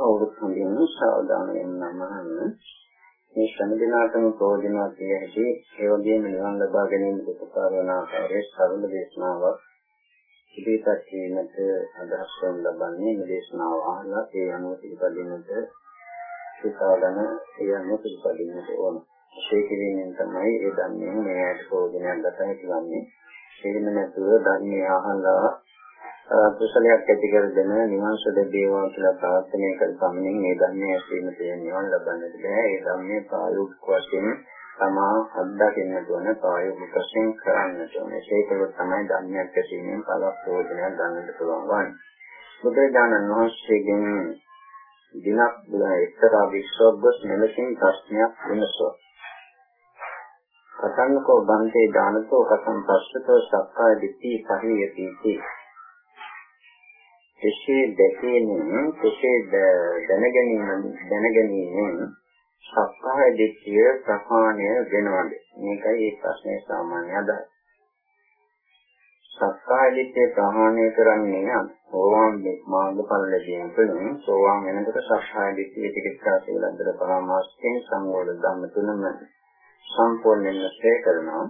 කවුරුත් හඳින්න සාවධානයෙන් නමන්න මේ ශ්‍රම දිනාටම ප්‍රයෝජනවත් විය හැකි ඒ වගේම නිවන් ලබා ගැනීමට උපකාර වන ආකාරයේ සරල දේශනාවක් ඉදිරිපත් කිරීමට අදහස් වන ලබන්නේ මේ දේශනාව අහලා ඒ අනුව පිළිපදින්නට සිතාගෙන ඒ අනුව පිළිපදින්නට ඕන. ඒ කිරීමෙන් තමයි ඒ ධර්මයෙන් මේ ඇයට ප්‍රයෝජනයක් ගත හැකි වන්නේ. එහෙම නැතුව ධර්මය අහලා කුසලයක් ඇති කරගෙන නිවන් සුව දේවා කියලා ප්‍රාර්ථනා කර සම්මින් මේ ධර්මයේ ඇසීම තියෙන නිවන් ලබන්නට බෑ. ඒ ධර්මයේ ප්‍රායෝගික වශයෙන් තමා අත්දකින්නට ඕන ප්‍රායෝගික වශයෙන් කරන්නට ඕන. ඒකවල තමයි ධර්මයක් ඇසීමෙන් පළ ප්‍රයෝජනයක් ගන්නට පුළුවන් වන්නේ. බුදුරජාණන් වහන්සේගෙන් දිනක් එක්තරා විශ්වග්ගස් මෙලෙසින් ප්‍රශ්නයක් විමසුවා. කතන්නකෝ බන්තේ දානතෝ කතම් පස්සතෝ සක්කාය දිට්ඨි පරියති කෙසේ දැකීමෙන් කෙසේ දැනගැනීමෙන් දැනගැනීමෙන් සක්කාය දිට්ඨිය ප්‍රහාණය වෙනවද? මේකයි මේ ප්‍රශ්නේ සාමාන්‍ය අදහස. සක්කාය දිට්ඨිය ප්‍රහාණය කරන්නේ සෝවාන් මාර්ගඵල ලැබීම තුළින් සෝවාන් වෙනකොට සක්කාය දිට්ඨිය ටිකක් සීලන්තර පරාමාසයෙන් සංවෝධ ධම්ම තුනම සම්පූර්ණයෙන්ම ශ්‍රේ කරනවා.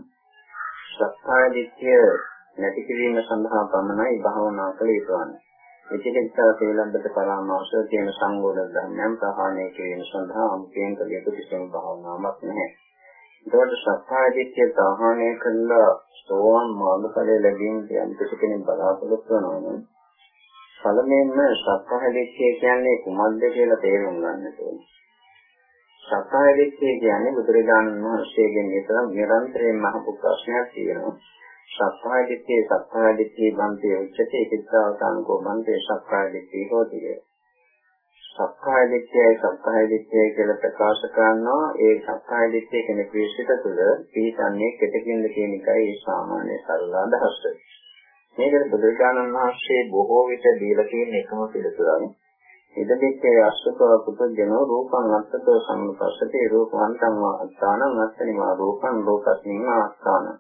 සක්කාය දිට්ඨිය නැති කිරීම සඳහා පමණයි භාවනා කළ යුතුවන්නේ විචිකිච්ඡා සීලබ්බත පරාමාස කියන සංගෝධ ධර්මයන් ප්‍රහාණය කිරීම සඳහා අමුතෙන් කළ යුතු කිසිම භාවනාවක් නැහැ. ඒකට සත්‍යය දිට්ඨිය ප්‍රහාණය කළා සෝවාන් මාර්ගඵලය ලැබීමට යම් කෙනෙක් බලාපොරොත්තු වෙනවා නම් පළමුවෙන්ම සත්‍යය දිට්ඨිය කියන්නේ කුමක්ද කියලා තේරුම් ගන්නට ඕනේ. සත්‍යය දිට්ඨිය කියන්නේ බුදුරජාණන් වහන්සේගෙන් නිරන්තරයෙන්ම අහපු ප්‍රශ්නයක් තියෙනවා. සක්කාය දිට්ඨිය සක්කාය දිට්ඨිය බන්තේ උච්චතේ කිත්තාවතානකෝ බන්තේ සක්කාය දිට්ඨිය හොතිය. සක්කාය දිට්ඨියයි සක්කාය දිට්ඨියයි කියලා ප්‍රකාශ කරනවා ඒ සක්කාය දිට්ඨිය කියන ක්‍රියාසිත තුළ පිළිතන්නේ කෙටකින්ද කියන එකයි ඒ සාමාන්‍ය සරල අදහස. මේකට බුදුරජාණන් වහන්සේ බොහෝ විට දීලා තියෙන එකම පිළිතුරයි. ඉදදෙක්කේ අස්සතෝ පුතජනෝ රූපං අත්තතෝ සම්පස්සතේ රූපවන්තං වා අත්තානං අත්තනිමා රූපං රූපස්මින් ආස්ථානං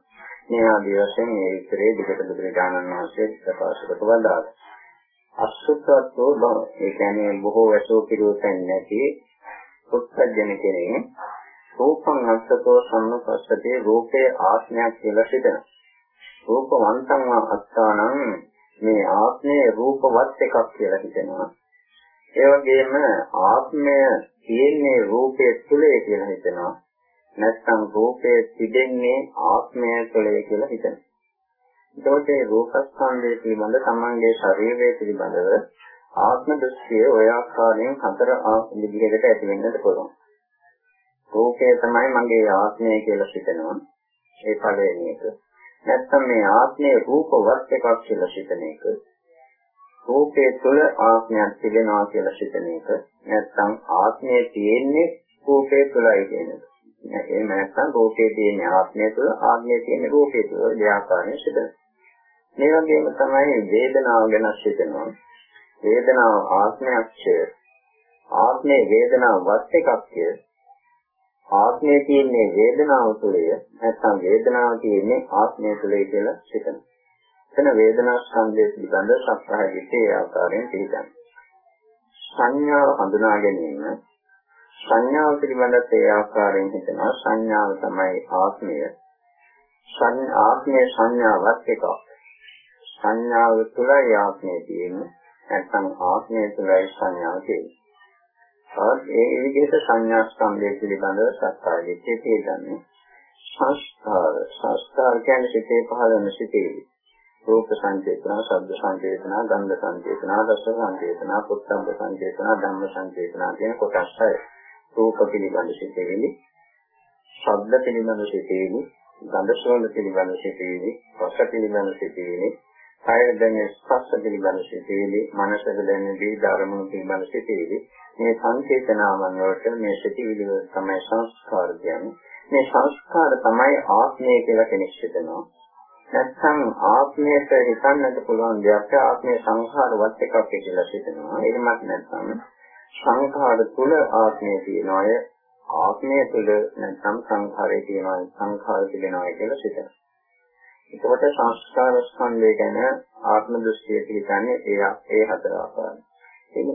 මේ ආදී වශයෙන් මේ විතරේ දෙකට බුදුරජාණන් වහන්සේ ප්‍රකාශ කොට වදාළා. අසුත්තත්වෝ බව. ඒ කියන්නේ බොහෝ වැසෝ පිළිවෙතෙන් නැති පුත්සජන කෙනෙක් රූපං අස්සතෝ සම්පස්සතේ රූපේ ආත්මයක් කියලා සිතනවා. රූපවන්තං අත්තානං මේ ආත්මේ රූපවත් එකක් කියලා හිතනවා. ඒ වගේම ආත්මය තියෙන්නේ රූපයේ තුලේ කියලා හිතනවා. නැත්නම් රූපය තිබෙන්නේ ආත්මය තුළේ කියලා හිතනවා. එතකොට මේ රූපස්කන්ධය පිළිබඳ තමන්ගේ ශරීරය පිළිබඳව ආත්ම දෘෂ්ටිය ඔය ආකාරයෙන් හතර විදිහකට ඇති වෙන්නත් පුළුවන්. රූපය තමයි මගේ ආත්මය කියලා හිතනවා. ඒ පළවෙනි එක. නැත්නම් මේ ආත්මය රූපවත් එකක් කියලා හිතන එක. රූපයේ තුල ආත්මයක් තිබෙනවා කියලා හිතන එක. නැත්නම් ආත්මය තියෙන්නේ රූපයේ තුලයි කියන එක. එහෙම නැත්නම් රූපයේ තියෙන ආත්මය තුළ ආත්මය තියෙන රූපය තුළ දෙආකාරයෙන් සිදෙනවා. මේ වගේම තමයි වේදනාව ගැන සිතනවා. වේදනාව ආත්මයක්ය. ආත්මේ වේදනාව වත් එකක්ය. ආත්මය තියෙන්නේ වේදනාව තුළය. නැත්නම් වේදනාව තියෙන්නේ ආත්මය තුළයි කියලා සිතනවා. එතන වේදනා ස්කන්ධය පිළිබඳ සත්‍යය විතේ ආකාරයෙන් පිළිගන්න. සංඥාව හඳුනා ගැනීම සංඥාව පිළිබඳව ඒ ආකාරයෙන් හිතනවා සංඥාව තමයි ආත්මය. ආත්මයේ සංඥාවක් එකක්. සංඥාව තුළයි ආත්මය තියෙන්නේ. නැත්නම් ආත්මය තුළයි සංඥාව තියෙන්නේ. ඒ විදිහට සංඥා ස්කන්ධය පිළිබඳව සත්‍යයේ තියෙන්නේ සංස්කාර සංස්කාර කියන්නේ සිතේ පහළ වෙන සිතේවි. රූප සංකේතන, ශබ්ද සංකේතන, ගන්ධ සංකේතන, රස සංකේතන, පුත්තම්බ සංකේතන, ධම්ම සංකේතන කියන කොටස් හයයි. රූප පිළිබඳ සිතෙවිලි, ශබ්ද පිළිබඳ සිතෙවිලි, ගන්ධ ශෝණ පිළිබඳ සිතෙවිලි, රස පිළිබඳ සිතෙවිලි, කාය දැනෙන ස්පර්ශ පිළිබඳ සිතෙවිලි, මනසට දැනෙන විවිධ අරමුණු පිළිබඳ සිතෙවිලි. මේ සංකේතනාවන් වලට මේ සිතෙවිලි වල තමයි සංස්කාර කියන්නේ. මේ සංස්කාර තමයි ආත්මය කියලා කෙනෙක් හිතනවා. නැත්නම් ආත්මයට හිතන්නට පුළුවන් දෙයක් ආත්මය සංඛාරවත් එකක් කියලා හිතනවා. එහෙමත් නැත්නම් සංඛාර තුල ආත්මය තියෙනවාය ආත්මය තුල නැත්නම් සංඛාරය තියෙනවා සංඛාර තිබෙනවා කියලා සිතනවා. එතකොට සංස්කාර ස්කන්ධය ගැන ආත්ම දෘෂ්ටිය පිළිගන්නේ ඒ ඒ හතර ආකාරයි.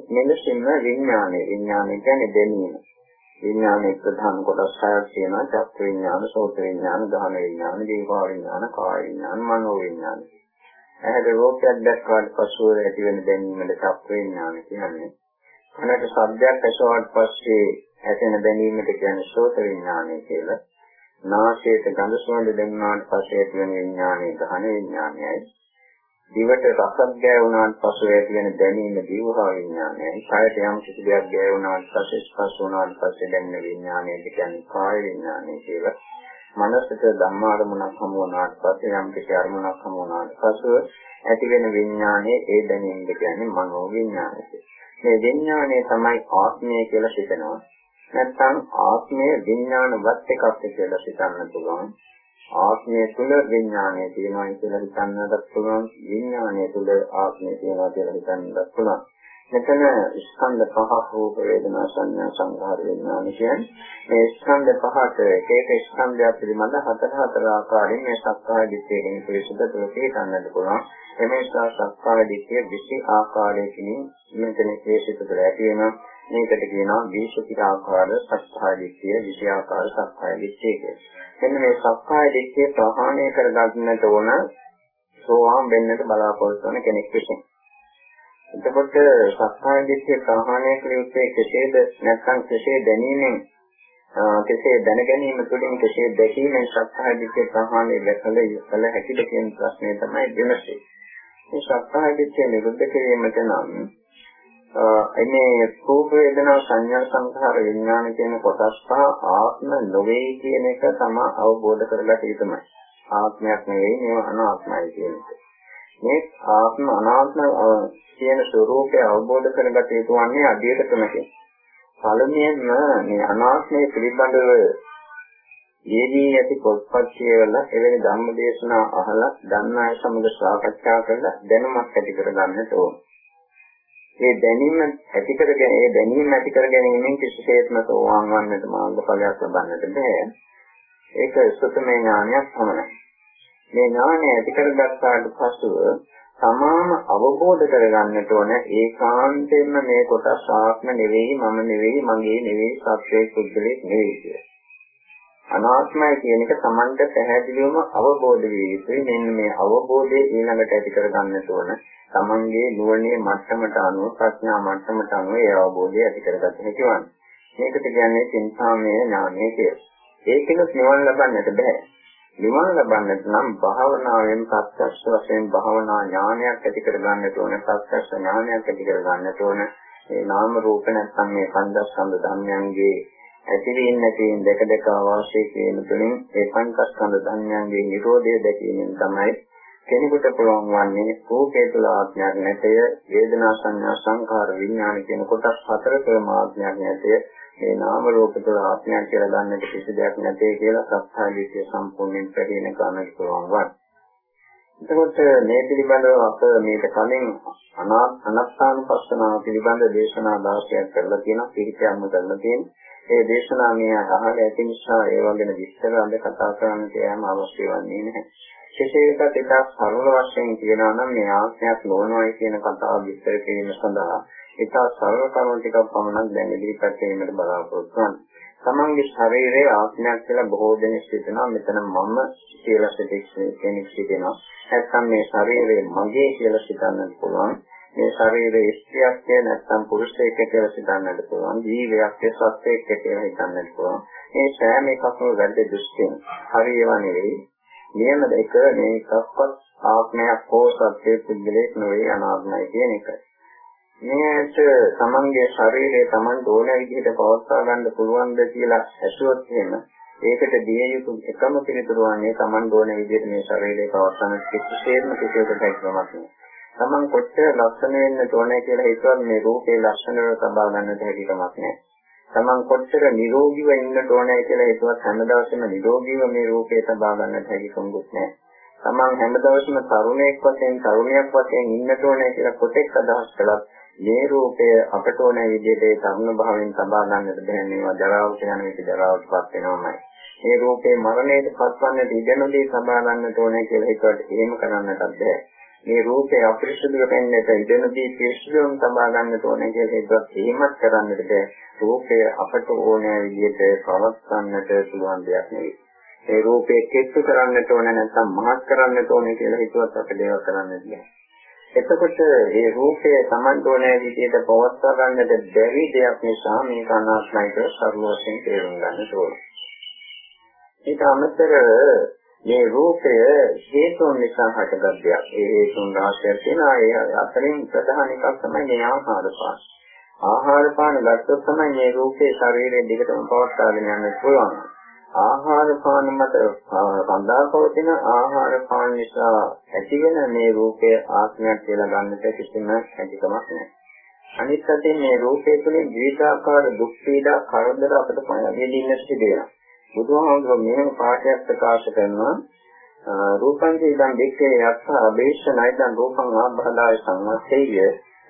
මෙලෙසින්ම විඥානය විඥානය කියන්නේ දැනීම. විඥානයේ ප්‍රධාන කොටස් හයක් තියෙනවා චක්ක විඥාන, සෝත විඥාන, ගහන විඥාන, ජීවා විඥාන, කාය විඥාන, මනෝ විඥාන. ඇහැට රූපයක් දැක්කාට පසුව ඇති වෙන දැනීමද චක්ක විඥාන කියන්නේ. කනට ශබ්දයක් ඇසුවාට පස්සේ ඇසෙන දැනීමට කියන්නේ සෝත විඥානය කියලා. නාසයට ගඳ සුවඳ දැනුනාට පස්සේ ඇති වෙන විඥානය ගහන විඥානයයි. දිවට රසක් ගෑවුනාට පසු ඇති වෙන දැනීම දිවහා විඥානයයි. කායට යම් කිසි දෙයක් ගෑවුනාට පස්සේ ස්පර්ශ වුණාට පස්සේ දැනෙන විඥානය කියන්නේ කාය විඥානය කියලා. මනසට ධම්මාරමුණක් හමු වුණාට පස්සේ යම් කිසි අරමුණක් හමු වුණාට පසු ඇති වෙන විඥානයේ ඒ දැනීම කියන්නේ මනෝ විඥානය. මේ විඥානය තමයි ආත්මය කියලා හිතනවා. නැත්නම් ආත්මය විඥානවත් එකක් කියලා හිතන්න පුළුවන්. ආත්මය තුළ විඥානය තියෙනවා කියලා හිතන්නත් පුළුවන් විඥානය තුළ ආත්මය තියෙනවා කියලා හිතන්නත් පුළුවන් මෙතන ස්කන්ධ පහක් රූප වේදනා සංඥා සංඛාර විඥාන කියන්නේ මේ ස්කන්ධ පහට එක එක ස්කන්ධයක් පිළිබඳ හතර හතර ආකාරයෙන් මේ සක්කාය දිට්ඨියෙන් පිළිසුද තුලකේ ගන්නට පුළුවන්. එමේසා සක්කාය දිට්ඨිය විසි ආකාරයකින් මෙතන ක්ලේශිත තුළ ඇති වෙනවා. මේකට කියනවා විශේෂිත ආකාර සක්කාය දිට්ඨිය විෂය ආකාර සක්කාය දිට්ඨිය කියලා. එන්න මේ සක්කාය දිට්ඨිය ප්‍රහාණය කරගන්නට ඕන සෝවාන් වෙන්නට බලාපොරොත්තු වන කෙනෙක් විසින්. එතකොට සක්කාය දිට්ඨිය ප්‍රහාණය කළ යුත්තේ කෙසේද නැත්නම් කෙසේ දැනීමෙන් කෙසේ දැන ගැනීම තුළින් කෙසේ දැකීමෙන් සක්කාය දිට්ඨිය ප්‍රහාණය දැකල යොකල හැකිද කියන ප්‍රශ්නය තමයි විමසෙන්නේ. මේ සක්කාය දිට්ඨිය නිරුද්ධ කිරීමට නම් එන්නේ රූප වේදනා සංඥා සංඛාර විඥාන කියන කොටස් පහ ආත්ම නොවේ කියන එක තමයි අවබෝධ කරගත යුතුමයි. ආත්මයක් නෙවෙයි මේව අනාත්මයි කියන එක. මේ ආත්ම අනාත්ම කියන ස්වરૂපය අවබෝධ කරගත යුතු වන්නේ අධියට ක්‍රමකින්. පළමුවෙන්ම මේ අනාත්මය පිළිබඳව යෙදී ඇති පොත්පත් කියවලා එවැනි ධම්මදේශනා අහලා දන්න අය සමග සාකච්ඡා කරලා දැනුමක් ඇති කරගන්නට ඕනේ. ඒ දැනීම ඇති කරගෙන ඒ දැනීම ඇති කර ගැනීමෙන් කිසිසේත්ම සෝවාන් වන්නට මාර්ගඵලයක් ලබන්නට බෑ. ඒක සුතමේ ඥානයක් පමණයි. මේ ඥානය ඇති කරගත්තාට පසුව තමාම අවබෝධ කරගන්නට ඕන ඒකාන්තයෙන්ම මේ කොටස් ආත්ම නෙවෙයි මම නෙවෙයි මගේ නෙවෙයි සත්‍යයේ පුද්ගලෙක් නෙවෙයි කිය. අනාත්මයි කියන එක Tamanට පැහැදිලිවම අවබෝධ විය යුතුයි. මෙන්න මේ අවබෝධය ඊළඟට ඇති කරගන්නට ඕන. තමන්ගේ නුවණේ මට්ටමට අනුව ප්‍රඥා මට්ටමට අනුව ඒ අවබෝධය ඇති කරගත හැකි වන්නේ. මේකට කියන්නේ චින්තාමය ඥානය කියලා. ඒකෙනුත් නිවන ලබන්නට බෑ. නිවන ලබන්නට නම් භාවනාවෙන් ප්‍රත්‍යක්ෂ වශයෙන් භාවනා ඥානයක් ඇති කරගන්නට ඕන, ප්‍රත්‍යක්ෂ ඥානයක් ඇති කරගන්නට ඕන. මේ නාම රූප නැත්නම් මේ පංචස්කන්ධ ධර්මයන්ගේ ඇතිවීම නැතිවීම දෙක දෙක වාසය කිරීම තුළින් ඒ පංචස්කන්ධ ධර්මයන්ගේ නිරෝධය දැකීමෙන් තමයි කෙනෙකුට පුළුවන් වන්නේ රූපේ තුල ආඥාවක් නැතය වේදනා සංඥා සංකාර විඥාන කියන කොටස් හතරකම ආඥාවක් නැතය මේ නාම රූප තුල ආඥාවක් කියලා ගන්නට කිසි දෙයක් නැtei කියලා සත්‍යවිද්‍ය සම්පූර්ණයෙන් පැහැදිලි කරන්නට පුළුවන් වත්. එතකොට මේ පිළිබඳව අප මේක කලින් අනාත්මානුපස්සනාව පිළිබඳ දේශනා 16ක් කරලා තියෙනවා පිළිපැම්ම කරලා තියෙනවා. ඒ දේශනා මේ අහලා ඇති නිසා ඒවා ගැන විස්තර අද කතා කරන්නට යෑම අවශ්‍ය වන්නේ නැහැ. කෙසේ වෙතත් එකක් සරල වශයෙන් කියනවා නම් මේ ආත්මයක් නොවනවායි කියන කතාව විස්තර කිරීම සඳහා ඒක සරල කරුණු ටිකක් පමණක් දැන් ඉදිරිපත් කිරීමට බලාපොරොත්තු වෙනවා. තමන්ගේ ශරීරයේ ආත්මයක් කියලා බොහෝ දෙනෙක් හිතනවා මෙතන මම කියලා සිතේ කෙනෙක් හිතෙනවා. නැත්නම් මේ ශරීරය මගේ කියලා හිතන්නත් පුළුවන්. මේ ශරීරයේ ස්ත්‍රියක් නැත්නම් පුරුෂයෙක් කියලා හිතන්නත් පුළුවන්. ජීවයක් සත්වයක් කියලා හිතන්නත් පුළුවන්. මේ සෑම එකක්ම වැරදි දෘෂ්ටියෙන්. හරි ඒවා නෙවෙයි. නියම දෙක මේකක්වත් ආත්මයක් හෝ සත්‍යයේ පුද්ගලයක් නොවේ අනාත්මයි කියන එක. මේට තමන්ගේ ශරීරය තමන් ඕන විදිහට පවත්වා ගන්න පුළුවන්ද කියලා ඇසුවොත් එහෙම ඒකට දිය යුතු එකම පිළිතුර වන්නේ තමන් ඕන විදිහට මේ ශරීරය පවත්වන කිසිසේත්ම කිසියකට හැකියාවක් නෑ. තමන් කොච්චර ලක්ෂණ වෙන්න ඕනේ කියලා හිතුවත් මේ රූපේ ලක්ෂණ වල තබා ගන්නට හැකියාවක් නෑ. තමන් කොච්චර නිරෝගීව ඉන්නට ඕනේ කියලා හිතුවත් හැමදාම නිරෝගීව මේ රූපේ තබා ගන්නට හැකි කවුරුත් නැහැ. තමන් හැමදාම තරුණයෙක් වශයෙන් තරුණියක් වශයෙන් ඉන්නට ඕනේ කියලා කොටෙක් අදහස් කළත් මේ රූපය අපට ඕන විදිහට ඒ තරුණ භාවයෙන් තබා ගන්නට බැහැ මේවා ජරාවට යන විට ජරාවටපත් වෙනවමයි. මේ රූපේ මරණයට පත්වන්නට ඉඩ නොදී තබා ගන්නට ඕනේ කියලා හිතුවට එහෙම කරන්නටත් බැහැ. මේ රූපේ අපිරිසුදු වෙන්නට ඉදෙනදී පිරිසුදුම තබා ගන්නට ඕනේ කියලා හිතුවත් එහෙමත් කරන්නට බෑ. රූපය අපට ඕනෑ විදිහට පවත්වන්නට පුළුවන් දෙයක් නෙවෙයි. ඒ රූපේ කෙට්ටු කරන්නට ඕන නැත්නම් මහත් කරන්නට ඕන කියලා හිතුවත් අපිට දේවල් කරන්න බැහැ. එතකොට මේ රූපය Taman ඕනෑ විදිහට පවත්වා ගන්නට බැරි දෙයක් නිසා මේක අනාත්මයික සර්වෝෂයෙන් තේරුම් ගන්න ඕන. ඊට අමතරව මේ රූපය හේතුන් නිසා හටගත් දෙයක්. ඒ හේතුන් රාශියක් තියෙනවා. ඒ අතරින් ප්‍රධාන එකක් තමයි මේ ආහාර පාන. ආහාර පාන ගත්තොත් තමයි මේ රූපේ ශරීරයේ දිගටම පවත්වාගෙන යන්න පුළුවන්. ආහාර පාන මත සඳහා පවතින ආහාර පාන නිසා ඇතිවෙන මේ රූපය ආත්මයක් කියලා ගන්නට කිසිම හැකියාවක් නැහැ. අනිත් අතින් මේ රූපය තුළින් විවිධාකාර දුක් පීඩා කරදර අපට පයදෙන්නට සිදුවෙනවා. බුදුහාමුදුරුවෝ මෙහෙම පාඩයක් ප්‍රකාශ කරනවා රූපං චේතං දෙක්කේ යත්ත අබේෂණයිදං රූපං ආබ්බහදාය සංවස්සෙය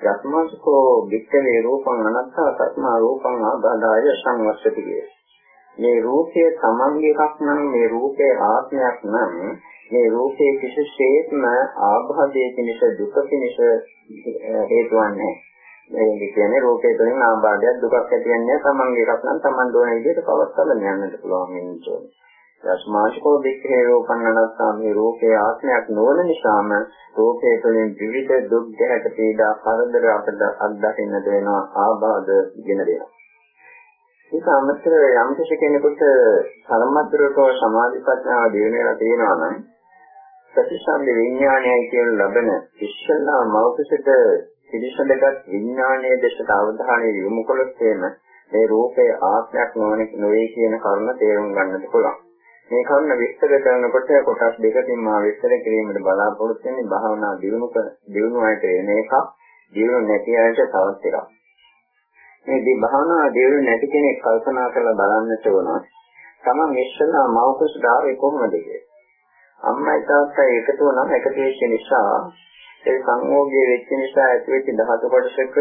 යත්මාසකෝ දෙක්කේ රූපං අනත්තා තස්මා රූපං ආබ්බහදාය සංවස්සති කියේ. මේ රූපය තමන්ගේ එකක් නම් මේ රූපේ ආත්මයක් නම් මේ රූපේ කිසිසේත්ම ආභාදයේ පිණිස දුක පිණිස හේතු වන්නේ ඒ කියන්නේ රූපේ තුළින් ආබාධයක් දුකක් ඇති වෙන්නේ තමන්ගේ එකක් නම් තමන් දෝන විදිහට පවත්වාගෙන යන්නට පුළුවන් වෙන්නේ. යස්මාශකෝ වික්‍රේ රූපන්නනස්සා මේ රූපේ ආත්මයක් නොවන නිසාම රූපේ තුළින් විවිධ දුක් ගැට පීඩා කරදර අපට අත්දකින්න දෙනවා ආබාධ ගෙන දෙනවා. ඒක අමතර යම් කෙනෙකුට සරමද්දරට සමාධි ප්‍රඥාව දිනවලා තියෙනවා නම් ප්‍රතිසන්දි විඥානයයි කියන ලබන ඉස්සල්ලා මෞකසට පිළිසඳගත් විඥානයේ දෙසට අවධානය යොමු කළොත් මේ රූපේ ආත්මයක් නොවන නොවේ කියන කරුණ තේරුම් ගන්නට පුළුවන්. මේ කරුණ විස්තර කරනකොට කොටස් දෙකකින් මා විස්තර කිරීමට බලාපොරොත්තු වෙන්නේ භාවනා දියුණුක දියුණුවට එන එකක්, දියුණු නැති අයට තවත් එකක්. මේ දී භාවනා දියුණු නැති කෙනෙක් කල්පනා කරලා බලන්නට ඕන. තමන් ඉස්සෙල්ලා මව කුසට ආවේ කොහොමද කියලා. අම්මයි තාත්තයි එකතු වුණාම එකතු වෙච්ච නිසා ඒ සංයෝගයේ වෙච්ච නිසා ඇතිවෙච්ච ධාතු කොටසක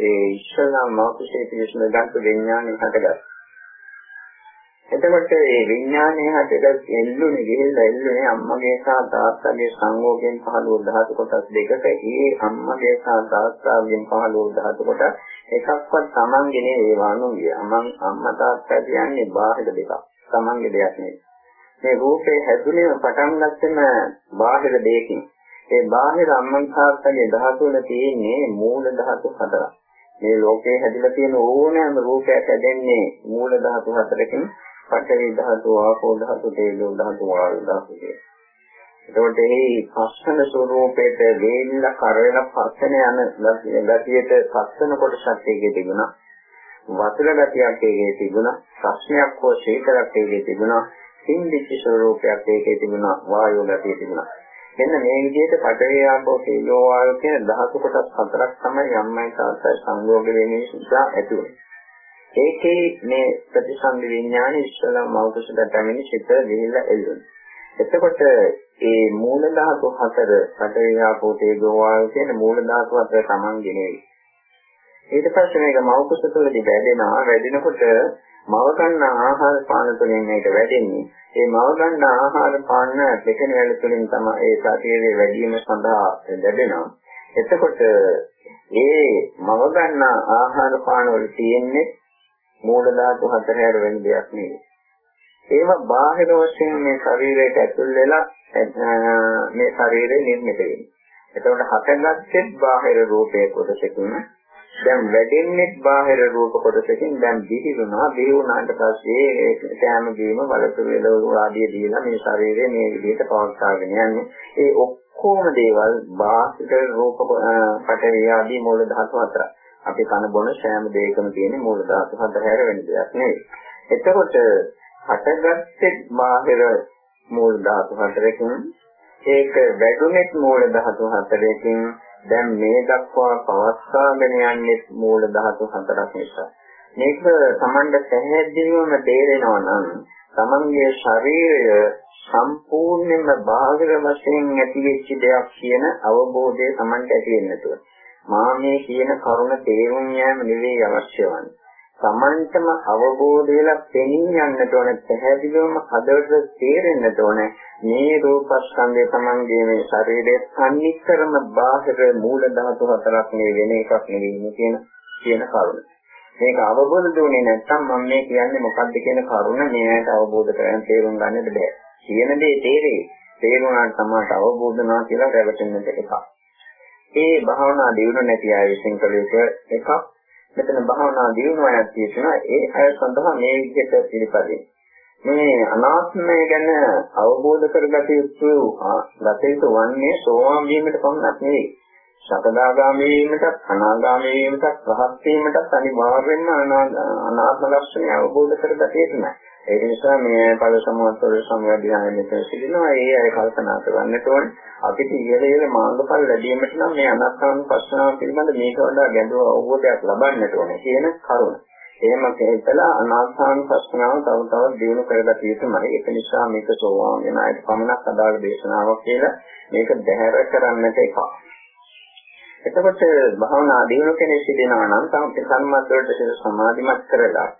ඒ ඉස්සෙල්ලා මව කුසේ පිළිසන ධාතු විඥානය හටගත්තා. එතකොට මේ විඥානයේ හැටට එල්ලුනේ ගිහිල්ලා එල්ලුනේ අම්මගේ සහ තාත්තගේ සංයෝගයෙන් පහළ වූ ධාතු කොටස් දෙකක ඒ අම්මගේ සහ තාත්තාගෙන් පහළ වූ ධාතු කොටස් එකක්වත් Tamange නෙවෙයි වනුගේ අමන් අම්මා තාත්තා කියන්නේ බාහිර දෙකක්. Tamange දෙයක් නෙවෙයි. මේ රූපේ හැදුනේම පටන් ගත්තම බාහිර දෙයකින්. ඒ බාහිර අම්මන් තාත්තගේ ධාතු වල තියෙන්නේ මූල ධාතු හතරක්. මේ ලෝකේ හැදිලා තියෙන ඕනෑම රූපයක් හැදෙන්නේ මූල ධාතු හතරකින්. පඨවි ධාතු, ආපෝ ධාතු, තේජෝ ධාතු, වායු ධාතු කියන. එතකොට මේ පස්සන ස්වરૂපයට වේල්ල කරේල පස්සන යන ගතියට පස්සන කොටසක් එකේ තිබුණා. වතුර ගතියක් එකේ තිබුණා. ප්‍රශ්නයක් හෝ ශීතලක් එකේ තිබුණා. සින්දිච්ච ස්වરૂපයක් එකේ තිබුණා. වායු ගතිය තිබුණා. මෙන්න මේ විදිහට පඨවි ආපෝ තේජෝ වායු කියන ධාතු කොටස් හතරක් තමයි යම්මයි තාත්තයි සංයෝග වෙන්නේ නිසා ඇති වෙන්නේ. ඒකේ මේ ප්‍රතිසන්දි විඥානය ඉස්සලා මෞකසට පැමිණි චිත ගිහිල්ලා එල්ලුණා. එතකොට ඒ මූල ධාතු හතර පඩවියාපෝ තේජෝ වායු කියන මූල ධාතු හතර Tamange නෙවෙයි. ඊට පස්සේ මේක මෞකස තුළදී වැඩෙනවා. වැඩෙනකොට මව ගන්න ආහාර පාන තුළින් මේක වැඩෙන්නේ. ඒ මව ගන්න ආහාර පාන දෙකෙන වල තුළින් තමයි ඒ ශරීරයේ වැඩිම සඳහා ලැබෙනවා. එතකොට ඒ මව ගන්න ආහාර පාන වල තියෙන්නේ මූල ධාතු හතර හැර වෙන දෙයක් නෙවෙයි. ඒවා බාහිර වශයෙන් මේ ශරීරයට ඇතුල් වෙලා මේ ශරීරය නිර්මිත වෙනවා. එතකොට හටගත්තේ බාහිර රූපයේ කොටසකින් දැන් වැඩෙන්නේ බාහිර රූප කොටසකින් දැන් දිහිුණා දිහිුණාට පස්සේ කෑම බීම වලතුරු එළවලු ආදී දීලා මේ ශරීරය මේ විදිහට පවත්වාගෙන යන්නේ ඒ ඔක්කොම දේවල් බාහිර රූප පටවිය ආදී මූල ධාතු හතරයි අපි කන බොන සෑම දෙයකම තියෙන මූල ධාතු හතර හැර වෙන දෙයක් නෙවෙයි. එතකොට හටගත්තේ බාහිර මූල ධාතු හතරකින් ඒක වැඩුණෙත් මූල ධාතු හතරකින් දැන් මේ දක්වා පවස්වාගෙන යන්නේ මූල ධාතු හතරක් නිසා. මේක Tamanda පැහැදිලිවම තේරෙනවා නම් Tamanගේ ශරීරය සම්පූර්ණයෙන්ම බාහිර වශයෙන් ඇතිවෙච්ච දෙයක් කියන අවබෝධය Tamanta ඇති වෙන්න ඕනේ. මා මේ කියන කරුණ තේරුම් යෑම නෙවෙයි අවශ්‍ය වන්නේ. සමන්තම අවබෝධ වෙලා පෙනී යන්නට ඕන පැහැදිලිවම හදවත තේරෙන්නට ඕන මේ රූපස්කන්ධය Tamange මේ ශරීරයේ සම්නික්‍රම බාහිර මූල ධාතු හතරක් නේ වෙන එකක් නෙවෙයි කියන කියන කරුණ. මේක අවබෝධ දුන්නේ නැත්නම් මම මේ කියන්නේ මොකක්ද කියන කරුණ මෙයාට අවබෝධ කරගන්න තේරුම් ගන්නට බෑ. කියන දේ තේරෙයි. තේරුණාට තමයි අවබෝධ වෙනවා කියලා රැවටෙන්නට එකක්. ඒ භාවනා දියුණු නැති අය විසින් කළ යුතු එකක් මෙතන භාවනා දියුණුවක් තියෙනවා ඒ අය සඳහා මේ විදිහට පිළිපදින්. මේ අනාත්මය ගැන අවබෝධ කරගත යුතු ගත යුතු වන්නේ සෝවාන් වීමට පමණක් නෙවෙයි. සකදාගාමී වීමටත් අනාගාමී වීමටත් රහත් වීමටත් අනිවාර්යෙන්ම අනාත්ම ලක්ෂණය අවබෝධ කරගත යුතුයි ඒ නිසා මේ ඵල සමුත්තර සම්වැදියාවේ මෙතන සිටිනවා. ඒ අය කල්පනා කරන්නට ඕනේ. අපිට ඉහළ ඉහළ මාර්ගඵල ලැබීමට නම් මේ අනාත්ම පස්සනාව පිළිබඳ මේක වඩා ගැඹුරු අවබෝධයක් ලබන්නට ඕනේ කියන කරුණ. එහෙම කියලා අනාත්ම පස්සනාව තව තවත් දියුණු කරගත යුතුමයි. ඒක නිසා මේක සෝවාන් වෙන අයට පමණක් අදාළ දේශනාවක් කියලා මේක බැහැර කරන්නට එකක්. එතකොට භාවනා දියුණු කෙනෙක් සිටිනවා නම් සම්මත වලට සමාධිමත් කරලා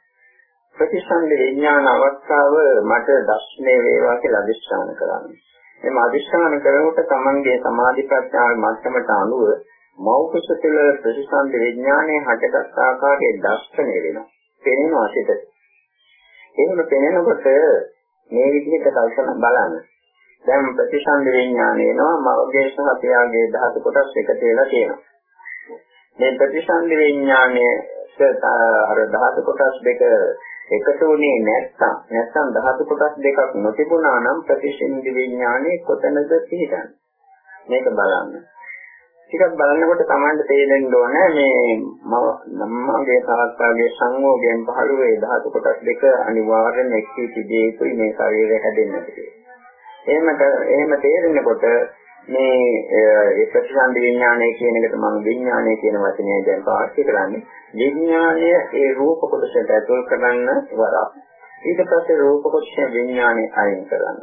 ප්‍රතිසන්දි විඥාන අවස්ථාව මට දර්ශනය වේවා කියලා අදිස්ථාන කරන්නේ. එම අදිස්ථාන කරනකොට තමන්ගේ සමාධි ප්‍රඥා මට්ටමට අනුව මෞකස තුළ ප්‍රතිසන්දි විඥානයේ හටගත් ආකාරයේ දර්ශනය වෙනවා. පෙනෙනවා සිතට. එහෙම පෙනෙනකොට මේ විදිහට කල්පනා බලන්න. දැන් ප්‍රතිසන්දි විඥානය එනවා මවගේ සහ පියාගේ ධාතු කොටස් එකතු වෙලා තියෙනවා. මේ ප්‍රතිසන්දි විඥානයේ අර ධාතු කොටස් දෙක එකතු වුණේ නැත්නම් නැත්නම් ධාතු කොටස් දෙකක් නොතිබුණා නම් ප්‍රතිශින්දි විඥානයේ කොතනද පිහිටන්නේ? මේක බලන්න. ටිකක් බලනකොට Tamanට තේරෙන්න ඕන මේ මමගේ තාත්තාගේ සංයෝගයෙන් පහළ වේ ධාතු කොටස් දෙක අනිවාර්යෙන් එක්කී තිබිය යුතුයි මේ ශරීරය හැදෙන්නට එහෙම එහෙම තේරෙනකොට මේ ඒ ප්‍රතිසන්දි විඥානය කියන එකට මම විඥානය කියන වචනය දැන් පාවිච්චි කරන්නේ. විඥානය ඒ රූප කොටසට ඇතුල් කරන්න වරක්. ඊට පස්සේ රූප කොටස විඥානය අයින් කරන්න.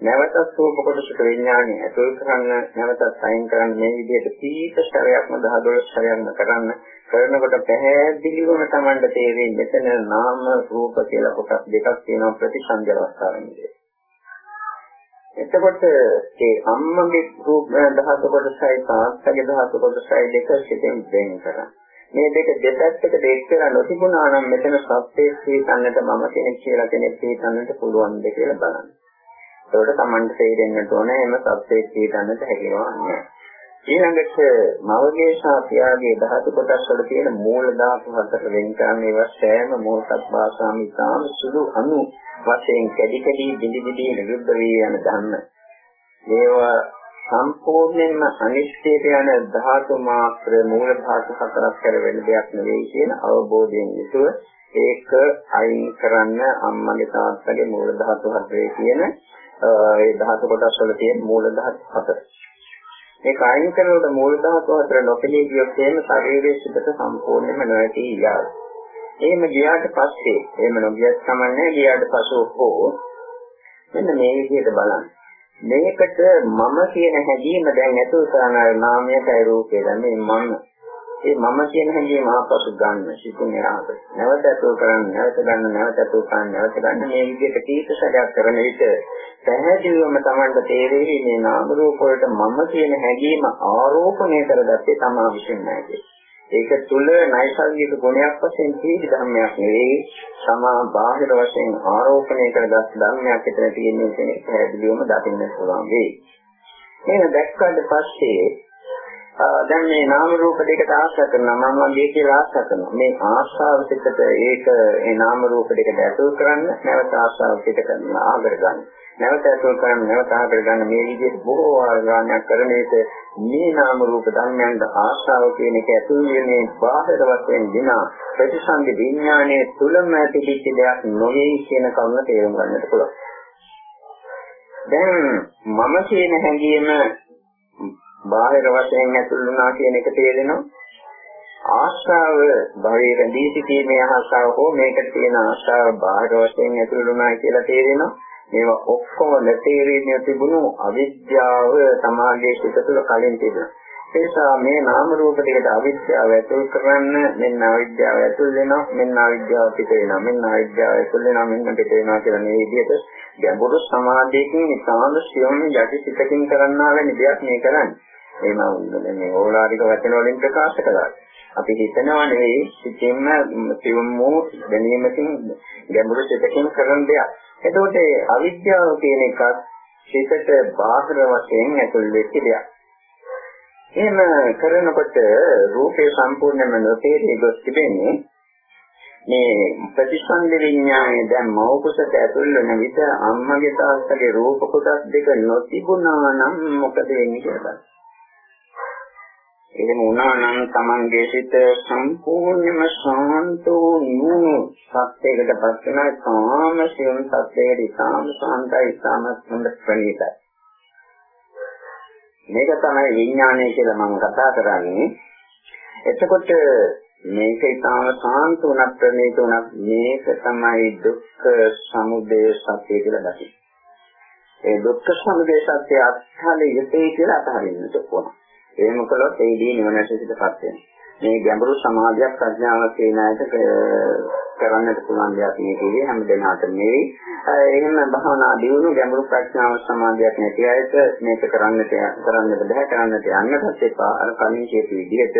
නැවතත් රූප කොටසට විඥානය ඇතුල් කරන්න නැවතත් අයින් කරන්න මේ විදිහට කීප ශරයක්ම 10 ශරයක්ම කරන්න කරනකොට පැහැදිලිවම Tamanට තේරෙන්නේ මෙතන නාම රූප කියලා කොටස් දෙකක් තියෙනවා ප්‍රතිසන්දි අවස්ථාවෙදී එතකොට ඒ අම්මගේ රූප ධාතු කොටසයි තාත්තගේ ධාතු කොටසයි දෙක සිටින් වෙන් කරා. මේ දෙක දෙපැත්තක දෙක කරලා නොතිබුණා නම් මෙතන සත්‍යයේ සීතන්නට මම කෙනෙක් කියලා කෙනෙක් සීතන්නට පුළුවන්ද කියලා බලන්න. ඒකට Tamanට තේරෙන්නට ඕනේ එම සත්‍යයේ සීතන්නට හැකියාවක් ඊළඟට මවගේ ශාපියාගේ ධාතු කොටස් වල තියෙන මූල ධාතු හතර වෙන් කරන්නේ ඒවා සෑම මොහොතක් වාසාමිතාම සුළු අණු වශයෙන් කැඩි කැඩි බිඳි බිඳි නිරුද්ධ වී යන ධර්ම. ඒවා සම්පූර්ණයෙන්ම අනිශ්චයට යන ධාතු මාත්‍ර මූල ධාතු හතරක් කර වෙන දෙයක් නෙවෙයි කියන අවබෝධයෙන් යුතුව ඒක අයින් කරන්න අම්මගේ තාත්තගේ මූල ධාතු හතරේ කියන ඒ ධාතු කොටස් වල තියෙන මූල ධාතු හතර. මේක අයින් කරනකොට මූල ධාතු හතර නොපෙනී ගියොත් එහෙම ශරීරයේ සිට සම්පූර්ණයෙන්ම නැති යාවි. එහෙම ගියාට පස්සේ එහෙම නොගියත් කමන්නේ ගියාට පසු හෝ මෙන්න මේ විදිහට බලන්න. මේකට මම කියන හැඟීම දැන් ඇතුල් කරන නාමයටයි රූපේ දැන් මේ මම. ඒ මම කියන හැඟීම ආපසු ගන්න සිතුන් එහාට. නැවත ඇතුල් කරන්න, නැවත ගන්න, නැවත ඇතුල් කරන්න, නැවත ගන්න මේ විදිහට කීප සැරයක් කරන විට පැහැදිලිවම Tamanට තේරෙන්නේ මේ නාම රූප වලට මම කියන හැඟීම ආරෝපණය කරගත්තේ තමා විසින් නැහැ. ඒක තුල නෛසර්ගික ගුණයක් වශයෙන් තීවි ධර්මයක් නෙවෙයි සමා බාහිර වශයෙන් ආරෝපණය කරගත් ධර්මයක් විතර තියෙන කෙනෙක් පැහැදිලිවම දකින්න පුළුවන් වෙයි. මේක දැක්කට පස්සේ දැන් මේ නාම රූප දෙකට ආශා කරනවා මම වගේ කියලා ආශා කරනවා. මේ ආශාව පිටට ඒක ඒ නාම රූප දෙකට ඇතුල් කරන්න නැවත ආශාව පිට කරන ආගර ගන්න. නැවත ඇතුල් කරන්න නැවත ආගර ගන්න මේ විදිහට බොහෝ ආගානයක් කරන එක මේ නාම රූප ධර්මයන්ට ආශාව කියන එක ඇතුල් වෙන්නේ බාහිර වශයෙන් දිනා ප්‍රතිසන්දි විඥානයේ තුලම තිබිච්ච දෙයක් නොවේ කියන කරුණ තේරුම් ගන්නට පුළුවන්. දැන් මම කියන හැඟීම බාහිර වශයෙන් ඇතුල් වුණා කියන එක තේරෙනවා. ආශාව භවයේ රැඳී සිටීමේ ආශාව හෝ මේකට තියෙන ආශාව බාහිර වශයෙන් ඇතුල් වුණා කියලා තේරෙනවා. මේවා ඔක්කොම නැතේරීමේ තිබුණු අවිද්‍යාව සමාජයේ සිට තුළ කලින් තිබුණා. ඒසා මේ නාම රූප දෙකට අවිද්‍යාව ඇතුල් කරන්න මෙන්න අවිද්‍යාව ඇතුල් වෙනවා මෙන්න අවිද්‍යාව පිට වෙනවා මෙන්න අවිද්‍යාව ඇතුල් වෙනවා මෙන්න පිට වෙනවා කියලා මේ විදිහට ගැඹුරු සමාධියකින් ඉතාම සියුම් යටි සිතකින් කරන්නා වෙන දෙයක් මේ කරන්නේ එහෙම මේ ඕලාරික වචන වලින් ප්‍රකාශ කළා. අපි හිතනවා නෙවෙයි සිතින්ම සියුම් වූ දැනීමකින් ගැඹුරු සිතකින් කරන දෙයක්. එතකොට අවිද්‍යාව කියන එකත් සිතට බාහිර වශයෙන් ඇතුල් වෙච්ච දෙයක්. එහෙම කරනකොට රූපේ සම්පූර්ණයෙන්ම නොතේරී ගොස් තිබෙන්නේ මේ ප්‍රතිසන්දි විඥානයේ දැන් මව කුසට ඇතුල් වෙන විට අම්මගේ තාත්තගේ රූප කොටස් දෙක නොතිබුණා නම් මොකද වෙන්නේ කියලා. එහෙම වුණා නම් Tamange සිත සම්පූර්ණයෙන්ම ශාන්තෝ නුණු සත්‍යයකට පත් වෙනා කාම සියුම් සත්‍යයකට ඉතාම ශාන්තයි ඉතාම හොඳ ප්‍රණීතයි. මේක තමයි විඥානය කියලා මම කතා කරන්නේ. එතකොට මේක ඊටාම සාන්ත උනත් ප්‍රණීත උනත් මේක තමයි දුක්ඛ සමුදය සත්‍ය කියලා දකින්න. ඒ දුක්ඛ සමුදය සත්‍ය අත්හල යුතේ කියලා අතහරින්නට ඕන. ඒ මොකලොත් ඒදී නිවනට සිටපත් වෙනවා. මේ ගැඹුරු සමාධියක් ප්‍රඥාවක් කියන අයට කරන්නට පුළුවන් දෙයක් නෙවෙයි හැම දෙනාටම නෙවෙයි. එහෙම භවනා දියුණු ගැඹුරු ප්‍රඥාව සමාධියක් නැති අයට මේක කරන්නට කරන්නට බෑ කරන්නට යන්නටත් එපා. අර කලින් කියපු විදිහට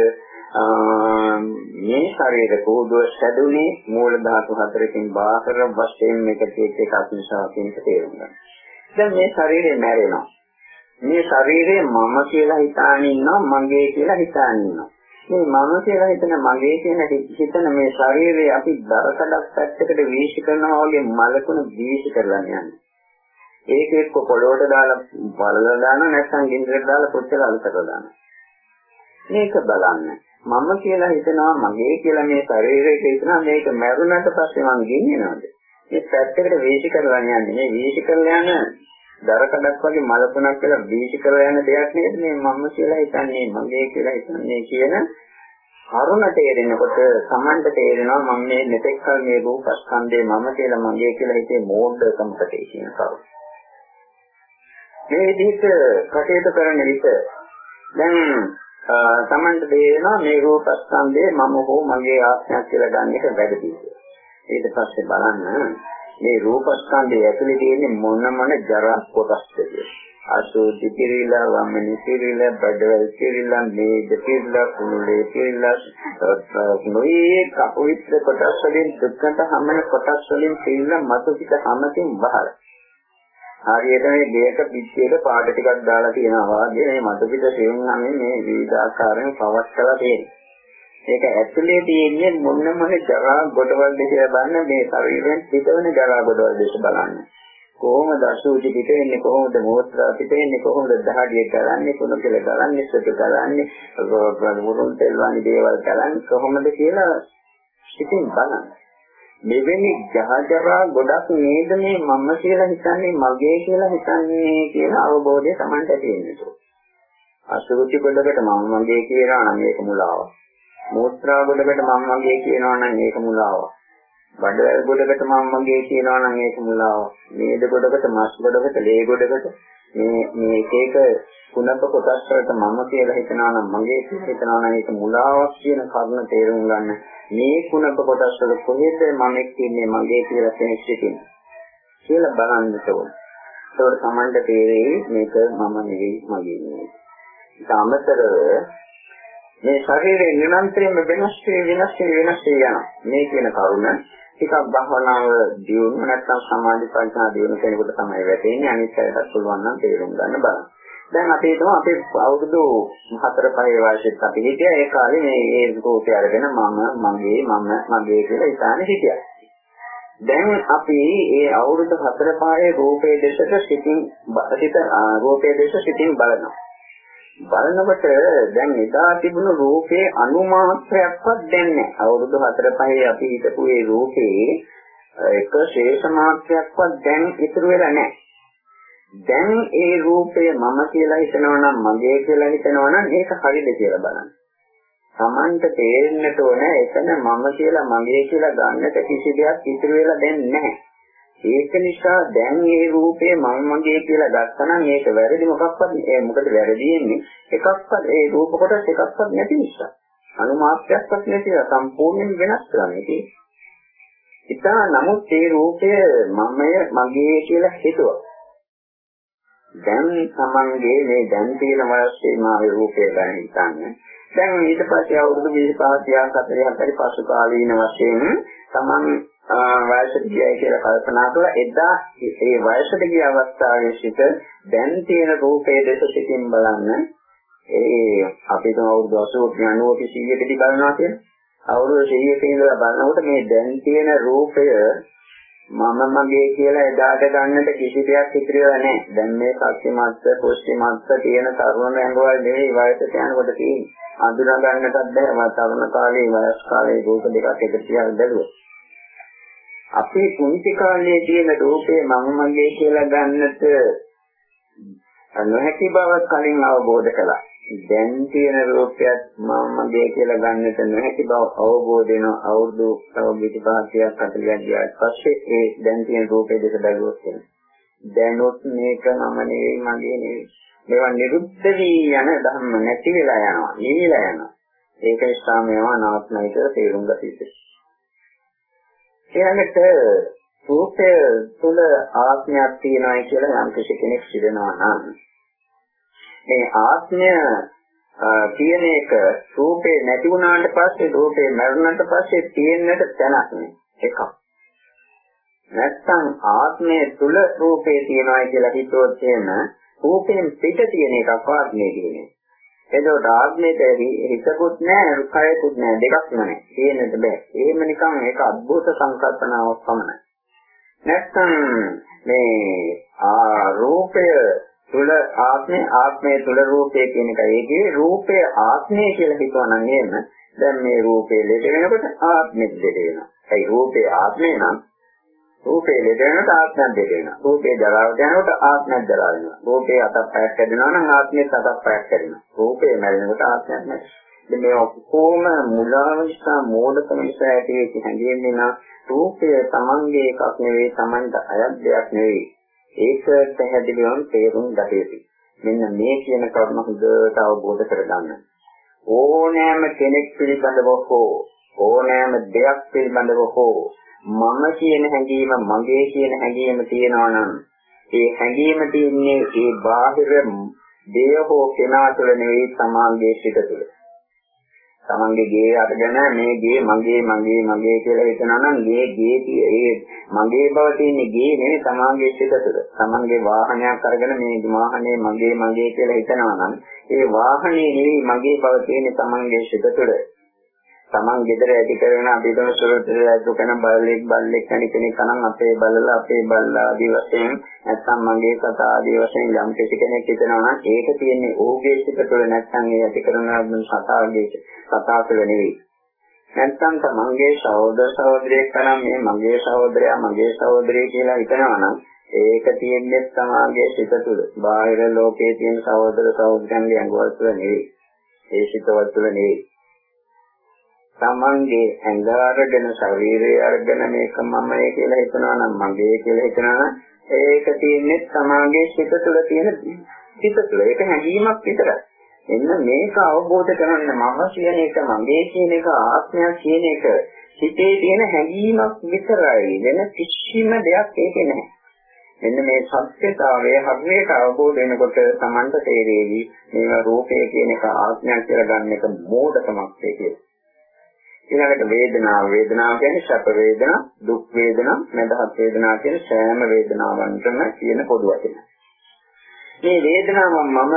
මේ ශරීර කෝදුව සැදුනේ මූල ධාතු හතරකින් බාහිර වශයෙන් මේක තියෙච්ච එකක් නිසා කියන තේරුම් ගන්න. දැන් මේ ශරීරය මැරෙනවා. මේ ශරීරය මම කියලා හිතාගෙන ඉන්නවා මගේ කියලා හිතාගෙන ඉන්නවා. මේ මම කියලා හිතන මගේ කියන හිතන මේ ශරීරය අපි දරකඩක් පැත්තකට වීසි කරනවා වගේ මලකුණ වීසි කරලා යන්නේ. ඒක එක්ක පොළොවට දාලා බලලා දාන නැත්නම් ගින්දරට දාලා පොච්චල අලු කරලා දාන. මේක බලන්න. මම කියලා හිතනවා මගේ කියලා මේ ශරීරයට හිතනවා මේක මැරුණාට පස්සේ මං ගින්නනවාද? මේ පැත්තකට වීසි කරලා යන්නේ. මේ වීසි කරලා යන දරකඩක් වගේ මලකුණක් කියලා වීසි කරලා යන දෙයක් නේද මේ මම කියලා හිතන්නේ මගේ කියලා හිතන්නේ කියන කරුණ තේරෙනකොට Tamanට තේරෙනවා මම මේ මෙතෙක් කල මේ රූපස්කන්ධේ මම කියලා මගේ කියලා හිතේ මෝඩකමකට කියන කරුණ. මේ විදිහට කටයුතු කරන විට දැන් Tamanට තේරෙනවා මේ රූපස්කන්ධේ මම හෝ මගේ ආත්මයක් කියලා ගන්න එක වැරදි. ඊට පස්සේ බලන්න මේ රූපස්කන්ධය ඇතුලේ තියෙන මොන මොන ජරා කොටස්ද කියලා. අසෝදි කිරිලා වම්මනි කිරිලා බඩවැල් කිරිලා මේද කිරිලා කුණුලේ කිරිලා නොයේ කපුවිත් කොටස් වලින් දුක්ඛට හැමන කොටස් වලින් කිරිලා මතු පිට හැමතින් වහලා හරියට මේ දෙයක පිටියක පාට ටිකක් දාලා තියෙනවා වගේ මේ මතු පිට සිවුම් හැමෙන් මේ විවිධ ආකාරයෙන් පවස්සලා තියෙනවා ඒක ඇතුලේ තියෙන්නේ මොන මොන ජරා ගොඩවල් දෙක බලන්න මේ ශරීරයෙන් පිටවන ජරා ගොඩවල් දෙක බලන්න. කොහොමද අසුචි පිට වෙන්නේ? කොහොමද මෝත්‍රා පිට වෙන්නේ? කොහොමද දහඩිය කරන්නේ? කුණු කෙල කරන්නේ? සුදු කරන්නේ? මුරුන් තෙල් වගේ දේවල් කරන්නේ? කොහොමද කියලා ඉතින් බලන්න. මෙවැනි ජහජරා ගොඩක් නේද මේ මම කියලා හිතන්නේ මගේ කියලා හිතන්නේ කියන අවබෝධය Tamanට තියෙනවා අසුචි ගොඩකට මම මගේ කියනවා නම් ඒක මුලාවක් මෝත්‍රා ගොඩකට මම මගේ කියනවා නම් ඒක මුලාවක් බඩවැල් ගොඩකට මම මගේ කියනවා නම් ඒක මුලාව. මේද ගොඩකට මස් ගොඩකට ලේ ගොඩකට මේ මේ එක එක කුණප කොටස් වලට මම කියලා හිතනවා නම් මගේ කියලා හිතනවා නම් ඒක මුලාවක් කියන කරුණ තේරුම් ගන්න. මේ කුණප කොටස් වල කොහෙද මම කියන්නේ මගේ කියලා කෙනෙක් සිටින්නේ. කියලා බලන්න ඕන. ඒකට සමණ්ඩ තේරෙයි මේක මම නෙවෙයි මගේ නෙවෙයි. ඊට අමතරව මේ ශරීරයේ නිරන්තරයෙන්ම වෙනස් වෙනස් වෙනස් යනවා. මේ කියන කරුණ ටිකක් භවනාව දියුණු නැත්නම් සමාධි ප්‍රඥා දියුණු කෙනෙකුට තමයි වැටෙන්නේ අනිත් අයටත් පුළුවන් නම් තේරුම් ගන්න බලන්න. දැන් අපි හිතමු අපි අවුරුදු 4 5 වයසෙත් අපි හිටියා ඒ කාලේ මේ ඒ රූපය අරගෙන මම මගේ මම මගේ කියලා ඉතාලේ හිටියා. දැන් අපි ඒ අවුරුදු 4 5 රූපයේ දෙසට සිතින් සිත රූපයේ දෙස සිතින් බලනවා. බලනකොට දැන් එදා තිබුණු රූපේ අනුමාත්‍රයක්වත් දැන් නැහැ. අවුරුදු 4 5 අපි හිටපු ඒ රූපේ එක ශේෂ මාත්‍රයක්වත් දැන් ඉතුරු වෙලා නැහැ. දැන් ඒ රූපය මම කියලා හිතනවා නම් මගේ කියලා හිතනවා නම් ඒක හරිද කියලා බලන්න. Tamanට තේරෙන්නට ඕන එතන මම කියලා මගේ කියලා ගන්නට කිසි දෙයක් ඉතුරු වෙලා දැන් නැහැ. ඒක නිසා දැන් මේ රූපේ මම මගේ කියලා ගත්තනම් මේක වැරදි මොකක්වත් ඒ මොකද වැරදි වෙන්නේ එකක්වත් ඒ රූප කොටස් එකක්වත් නැති නිසා අනුමාත්‍යයක්වත් නැතිව සම්පූර්ණයෙන් වෙනස් කරනවා මේක. ඉතින් නමුත් මේ රූපය මමය මගේ කියලා හිතුවා. දැන් තමන්ගේ මේ දැන් තියෙන වයස් සීමාවේ රූපය ගැන හිතන්න. දැන් ඊට පස්සේ අවුරුදු 25 30 40 පසු කාලීන වශයෙන් තමන් වයසට ගියයි කියලා කල්පනා කළා එදා ඒ වයසට ගිය අවස්ථාවේ සිට දැන් තියෙන රූපයේ දෙස සිටින් බලන්න ඒ අපි තුම අවුරුදු 80 90 100කදී බලනවා කියන්නේ අවුරුදු 100ක ඉඳලා බලනකොට මේ දැන් තියෙන රූපය මම මගේ කියලා එදාට ගන්නට කිසි දෙයක් ඉතිරිලා නැහැ. දැන් මේ සත්‍ය මත්ත, පුෂ්ටි මත්ත තියෙන තරුණ රැඟවල් නෙවෙයි වයසට යනකොට තියෙන්නේ. අඳුනා ගන්නටත් බැහැ. තරුණ කාලේ, වයස් කාලේ රූප දෙකක් එක තියලා බැලුවා. අපේ පුංචි කාලේ තියෙන රූපේ මම මගේ කියලා ගන්නට නොහැකි බව කලින් අවබෝධ කළා. දැන් තියෙන රූපයත් මම මගේ කියලා ගන්නට නොහැකි බව අවබෝධ වෙන අවුරුදු තව පිටිපස්සෙක් 40ක් ගියාට පස්සේ ඒ දැන් තියෙන රූපේ දෙක බැලුවොත් එන. දැනොත් මේක මම නෙවෙයි මගේ නෙවෙයි. මේවා නිරුද්ධ වී යන ධර්ම නැති වෙලා යනවා. නිවිලා යනවා. ඒක නිසා මේවා නාත්මයි කියලා තේරුම් ගත යුතුයි. ඊළඟට රූපය තුල ආත්මයක් තියෙනවායි කියලා යම් කෙනෙක් සිදෙනවා නම් මේ ආත්මය කියන එක රූපේ නැති වුණාට පස්සේ රූපේ මරුණාට පස්සේ තියෙන්නට තැනක් නෑ එකක්. නැත්තම් ආත්මය තුල රූපේ තියෙනවායි කියලා හිතුවොත් එහෙම රූපයෙන් පිට තියෙන එකක් ආත්මය කියන්නේ. එතකොට ආත්මයට හිතකුත් නැහැ රුඛයකුත් නැහැ දෙකක්ම නැහැ. තේන්නට බෑ. එහෙම නිකන් ඒක අద్భుත සංකල්පනාවක් පමණයි. නැත්තම් මේ ආ රූපය තුල ආත්මය ආත්මය තුල රූපය කියන එක ඒකේ රූපය ආත්මය කියලා හිතවනම් එහෙම දැන් මේ රූපේ ලෙඩ වෙනකොට ආත්මෙත් ලෙඩ වෙනවා. ඒ රූපේ ආත්මය නම් රූපේ ලෙඩ වෙනකොට ආත්මයක් දෙක වෙනවා. රූපේ ජරාවට යනකොට ආත්මයක් ජරා වෙනවා. රූපේ අතක් පයක් කැඩෙනවා නම් ආත්මෙත් අතක් පයක් කැඩෙනවා. රූපේ මැරෙනකොට ආත්මයක් නැහැ. ඉතින් මේ ඔක්කොම මුලාව නිසා මෝඩකම නිසා ඇති වෙච්ච හැඟීම් වෙන රූපය Tamange එකක් නෙවෙයි Tamanට අයත් දෙයක් නෙවෙයි. ඒක පැහැදිලිවම තේරුම් ගත යුතුයි. මෙන්න මේ කියන කරුණ හොඳට අවබෝධ කරගන්න. ඕනෑම කෙනෙක් පිළිබඳව හෝ ඕනෑම දෙයක් පිළිබඳව හෝ මම කියන හැඟීම මගේ කියන හැඟීම තියෙනවා නම් ඒ හැඟීම තියන්නේ ඒ බාහිර දේහ හෝ කෙනා තුළ නෙවෙයි සමාංගයේ සිට තුළ. තමන්ගේ ගේ අරගෙන මේ ගේ මගේ මගේ මගේ කියලා හිතනවා නම් ගේ ගේ ඒ මගේ බව තියෙන්නේ ගේ නෙවෙයි සමාංගයේ සිට තුළ. තමන්ගේ වාහනයක් අරගෙන මේ වාහනේ මගේ මගේ කියලා හිතනවා නම් ඒ වාහනේ නෙවෙයි මගේ බව තියෙන්නේ තමන්ගේ සිට තුළ. Taman ගෙදර ඇති කරන අපිටම සුරතලයක් දුකන බල්ලෙක් බල්ලෙක් කෙනෙක් කෙනෙක් අනන් අපේ බල්ලා අපේ බල්ලා ආදී වශයෙන් නැත්නම් මගේ සතා ආදී වශයෙන් යම් කෙනෙක් හිතනවා නම් ඒක තියෙන්නේ ඕගේ සිත තුළ නැත්නම් ඒ ඇති කරන සතාගේ සතා තුළ නෙවෙයි. නැත්නම් තමන්ගේ සහෝදර සහෝදරියෙක් කරන් මේ මගේ සහෝදරයා මගේ සහෝදරිය කියලා හිතනවා නම් ඒක තියෙන්නේ තමාගේ සිත තුළ. බාහිර ලෝකයේ තියෙන සහෝදර සහෝදරයන්ගේ අංගවල තුළ නෙවෙයි. ඒ සිතවල තුළ නෙවෙයි. තමන්ගේ ඇඟ අරගෙන ශරීරය අරගෙන මේක මමයි කියලා හිතනවා නම් මගේ කියලා හිතනවා නම් ඒක තියෙන්නේ තමාගේ සිත තුළ තියෙන සිත තුළ ඒක හැඟීමක් විතරයි. එන්න මේක අවබෝධ කරගන්න මම කියන එක මගේ කියන එක ආත්මයක් කියන එක සිතේ තියෙන හැඟීමක් විතරයි වෙන කිසිම දෙයක් ඒකේ නැහැ. මෙන්න මේ සත්‍යතාවය හරියට අවබෝධ වෙනකොට Tamanta තේරෙවි මේවා රූපය කියන එක ආත්මයක් කියලා ගන්න එක මෝඩකමක් කියලා. ඊළඟට වේදනාව වේදනාව කියන්නේ සැප වේදනා දුක් වේදනා මදහත් වේදනා කියන සෑම වේදනාවන්ටම කියන පොදු වචන. මේ වේදනාව මම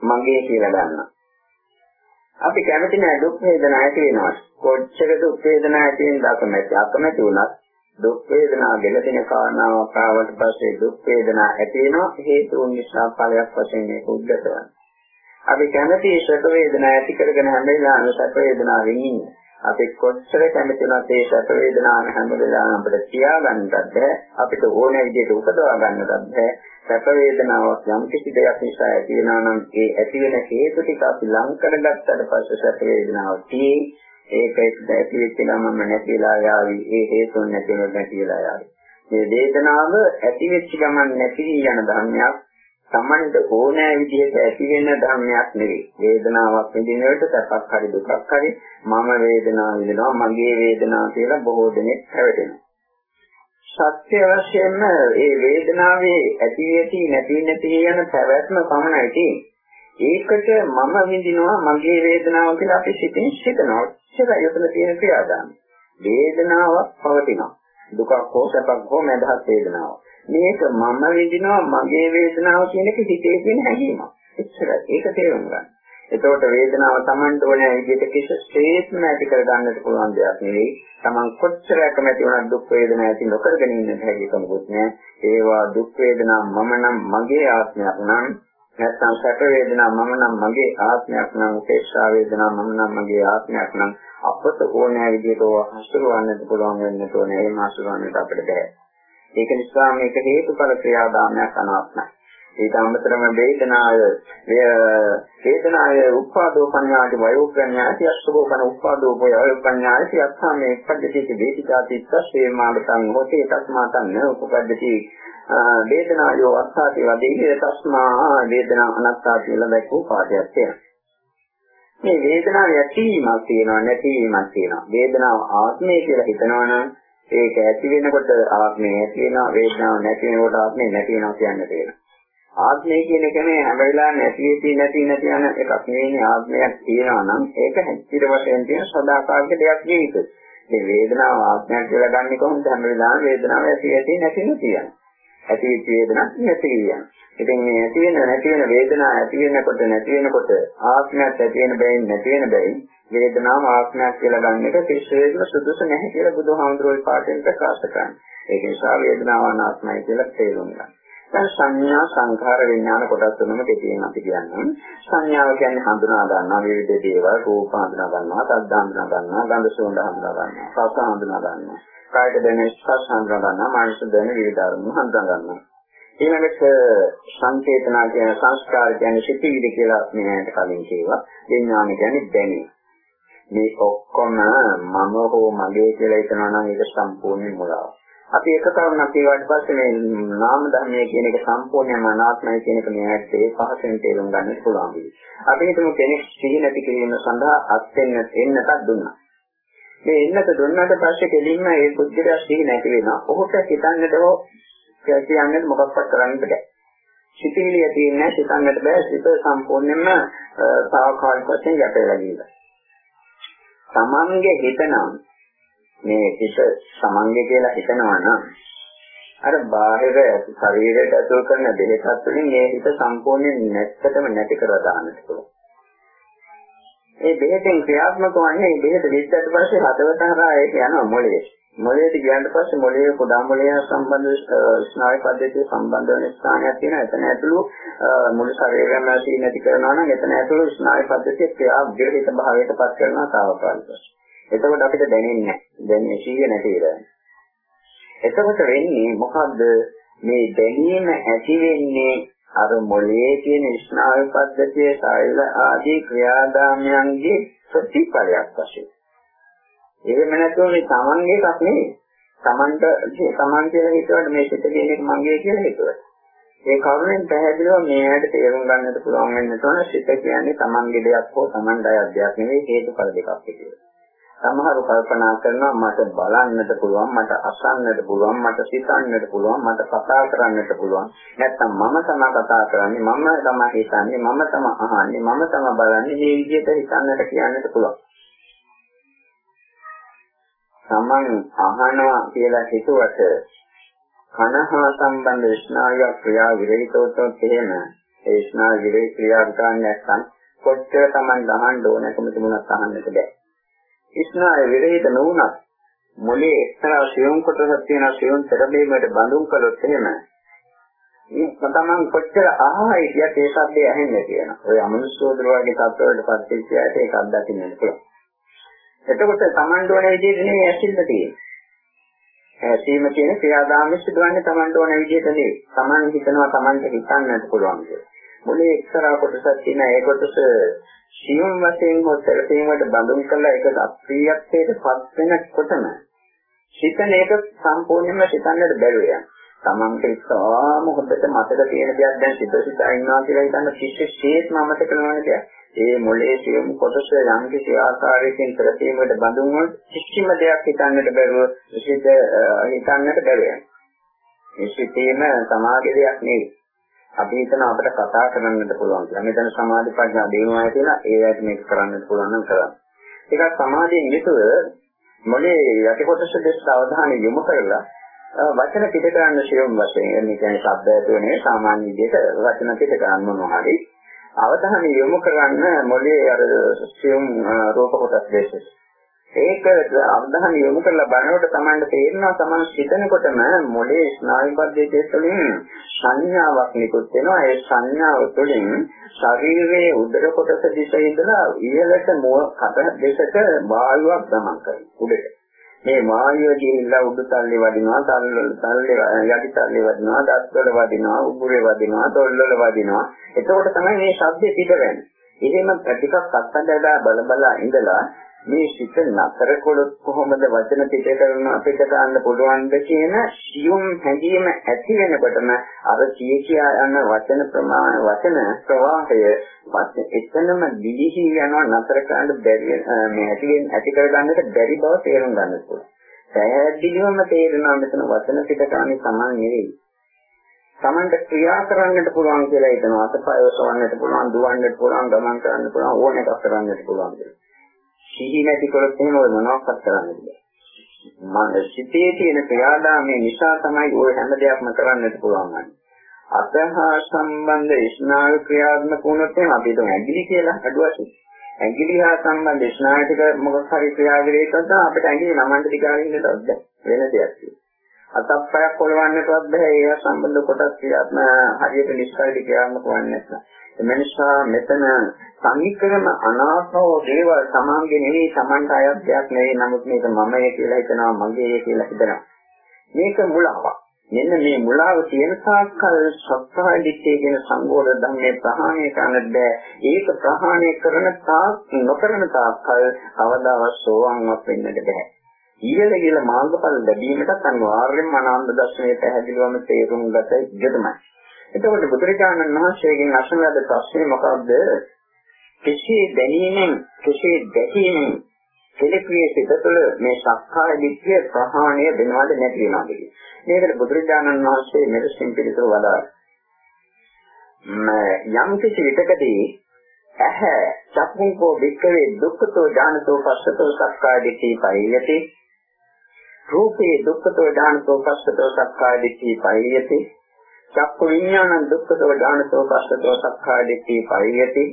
මගේ කියලා ගන්නවා. අපි කැමති නෑ දුක් වේදනා ඇති වෙනවා. කොච්චර දුක් වේදනා ඇති වෙනද අකමැති අකමැති වුණත් දුක් වේදනා ගෙලදෙන කාරණාවක් ආවට පස්සේ දුක් වේදනා ඇති වෙනවා හේතුන් නිසා ඵලයක් වශයෙන් මේක උද්ගතවන්නේ. අපි කැමති සැප වේදනා ඇති කරගෙන හැම වෙලාවෙම සැප වේදනාවෙන් ඉන්නේ. අපි කොච්චර කැමති වුණත් ඒ සැප වේදනාව හැම වෙලාවෙම අපිට තියාගන්නත් බෑ. අපිට ඕන විදිහට උපදවා ගන්නත් බෑ. සැප වේදනාවක් යම් කිසි දෙයක් නිසා ඇති වෙනවා නම් ඒ ඇති වෙන හේතු ටික අපි ලං කරගත්තට පස්සේ සැප වේදනාව තියෙයි. ඒක ඇති වෙච්ච ගමන්ම නැතිලා යාවි. ඒ හේතුන් නැතිව නැතිලා යාවි. මේ වේදනාව ඇති වෙච්ච ගමන් නැති යන ධර්මයක් Tamanට ඕනෑ විදිහට ඇති වෙන ධර්මයක් නෙවෙයි. වේදනාවක් විඳින විට සැපක් හරි දුකක් හරි මම වේදනාව විඳිනවා මගේ වේදනාව කියලා බොහෝ දෙනෙක් හැවටෙනවා. සත්‍ය වශයෙන්ම මේ වේදනාවේ ඇති ඇති නැති නැති යන පැවැත්ම පමණයි තියෙන්නේ. ඒකට මම විඳිනවා මගේ වේදනාව කියලා අපි සිතින් සිතනවා. ඒක යොතන තියෙන ක්‍රියාදාම. වේදනාවක් පවතිනවා. දුකක් හෝ සැපක් හෝ මඳහත් වේදනාවක්. මේක මම විඳිනවා මගේ වේදනාව කියන එක හිතේ තියෙන හැඟීමක්. එච්චරයි. ඒක තේරුම් ගන්න. එතකොට වේදනාව Tamanට ඕන විදිහට කිසිසේත්ම ඇති කර ගන්නට පුළුවන් දෙයක් නෙවෙයි. Taman කොච්චර කැමති වුණත් දුක් වේදනා ඇති නොකරගෙන ඉන්න හැකියාවකුත් නෑ. ඒවා දුක් වේදනා මම නම් මගේ ආත්මයක් නම් නැත්නම් සැප වේදනා මම නම් මගේ ආත්මයක් නම් උපේක්ෂා වේදනා මම නම් මගේ ආත්මයක් නම් අපට ඕනෑ විදිහට හසුරවන්නත් පුළුවන් වෙන්න ඕනේ. එහෙම හසුරවන්නට අපිට බෑ. ඒක නිසා මේක හේතුඵල ක්‍රියාදාමයක් අනාත්මයි. ඒක අමතරම වේදනාය වේදනාය උපාදෝ පඤ්ඤාති වයෝ පඤ්ඤාති අස්සබෝ කන උපාදෝ වයෝ පඤ්ඤාති අත්ථාමේ පද්දති වේදිකාති තස්සේ මාගතං හොතේ තස්මාතං න උපපද්දති වේදනායෝ අත්ථාති වදේ තස්මා වේදනා අනත්තා කියලා දැක්වූ පාඩයක් තියෙනවා. මේ වේදනාව ඇතිවීමක් තියෙනවා නැතිවීමක් තියෙනවා. වේදනාව ආත්මය කියලා හිතනවා නම් ඒක ඇති වෙනකොට ආත්මය ඇති වෙනවා වේදනාව නැති වෙනකොට ආත්මය නැති වෙනවා කියන්න තියෙනවා. ආත්මය කියන එක මේ හැම වෙලාවෙම නැති වෙති නැති නැති යන එකක් නෙවෙයි ආත්මයක් තියෙනවා නම් ඒක හැච්චිර වශයෙන් තියෙන සදාකාලික දෙයක් නෙවෙයි. මේ වේදනාව ආත්මයක් කියලා ගන්න කොහොමද හැම වෙලාවෙම වේදනාව ඇති ඇති නැති නැති යන. ඇති වෙච්ච වේදනාවක් නැති කියන. ඉතින් මේ ඇති වෙන නැති වෙන වේදනාව ඇති වෙනකොට නැති වෙනකොට ආත්මයක් ඇති වෙන බැවින් නැති වෙන බැවින් වේදනාව ආත්මයක් කියලා ගන්න එක කිසිසේත්ම සුදුසු නැහැ කියලා බුදුහාමුදුරුවෝ පාඩයෙන් ප්‍රකාශ කරනවා. ඒක නිසා වේදනාව අනාත්මයි කියලා තේරුම් ගන්න. දැන් සංඥා සංඛාර විඥාන කොටස් තුනම දෙකෙන් අපි කියන්නේ සංඥාව කියන්නේ හඳුනා ගන්නවා විවිධ දේවල් රූප හඳුනා ගන්නවා සද්ද හඳුනා ගන්නවා ගන්ධ සුවඳ හඳුනා ගන්නවා රස හඳුනා ගන්නවා කායට දැනෙන ස්පර්ශ හඳුනා ගන්නවා මානසික දැනෙන විවිධ අරමුණු හඳුනා ගන්නවා ඊළඟට සංකේතනා කියන සංස්කාර කියන්නේ සිතිවිලි කියලා මෙහෙට කලින් කියවා විඥාන කියන්නේ දැනීම මේ ඔක්කොම මම හෝ මගේ කියලා හිතනවා නම් ඒක සම්පූර්ණයෙන් මුලාවක්. අපි එක කරුණක් කියවට පස්සේ මේ නාම ධර්මයේ කියන එක සම්පූර්ණයෙන්ම අනාත්මයි කියන එක මෙයාට ඒ පහසෙන් තේරුම් ගන්න පුළුවන් වෙයි. අපි හිතමු කෙනෙක් සිහි නැති කිරීම සඳහා අත් වෙන්න එන්නටත් දුන්නා. මේ එන්නත දුන්නාට පස්සේ කෙලින්ම ඒ බුද්ධිය සිහි නැති වෙනවා. ඔහුට හිතන්නට හෝ කියන්නට මොකක්වත් කරන්න බෑ. සිතිවිලි ඇති වෙන්නේ හිතන්නට බෑ. සිත සම්පූර්ණයෙන්ම සාවකාලික වශයෙන් යටේලා ගිහිල්ලා. තමන්ගේ හිතනම් මේ හිත තමන්ගේ කියලා හිතනවා නම් අර බාහිර ශරීරයට ඇතුල් කරන දෙහසත් වලින් මේ හිත සම්පූර්ණයෙන් නැත්තටම නැති කරලා දාන්නට පුළුවන්. ඒ බෙහෙතෙන් ක්‍රියාත්මක වන්නේ බෙහෙත දෙද්දට පස්සේ හදවත හරහා ඒක යනවා මොළයේ. මොළයට ගියන්ට පස්සේ මොළයේ කුඩා මොළය සම්බන්ධ ස්නායු පද්ධතිය සම්බන්ධ වෙන ස්ථානයක් තියෙනවා. එතන ඇතුළු මුළු ශරීරයම සී නැති කරනවා නම් එතන ඇතුළු ස්නායු පද්ධතිය ක්‍රියා විරහිත භාවයට පත් කරනවා తాවකාලිකව. එතකොට අපිට දැනෙන්නේ නැහැ. දැනෙන්නේ සීය නැති වෙලා. එතකොට වෙන්නේ මොකද්ද? මේ දැනීම ඇති වෙන්නේ අර මොළයේ තියෙන ස්නායු පද්ධතියේ සෛල ආදී ක්‍රියාදාමයන්ගේ ප්‍රතිඵලයක් වශයෙන්. එහෙම නැතුව මේ තමන්ගේ එකක් නෙවෙයි. තමන්ට තමන් කියලා හිතුවට මේ සිත කියන එක මගේ කියලා හිතුවට. ඒ කරුණෙන් පැහැදිලිව මේ ඇයිද තේරුම් ගන්නට පුළුවන් වෙන්න තෝරන සිත කියන්නේ තමන්ගේ දෙයක් හෝ තමන්ගේ දෙයක් නෙවෙයි හේතුඵල දෙකක් කියලා. සමහරව කල්පනා කරනවා මට බලන්නට පුළුවන් මට අසන්නට පුළුවන් මට සිතන්නට පුළුවන් මට කතා කරන්නට පුළුවන් නැත්නම් මම තමයි කතා කරන්නේ මම තමයි හිතන්නේ මම තමයි අහන්නේ මම තමයි බලන්නේ මේ විදිහට හිතන්නට කියන්නට පුළුවන් Taman අහනවා කියලා හිතුවට කනහා සම්බන්ධ ස්නායු ක්‍රියා විරහිතවොත් එහෙම ඒ ස්නායු විරහිත ක්‍රියා කරන්නේ නැත්නම් කොච්චර Taman අහන්න ඕන කොහොමද මුණක් අහන්නට බැහැ ස්නාය විරහිත නොවුනත් මොලේ එක්තරා සියුම් කොටසක් තියෙන සියුම් තෙරබීමට බඳුන් කළොත් එහෙම මේ තමන් කොච්චර ආහයි කියත් ඒ ශබ්දය ඇහෙන්නේ කියන. ඔය අමනුෂ්‍යෝදර වගේ තත්ත්වවලට පත් වෙච්ච අයට ඒක අත්දකින්න පුළුවන්. එතකොට තමන්ට ඕන විදිහට නෙමෙයි ඇසින්න තියෙන්නේ. ඇසීම කියන ක්‍රියාදාම සිදුවන්නේ තමන්ට ඕන විදිහට නෙවෙයි. තමන් හිතනවා තමන්ට හිතන්නත් පුළුවන් කියලා. මොලේ එක්තරා කොටසක් තියෙන ඒ කොටස සියුම් වශයෙන් හොතර තේමකට බඳුන් කළා ඒක අප්‍රියත්වයට පත් වෙනකොටම සිතන එක සම්පූර්ණයෙන්ම සිතන්නට බැරුව යනවා. තමන්ට ඉතාම හොඳට මතක තියෙන දෙයක් දැන් සිත සිත ඉන්නවා කියලා හිතන්න කිසිසේත්ම අමතක කරන දෙයක්. ඒ මොලේ සියුම් කොටස යම් කිසි ආකාරයකින් ප්‍රතිමකට බඳුන් වුණොත් කිසිම දෙයක් හිතන්නට බැරුව සිත හිතන්නට බැරුව යනවා. මේ සිතේම සමාධි දෙයක් නෙවෙයි. අපි හිතන අපිට කතා කරන්නට පුළුවන් කියලා. මෙතන සමාධි ප්‍රඥා දිනුවාය කියලා ඒ ඇයි මේක කරන්නට පුළුවන් නම් කරන්න. ඒක සමාධියෙන් යුතුව මොලේ යටි කොටස දෙස් අවධානය යොමු කරලා වචන පිට කරන්න ශියුම් වශයෙන් මේ කියන්නේ ශබ්ද ඇතුළේ සාමාන්‍ය විදිහට වචන පිට කරන්න මොනවා හරි අවධානය යොමු කරන්න මොලේ අර ශියුම් රූප කොටස් දෙකේ ඒක අවධානය යොමු කරලා බලනකොට Tamanට තේරෙනවා Taman සිතනකොටම මොලේ ස්නායු පද්ධතිය තුළින් සංඥාවක් නිකුත් වෙනවා. ඒ සංඥාව තුළින් ශරීරයේ උදර කොටස දිශ ඉඳලා ඉහළට මුව කට දෙසට වායුවක් ගමන් කරනවා. උඩට. මේ වායුව ගිහිල්ලා උඩු තල්ලේ වදිනවා තල්වල තල්ලේ යටි තල්ලේ වදිනවා දත්වල වදිනවා උගුරේ වදිනවා තොල්වල වදිනවා. එතකොට තමයි මේ ශබ්දේ පිට වෙන්නේ. එහෙම ටිකක් අත්හදලා බල බල ඉඳලා මේ සිත නතර කළොත් කොහොමද වචන පිට කරන අපිට ගන්න පුළුවන්ද කියන සියුම් හැඟීම ඇති වෙනකොටම අර සිය කියා යන වචන ප්‍රමාණ වචන ප්‍රවාහය එතනම දිලිහි යනවා නතර කරන්න බැරි මේ ඇතිවෙන් ඇති කරගන්නට බැරි බව තේරුම් ගන්න පුළුවන්. පැහැදිලිවම තේරෙනවා මෙතන වචන පිට කරන්නේ සමාන නෙවෙයි. Tamanට ක්‍රියා කරන්නට පුළුවන් කියලා හිතනවා. අතපය ඔසවන්නට පුළුවන්, දුවන්නට පුළුවන්, ගමන් කරන්න පුළුවන්, ඕන එකක් කරන්නට පුළුවන් කියලා. සිහි නැති කරොත් එහෙම මොනවක්වත් කරන්න බෑ. මන සිතේ තියෙන ක්‍රියාදාමයේ නිසා තමයි ওই හැම දෙයක්ම කරන්නට පුළුවන් වන්නේ. අතහා සම්බන්ධ ස්නායු ක්‍රියාත්මක වුණොත් එහෙනම් අපි හිතමු ඇඟිලි කියලා අඩුවශයෙන්. ඇඟිලි හා සම්බන්ධ ස්නායු ටික මොකක් හරි ක්‍රියාවලියක් තමයි අපිට ඇඟිලි නමන්න දිගාරින්නට බැහැ. වෙන දෙයක් තියෙනවා. අතක් පයක් පොළවන්නටවත් බෑ ඒවා සම්බන්ධ කොටස් ක්‍රියාත්මක හරියට නිෂ්කල්ටි ක්‍රියාත්මක වන්නේ නැත්නම්. එමනිසා මෙතන සංකීර්ණ අනාත්මව දේවල් සමාන්ගේ නෙවෙයි සමන්ට අයත් දෙයක් නෙවෙයි. නමුත් මේක මමයි කියලා හිතනවා මගේ කියලා හිතනවා. මේක මුලාවක්. මෙන්න මේ මුලාව තියෙන තාක්කල් සත්‍යය දිත්තේ කියන සංගෝධ ධර්මයේ ප්‍රහාණය කරන්න බෑ. ඒක ප්‍රහාණය කරන තාක් නොකරන තාක්කල් අවදාවත් සෝවන්වත් වෙන්නට බෑ. ඊළඟ කියලා මාර්ගඵල ලැබීමට අනිවාර්යෙන්ම අනාන්ද දර්ශනයේ පැහැදිලිවම තේරුම් ගත යුතුමයි. එතකොට බුදුරජාණන් වහන්සේගෙන් අසන ලද ප්‍රශ්නේ මොකක්ද? කෙසේ දැනීමෙන් කෙසේ දැකීමෙන් කෙලෙක්‍රියේ සිත තුළ මේ සක්කාය දිට්ඨිය ප්‍රහාණය වෙනවද නැති වෙනවද කියන්නේ. මේකට බුදුරජාණන් වහන්සේ මෙලෙසින් පිළිතුරු වදාළා. යම් කිසි විටකදී ඇහැ චක්ඛුකෝ වික්කවේ දුක්ඛතෝ ඥානතෝ පස්සතෝ සක්කාය දිට්ඨි පරියති රූපේ දුක්ඛතෝ ඥානතෝ පස්සතෝ සක්කාය දිට්ඨි පරියති චක්කු විඥානං දුක්ඛතෝ ඥානතෝ පස්සතෝ සක්කාය දිට්ඨි පරියති.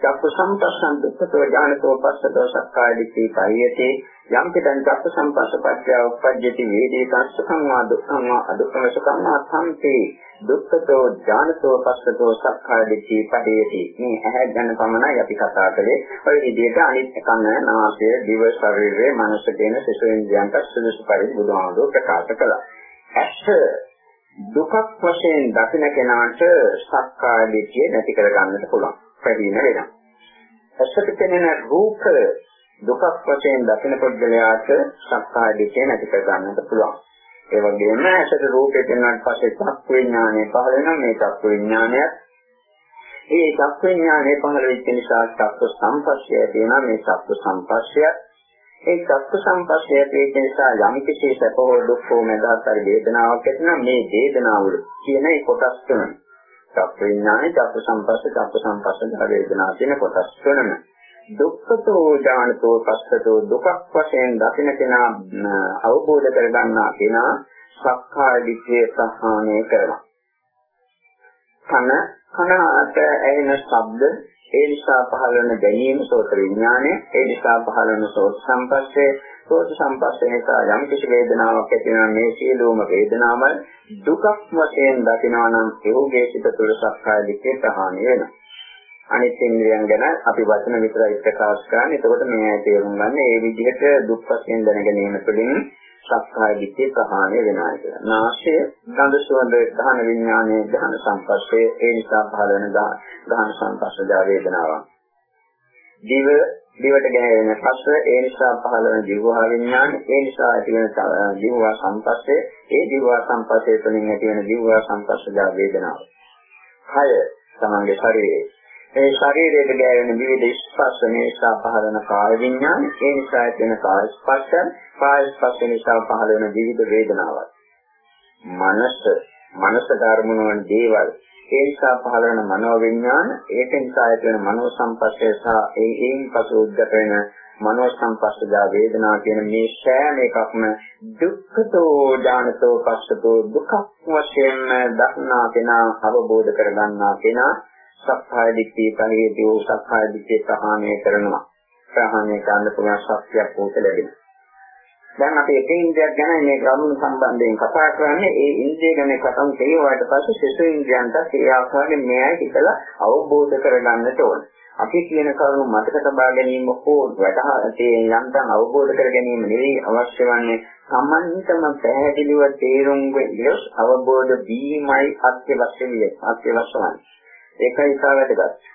චක්කු සම්පස්සං දුක්ඛතෝ ඥානතෝ පස්සතෝ සක්කාය දිට්ඨි පරියති. යම් පිටං චක්කු සම්පස්සපච්චය උප්පජ්ජති වේදී සංසුඛං වා දුක්ඛං වා අදුක්ඛං සුඛං වා සම්පේ. දුක්ඛතෝ ඥානතෝ පස්සතෝ සක්කාය දිට්ඨි පරියති. මේ ඇහැ ගැන පමණයි අපි කතා කළේ. ඔය විදිහට අනිත් කන නාසය දිව ශරීරය මනස කියන සිසුන්ජයන්ට සුදුසු පරිදි බුදුහාමුදුරුවෝ ප්‍රකාශ කළා. ඇස දුකක් වශයෙන් දකින කෙනාට සක්කාය දිට්ඨිය නැති කරගන්නට පුළුවන්. පැහැදිලි වෙනවා. ඇසට පෙනෙන රූප දුකක් වශයෙන් දකින පුද්ගලයාට සක්කාය දිට්ඨිය නැති කරගන්නට පුළුවන්. ඒ වගේම ඇසට රූපේ පෙනෙනාට පස්සේ චක්ක විඥානය පහළ වෙනවා. මේ චක්ක විඥානයත් ඒ චක්ක විඥානය පහළ වෙච්ච නිසා චක්ක සංපස්සය තියෙනවා. මේ චක්ක සංපස්සයත් ඒ චක්ක සංපස්සේ ඇති නිසා යම් කිසි සැප හෝ දුක් හෝ මඳහත් හරි වේදනාවක් ඇතිනම් මේ වේදනාවල කියන ඒ කොටස් තුන. චක්ක විඥානේ චක්ක සංපස්සේ චක්ක සංපස්සේ වේදනාව කියන කොටස් තුනම. දුක්ඛතෝ ඥානතෝ පස්සතෝ දුකක් වශයෙන් දකින කෙනා අවබෝධ කරගන්නා කෙනා සක්කාය දිට්ඨිය සහානය කරනවා. කන කනට ඇහෙන ශබ්ද ඒ නිසා පහළ වෙන දැනීම සෝත විඥානය, ඒ නිසා පහළ වෙන සෝත සංපස්සේ, සෝත සංපස්සේ නිසා යම් කිසි වේදනාවක් ඇති වෙනවා මේ සියලුම වේදනාවල් දුකක් වශයෙන් දකිනවා නම් ඒෝගේ සිත තුළ සක්කාය දිට්ඨිය ප්‍රහාණය වෙනවා. අනිත් ඉන්ද්‍රියන් ගැන අපි වචන විතරයි ප්‍රකාශ කරන්නේ. එතකොට මේ තේරුම් ගන්න ඒ විදිහට දුක් වශයෙන් දැනගැනීම තුළින් සක්කාය දිට්ඨිය ප්‍රහාණය වෙනවා කියලා. නාසය ගඳ සුවඳ ධන විඥානයේ ධන සංපස්සේ ඒ නිසා පහළ වෙන ධන සංපස්සජා වේදනාවක්. දිව දිවට ගැහෙන පස්ස ඒ නිසා පහළ වෙන ජීවහා විඥාන ඒ නිසා ඇති වෙන ජීවහා සංපස්සේ ඒ ජීවහා සංපස්සේ තුළින් ඇති වෙන ජීවහා සංපස්සජා වේදනාව. කය තමන්ගේ ශරීරයේ ඒ ශරීරයට ගැයෙන විවිධ ස්පර්ශ නිසා පහළ වෙන කාය විඥාන ඒ නිසා ඇති වෙන කාය ස්පර්ශ කාය ස්පර්ශ නිසා පහළ වෙන විවිධ වේදනාවක්. මනස මනස ධර්මන වන දේවල් ඒ නිසා පහළ වෙන මනෝ විඥාන ඒක නිසා ඇති වෙන මනෝ සංපස්සේ සහ ඒ ඒන් පසු උද්ගත වෙන මනෝ සංපස්සදා වේදනා කියන මේ සෑම එකක්ම දුක්ඛතෝ ඥානතෝ පස්සතෝ දුක්ඛ වශයෙන් දක්නා කෙනා අවබෝධ කරගන්නා කෙනා සක්කාය දිට්ඨිය පරිදි සක්කාය දිට්ඨිය ප්‍රහාණය කරනවා ප්‍රහාණය කරන්න පුළුවන් ශක්තියක් උට ලැබෙනවා දැන් අපි එක ඉන්ද්‍රියක් ගැන මේ කරුණු සම්බන්ධයෙන් කතා කරන්නේ ඒ ඉන්ද්‍රිය ගැන කතා කෙරුවාට පස්සේ ශිෂ්‍ය ඉන්ද්‍රියන්ට ඒ ආකාරයෙන් මෙයයි කියලා අවබෝධ කරගන්නට ඕන. අපි කියන කරුණු මතක තබා ගැනීම හෝ වටහා යන්තම් අවබෝධ කර ගැනීම නෙවෙයි අවශ්‍ය වන්නේ සම්මන්විතම පැහැදිලිව තේරුම් ගියොත් අවබෝධ වීමයි අත්‍යවශ්‍ය විය. අත්‍යවශ්‍ය වන්නේ. ඒකයි ඉතාලටගත්.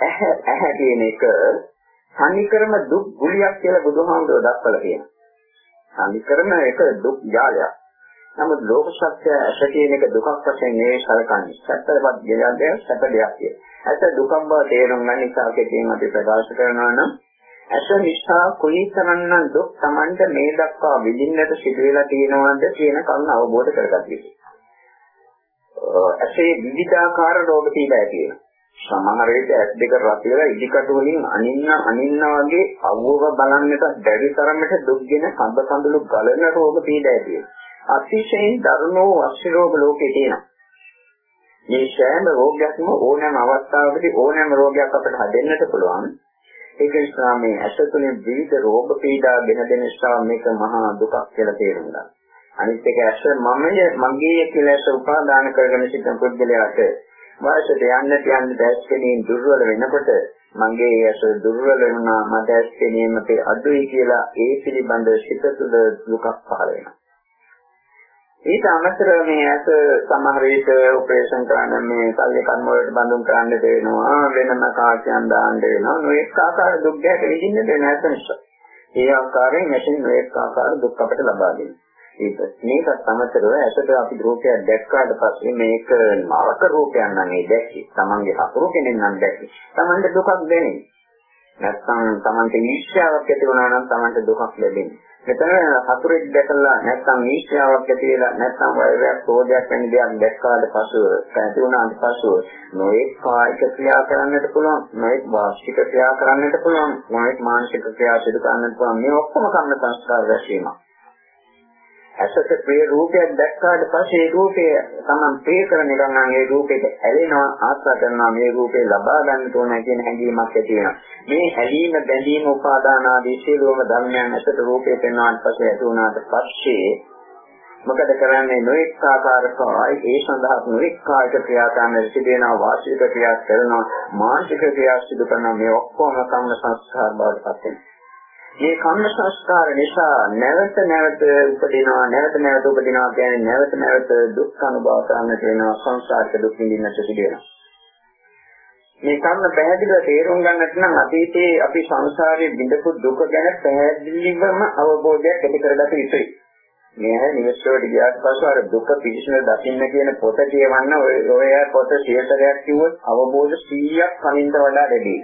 ඇහැ ඇහැ කියන එක සම්නිකරම දුක් ගුලියක් කියලා බුදුහාමුදුරුවෝ දක්වලා තියෙනවා. සම්කරන එක දුක් ජාලයක්. නමුත් ලෝක සත්‍ය ඇස කියන එක දුකක් වශයෙන් නෙවෙයි සලකන්නේ. සත්‍යවත් දෙයක් සැප දෙයක් කිය. ඇස දුකක් බව තේරුම් ගන්න නිසා කෙටියෙන් අපි ප්‍රකාශ කරනවා නම් ඇස නිසා කුලීතරන්න දුක් Tamante මේ දක්වා විඳින්නට සිදු වෙලා තියෙනවද කියන කරුණ අවබෝධ කරගන්න ඕනේ. ඇසේ විවිධාකාර රෝග පීඩා තියෙනවා. සමහර විට ඇස් දෙක රත් වෙලා ඉදිකටු වලින් අනින්න අනින්න වගේ අවුව බලන්නට බැරි තරමට දුක්ගෙන කඳ කඳුළු ගලන රෝග පීඩා තියෙනවා. අතිශයින් දරුණෝ වස්තු රෝග ලෝකේ තියෙනවා. මේ සෑම රෝගයක්ම ඕනෑම අවස්ථාවකදී ඕනෑම රෝගයක් අපිට හදෙන්නට පුළුවන්. ඒක නිසා මේ ඇසතුනේ විවිධ රෝග පීඩා ගෙන දෙන නිසා මේක මහා දුකක් කියලා තේරුම් ගන්න. අනිත් එක ඇස මමයේ මගේ කියලා ඇස උපාදාන කරගෙන සිටින පුද්ගලයාට වයසට යන්න යන්න දැස් ගැනීම දුර්වල වෙනකොට මගේ ඇස දුර්වල වෙනවා මට ඇස් ගැනීම අඩුයි කියලා ඒ පිළිබඳ සිත තුළ දුකක් පහළ වෙනවා. ඊට අමතරව මේ ඇස සමහර විට ඔපරේෂන් කරන්න මේ සල්ලි කර්ම වලට බඳුන් කරන්න දෙනවා වෙනම කාර්යයන් දාන්න වෙනවා නොඑක ආකාර දුක් ගැට විඳින්න දෙන ඇස නිසා. ඒ ආකාරයෙන් ඇසින් නොඑක ආකාර දුක් අපට ලබා දෙනවා. ඒක මේකත් අමතරව ඇසට අපි රූපයක් දැක්කාට පස්සේ මේක නරක රූපයක් නම් ඒ දැක්කේ. Tamange හතුරු කෙනෙක් නම් දැක්කේ. Tamanට දුකක් දැනෙන්නේ. නැත්නම් Tamanට ඊර්ෂ්‍යාවක් ඇති වුණා නම් Tamanට දුකක් ලැබෙන්නේ. මෙතන හතුරෙක් දැකලා නැත්නම් ඊර්ෂ්‍යාවක් ඇති වෙලා නැත්නම් වෛරයක් ක්‍රෝධයක් වැනි දෙයක් දැක්කාට පසුව ඇති වුණාට පසුව නොඑක් කායික ක්‍රියා කරන්නට පුළුවන් නොඑක් වාචික ක්‍රියා කරන්නට පුළුවන් නොඑක් මානසික ක්‍රියා සිදු කරන්නට පුළුවන් මේ ඔක්කොම කර්ම සංස්කාර රැස්වීමක් ඇසට ප්‍රිය රූපයක් දැක්කාට පස්සේ ඒ රූපය තමන් ප්‍රිය කරන එක නම් ඒ රූපෙට ඇලෙනවා ආශා කරනවා මේ රූපේ ලබා ගන්න ඕන කියන හැඟීමක් ඇති වෙනවා. මේ ඇලීම බැඳීම උපාදාන ආදී සියලුම ධර්මයන් ඇසට රූපේ පෙන්වනාට පස්සේ ඇති වුණාට පස්සේ මොකද කරන්නේ? නොඑක ආකාරකවයි ඒ සඳහා නොඑක කායික ක්‍රියා කරන සිදෙනා වාචික ක්‍රියා කරනවා මානසික ක්‍රියා සිදු කරන මේ ඔක්කොම කම්ම සංස්කාර බවට පත් වෙනවා. මේ කම්ම සංස්කාර නිසා නැවත නැවත උපදිනවා නැවත නැවත උපදිනවා කියන්නේ නැවත නැවත දුක් අනුභව කරන්නට වෙනවා සංසාරික දුක් විඳින්නට සිදුවෙනවා. මේ කර්ම පැහැදිලිව තේරුම් ගන්නට නම් අතීතයේ අපි සංසාරයේ විඳපු දුක ගැන පැහැදිලිවම අවබෝධයක් ඇති කරගත යුතුයි. මේ නිවසේට ගියාට පස්සේ අර දුක පිළිසින දකින්න කියන පොත කියවන්න ඔය ඔය පොත සියතරයක් කිව්වොත් අවබෝධ 100ක් කලින්ට වඩා ලැබෙයි.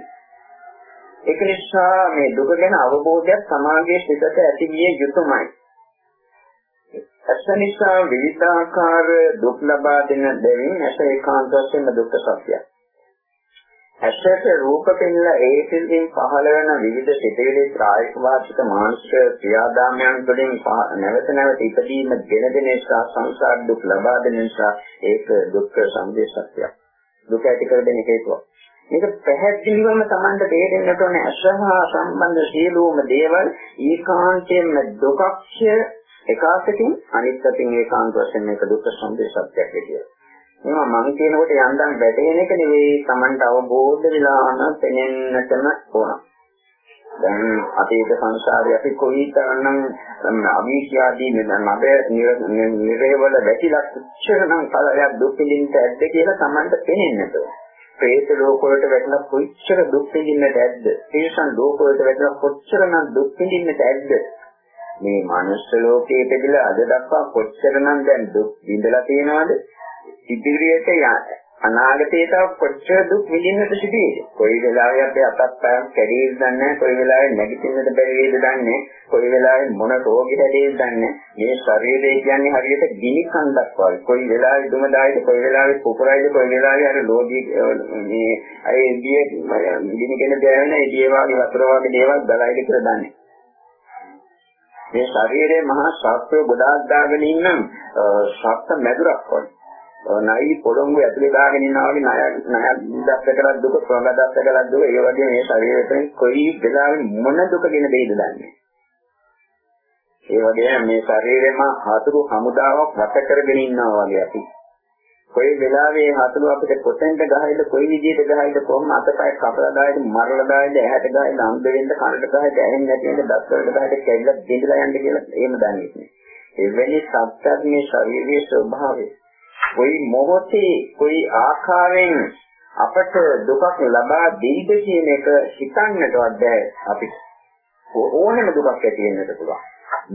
ඒක නිසා මේ දුක ගැන අවබෝධයක් සමාජයේ සිටට ඇති විය යුතුමයි. ඇස නිසා විවිධාකාර දුක් ලබා දෙන දෙවින් ඇස ඒකාන්ත වශයෙන්ම දුක්ඛ සත්‍යයි. ඇසට රූප පෙන්ලා ඒ සිල්ෙන් පහළ වෙන විවිධ සිතේලි ප්‍රායෝගික වාචික මානසික ක්‍රියාදාමයන් වලින් නැවත නැවත ඉදීම දෙන දෙන නිසා සංසාර දුක් ලබා දෙන නිසා ඒක දුක්ඛ සමුදය සත්‍යයක්. දුක ඇති කර දෙන හේතුවක්. මේක පැහැදිලිවම Tamanට තේරෙන්නට ඕනේ අසහා සම්බන්ධ සියලුම දේවල් ඒකාන්තයෙන්ම දුකක්ෂය එකාසකින් අනිත් අතින් ඒකාන්ත වශයෙන් මේක දුක්ඛ සමුදය සත්‍යයක් කියලා. මේවා මම කියනකොට යන්තම් වැටෙන එක නෙවෙයි Tamanට අවබෝධ වෙලාම පෙනෙන්නටම ඕන. දැන් අතීත සංසාරේ අපි කොයිතරම්නම් අවිශ්‍යාදී නබ නිරේවල වැටිලා කොච්චරනම් කලයක් දුක් විඳින්න ඇද්ද කියලා Tamanට පෙනෙන්නට ඕන. ප්‍රේත ලෝක වලට වැටෙන කොච්චර දුක් විඳින්නට ඇද්ද? තිරිසන් ලෝක වලට වැටෙන කොච්චරනම් දුක් විඳින්නට ඇද්ද? මේ මනුස්ස ලෝකයේ ඉපදලා අද දක්වා කොච්චරනම් දැන් දුක් විඳලා තියෙනවද? ඉදිරියට අනාගතයේ තව කොච්චර දුක් විඳින්නට සිදුවේද? කොයි වෙලාවෙ අපේ අතක් පයන් කැඩේද දන්නේ කොයි වෙලාවෙ නැගිටින්නද බැරි වේද දන්නේ කොයි වෙලාවෙ මොන රෝගෙ හැදේද දන්නේ මේ ශරීරය කියන්නේ හරියට ගිනි කන්දක් වගේ. කොයි වෙලාවෙ දුම දායිද කොයි වෙලාවෙ කුපුරයිද කොයි වෙලාවෙ අර ලෝධි මේ අය දිය ගිනි කෙන දැවෙන ඒ දිය වගේ වතුර වගේ දේවල් දලයිද කියලා දන්නේ. මේ ශරීරයේ මහා ශාස්ත්‍රය ගොඩාක් දාගෙන ඉන්න ශාස්ත්‍ර මැදුරක් වගේ. නයි පොළොංගු ඇතුලේ දාගෙන ඉන්නා වගේ ණය ණය දැක්කලා දුක ප්‍රගතස්සකලා දුක ඒ වගේ මේ ශරීරයෙන් කොයි වෙලාවෙ මොන දුකගෙන දෙයිද දන්නේ? ඒ වගේ මේ ශරීරෙම හතුරු හමුදාවක් වට කරගෙන ඉන්නවා වගේ අපි. කොයි වෙලාවෙ හතුරු අපිට කොතෙන්ද ගහයිද කොයි විදිහට ගහයිද කොහොම අතපය කපලා දායිද මරලා දායිද ඇහැට ගහයිද අන්ධ වෙන්න කනට ගහයිද ඇහෙන්නේ නැති වෙන්න දත් වලට ගහයිද කැඩලා දෙඳලා යන්න කියලා එහෙම දන්නේ නැහැ. එවැනි සත්‍යත් මේ ශරීරයේ ස්වභාවය. කොයි මොහොතේ කොයි ආකාරයෙන් අපට දුකක් ලබා දෙයිද කියන එක හිතන්නටවත් බැහැ අපිට. ඕනෙම දුකක් ඇති වෙන්නට පුළුවන්.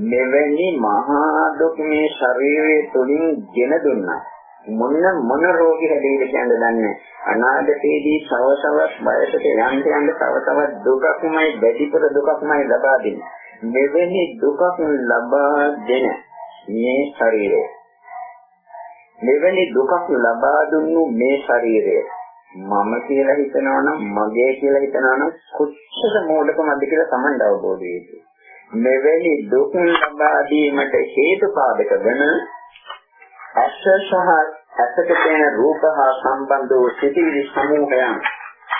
මෙවැනි මහා දුක් මේ ශරීරයේ තුලින් ගෙන දුන්නා. මොන මොන රෝගී හැදෙයිද කියන්න දන්නේ අනාගතයේදී සවසවස් බයකට යන්න යන්න තව තවත් දුකක්මයි වැඩිපුර දුකක්මයි ලබා දෙන්නේ. මෙවැනි දුකක් ලබා දෙන මේ ශරීරය මෙවැනි දුකක් ලබා දුන්නු මේ ශරීරය මම කියලා හිතනවා නම් මගේ කියලා හිතනවා නම් කොච්චර මෝඩකමද කියලා Taman අවබෝධ වෙයි. මෙවැනි දුක් ලබා දීමට හේතු පාදක වෙන අස්ස සහ ඇසට තියෙන රූප හා සම්බන්ධ වූ සිටිවිලි සමූහයන්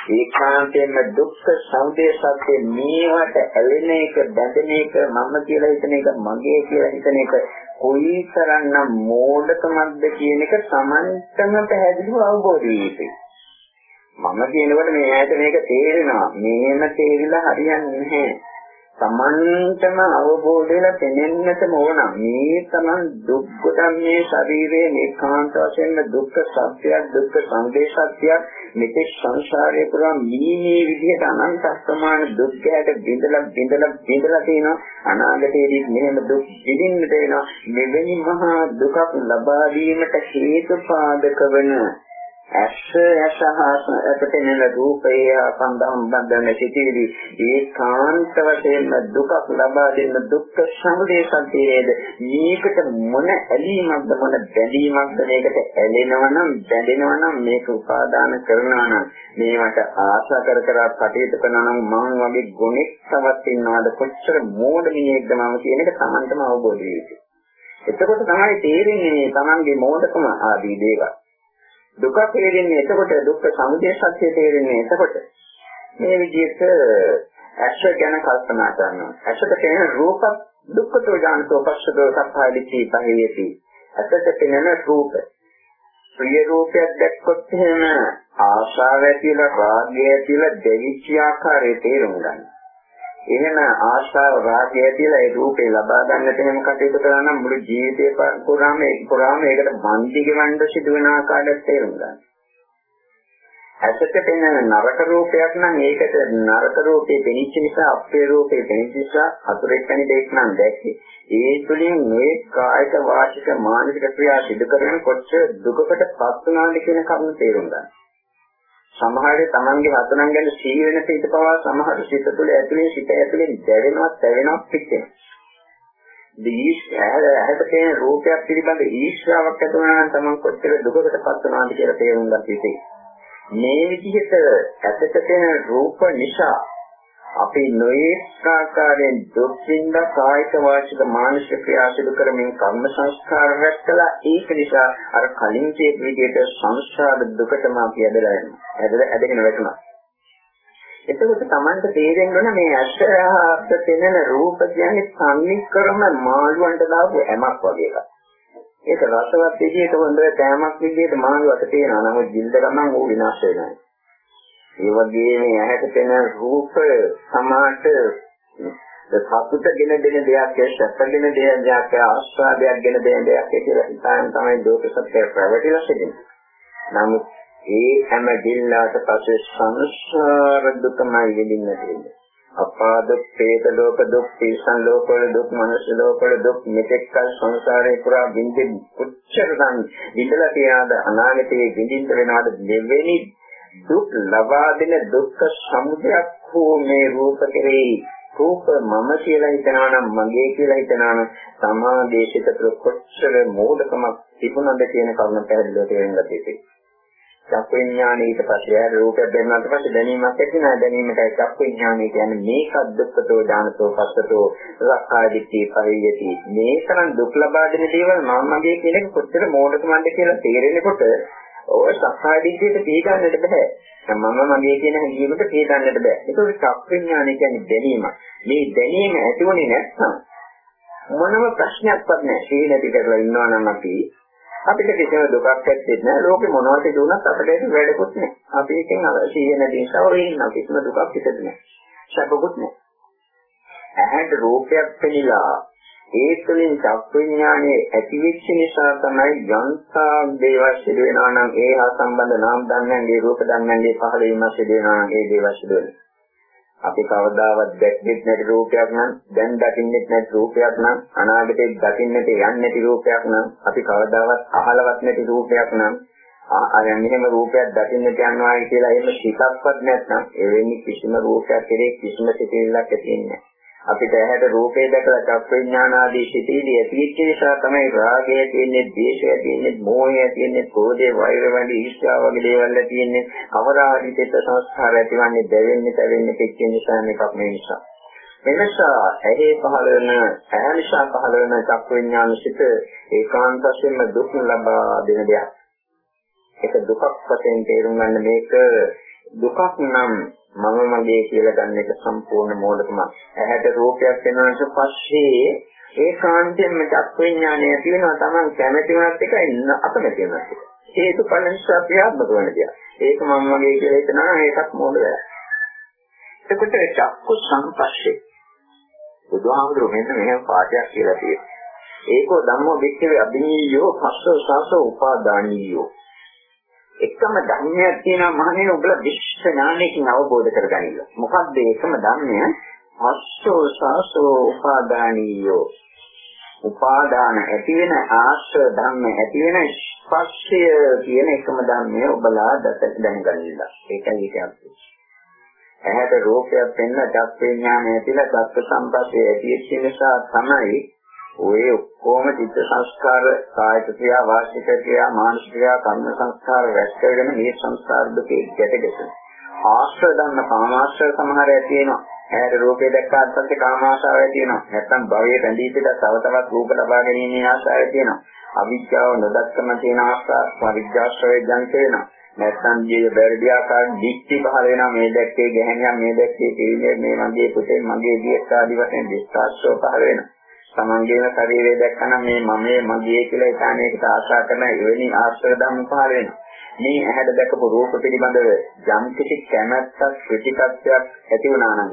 ඒකාන්තයෙන්ම දුක්ඛ සමුදය සත්‍ය මේවට ඇලෙන එක බැඳෙන එක මම කියලා හිතන එක මගේ කියලා හිතන එක කොයිතරම්නම් මෝඩකමක්ද කියන එක Tamanටම පැහැදිලිව අවබෝධ වෙ යුතුයි. මම කියනකොට මේ ඇයට මේක තේරෙනවා. මේම තේරිලා හරියන්නේ නැහැ. තමන්ටම අවබෝධ වෙලා දැනෙන්නටම ඕන. මේ තමන් දුක් ගොඩන්නේ ශරීරයේ ඒකාන්ත වශයෙන්ම දුක්ඛ සත්‍යයක් දුක්ඛ සංදේශත්‍යයක් මෙතෙක් සංසාරයේ පුරා මීමේ විදිහට අනන්ත ප්‍රමාණ දුක් ගැට බිඳලා බිඳලා බිඳලා තියෙනවා අනාගතයේදී මෙහෙම දුක් විඳින්නට වෙනවා මෙවැනි මහා දුකක් ලබා දීමට හේතු පාදක වන ඇස යසහස අපතෙනෙන රූපේ සම්බන්ධම් බන්ධන සිටිවිලි ඒකාන්ත වශයෙන්ම දුකක් ලබා දෙන දුක්ඛ සමුදය සත්‍යයේද මේකට මොන ඇලීමක්ද මොන බැඳීමක්ද මේකට ඇලෙනවා නම් බැඳෙනවා නම් මේක උපාදාන කරනවා නම් මේවට ආශා කර කර කටයුතු කරනවා නම් මම වගේ ගුණෙක් තවත් ඉන්නවද කොච්චර මෝඩ මිනිහෙක්ද මම කියන එක Tamanටම අවබෝධ වෙයි. එතකොට තමයි තේරෙන්නේ Tamanගේ මෝඩකම ආදී දේවල්. දුක තේරෙන්නේ එතකොට දුක්ඛ සමුදය සත්‍ය තේරෙන්නේ එතකොට. මේ විදිහට ඇස ගැන කල්පනා කරනවා. ඇසට පෙනෙන රූප දුක්ඛතෝ ඥානතෝ පස්සදෝ සත්‍යදිටි පහේති. ඇසට පෙනෙන රූප. ප්‍රිය රූපයක් දැක්කොත් එහෙම ආශාව ඇතිලා රාගය ඇතිලා දෙවිච්ච ආකාරයේ තේරුම් ගන්න. එහෙම ආශාව රාගය කියලා ඒ රූපේ ලබා ගන්නට එහෙම කටයුතු කරා නම් මුළු ජීවිතේ පුරාම ඒක පුරාම ඒකට බන්දි ගෙවන්න සිදුවන ආකාරයට තේරුම් ගන්න. ඇසට පෙනෙන නරක රූපයක් නම් ඒකට නරක රූපේ පෙනිච්ච නිසා අපේ රූපේ පෙනිච්ච නිසා අතුරෙක් වැනි දෙයක් නම් දැක්කේ. ඒ තුළින් මේ කායික වාචික මානසික ක්‍රියා සිදු කරගෙන කොච්චර දුකකට පත් වුණාද කියන කරුණ තේරුම් ගන්න. සමහර තමන්ගේ හතරන් ගැන සී වෙන සිත පවා සමහර සිත තුළ ඇතුලේ සිත ඇතුලේ දැවෙනවා තැවෙනවා පිටෙනවා. දීස් ඇහැට තියෙන රූපයක් පිළිබඳ ඊර්ෂ්‍යාවක් ඇති වුණා නම් තමන් කොච්චර දුකකට පත් වෙනවද කියලා තේරුම් ගන්න හිතේ. මේ විදිහට ඇසට තියෙන රූප නිසා අපි නොයෙක් ආකාරයෙන් දුක්ඛින්ද කායික වාචික මානසික ක්‍රියා සිදු කරමින් කර්ම සංස්කාර රැස් කළා ඒක නිසා අර කලින් කියපු විදිහට සංස්කාර දුකටම අපි ඇදලා යනවා ඇදලා ඇදගෙන වැටෙනවා එතකොට Tamanට තේරෙන්න ඕන මේ අශ්‍රයහත් තෙනෙන රූප කියන්නේ සම්නික්‍රම මාළුවන්ට දාපු ඇමක් වගේ එකක්. ඒක රසවත් විදිහට හොඳ කෑමක් විදිහට මාළුවට තේනවා. නමුත් ජීවිත ගමන් ඌ විනාශ වෙනවා. ඒ වගේම ඇහැට පෙනෙන රූප සමාට සතුටගෙන දෙන දෙයක් සැපගෙන දෙන දෙයක් ආස්වාදයක් ගෙන දෙන දෙයක් කියලා හිතාගෙන තමයි ලෝක සත්‍ය ප්‍රවැටිලා සිටින්නේ. නමුත් ඒ හැම දිල්ලාට පස්සේ සංසාර දුකමයි විඳින්න තියෙන්නේ. අපා දුක්, ප්‍රේත ලෝක දුක්, තිරිසන් ලෝකවල දුක්, මනුෂ්‍ය ලෝකවල දුක් මෙතෙක් කල සංසාරේ පුරා විඳින් උච්චරණ විඳලා තියාද අනාගතයේ විඳින්න වෙනවාද දෙවෙනි දුක් ලබා දෙන දුක්ඛ සමුදයක් හෝ මේ රූප කෙරෙහි රූප මම කියලා හිතනවා නම් මගේ කියලා හිතනවා නම් සමාදේශිත කොච්චර මෝඩකමක් තිබුණද කියන කරුණ පැහැදිලිව තේරුම් ගත යුතුයි. චක්ක විඥානය ඊට පස්සේ රූපයක් දැනුණාට පස්සේ දැනීමක් ඇති නැහැ දැනීමටයි චක්ක විඥානය කියන්නේ මේකත් දුක්ඛතෝ ඥානතෝ පස්සතෝ රක්ඛාදිට්ඨි පරියති මේ තරම් දුක් ලබා දෙන දේවල් මම මගේ කියන එක කොච්චර මෝඩකමක්ද කියලා තේරෙනකොට ඔය සක්කාදිට්ඨියට පිළිගන්නට බෑ මම මගේ කියන හැඟීමට පිළිගන්නට බෑ ඒක චක්ක විඥානය කියන්නේ දැනීම මේ දැනීම ඇතිවන්නේ නැත්නම් මොනම ප්‍රශ්නයක්වත් නැහැ සීලටි කරලා ඉන්නවා නම් අපි අපිට කිසිම දුකක් ඇත්තේ නැහැ. ලෝකෙ මොනවද දුණත් අපිට ඒක වැඩකුත් නැහැ. අපි එකෙන් අවශ්‍ය වෙන දේශාව වෙන්න කිසිම දුකක් පිටද නැහැ. සැපකුත් නැහැ. ඇහැට රූපයක් පෙනිලා ඒ තුළින් චක්විඥානයේ ඇතිවෙච්ච නිසා තමයි යන්තා දේවල් සිදු වෙනවා නම් ඒ හා සම්බන්ධ නාම ධර්මයන්ගේ රූප ධර්මයන්ගේ පහළ වීම සිදු වෙනවා නම් ඒ දේවල් සිදු වෙනවා. අපි කවදාවත් දැක්කෙත් නැති රූපයක් නම් දැන් දකින්නෙත් නැති රූපයක් නම් අනාගතේ දකින්නට යන්නේ නැති රූපයක් නම් අපි කවදාවත් අහලවත් නැති රූපයක් නම් අර මෙහෙම රූපයක් දකින්නට යනවා කියලා එහෙම හිතක්වත් නැත්නම් එවැනි කිසිම රූපයක් කෙරේ කිසිම සිතිවිල්ලක් ඇති වෙන්නේ නැහැ. අපිට ඇහැට රූපේ දැකලා චක්ක විඥාන ආදී සිටිවිලි ඇතිවෙච්ච නිසා තමයි රාගය තියෙන්නේ, ද්වේෂය තියෙන්නේ, මෝහය තියෙන්නේ, ක්‍රෝධය, වෛර වගේ ඊර්ෂ්‍යාව වගේ දේවල් තියෙන්නේ. අවරාදී චිත්ත සංස්කාර ඇතිවන්නේ දැවෙන්නේ, තැවෙන්නේ පිච්චෙන නිසා මේකක් මේ නිසා. මෙනිසා ඇහි පහළ වෙන ඇහැ නිසා පහළ වෙන චක්ක විඥාන සිට ඒකාන්ත වශයෙන්ම දුක් ලබා දෙන දෙයක්. ඒක දුකක් වශයෙන් තේරුම් ගන්න මේක දුකක් නම් මම මගේ කියලා ගන්න එක සම්පූර්ණ මෝඩකම. ඇහැට රූපයක් වෙනාට පස්සේ ඒකාන්තයෙන්ම චක්ක විඥානය තියෙනවා Taman කැමති වුණත් එකයි අකමැති වුණත් එකයි. හේතුඵල නිසා ක්‍රියාත්මක වෙන දෙයක්. ඒක මම මගේ කියලා හිතනවා ඒකත් මෝඩ වැඩක්. එතකොට චක්කු සංපස්සේ බුදුහාමුදුරුවෝ මෙන්න මෙහෙම පාඩයක් කියලා තියෙනවා. ඒකෝ ධම්මෝ වික්ඛවේ අභිනීයෝ පස්සෝ සාසෝ උපාදානීයෝ එකම ධර්මයක් තියෙනවා මහණෙනි ඔබලා විශ්ව ඥානයකින් අවබෝධ කරගන්න. මොකක්ද එකම ධර්මය? අස්සෝ සාසෝ උපාදානීයෝ. උපාදාන ඇති වෙන ආශ්‍රය ධර්ම ඇති වෙන ස්පර්ශය කියන එකම ධර්මය ඔබලා දැනගන්න. ඒකයි කියන්නේ. ඇහැට රූපයක් පෙන්න චක්ක විඥානය ඇතිලා චක්ක සම්පස්සේ ඇති නිසා තමයි ඔය ඔක්කොම චිත්ත සංස්කාර කායික ක්‍රියා වාචික ක්‍රියා මානසික ක්‍රියා කර්ම සංස්කාර රැස් කරගෙන මේ සංස්කාර දුකේ ගැටගැසෙන ආශ්‍රය ධර්ම කාමාශ්‍රය සමහර ඇති වෙනවා ඇහැට රූපේ දැක්කාට පස්සේ කාමාශාව ඇති වෙනවා. නැත්නම් භවයේ රැඳී සිට තව තවත් රූප ලබා ගැනීමේ ආශාව ඇති වෙනවා. අවිද්‍යාව නොදක්කම තියෙන ආශාව පරිඥාශ්‍රය ජනිත වෙනවා. නැත්නම් ජීව බැරදි ආකාර දික්ටි පහල වෙනවා. මේ දැක්කේ ගැහණියක් මේ දැක්කේ කීනේ මේ මගේ පුතේ මගේ දියත් ආදි වශයෙන් දිස්ත්‍රාස්ව පහල වෙනවා. තමන්ගේම ශරීරය දැක්කම මේ මමේ මගේ කියලා හිතාන එකට ආශා කරන එවැනි ආශ්‍රය ධර්ම පහළ වෙනවා. මේ ඇහැට දැකපු රූප පිළිබඳව යම් කිසි කැමැත්තක් ප්‍රතිපත්තියක් ඇති වුණා නම්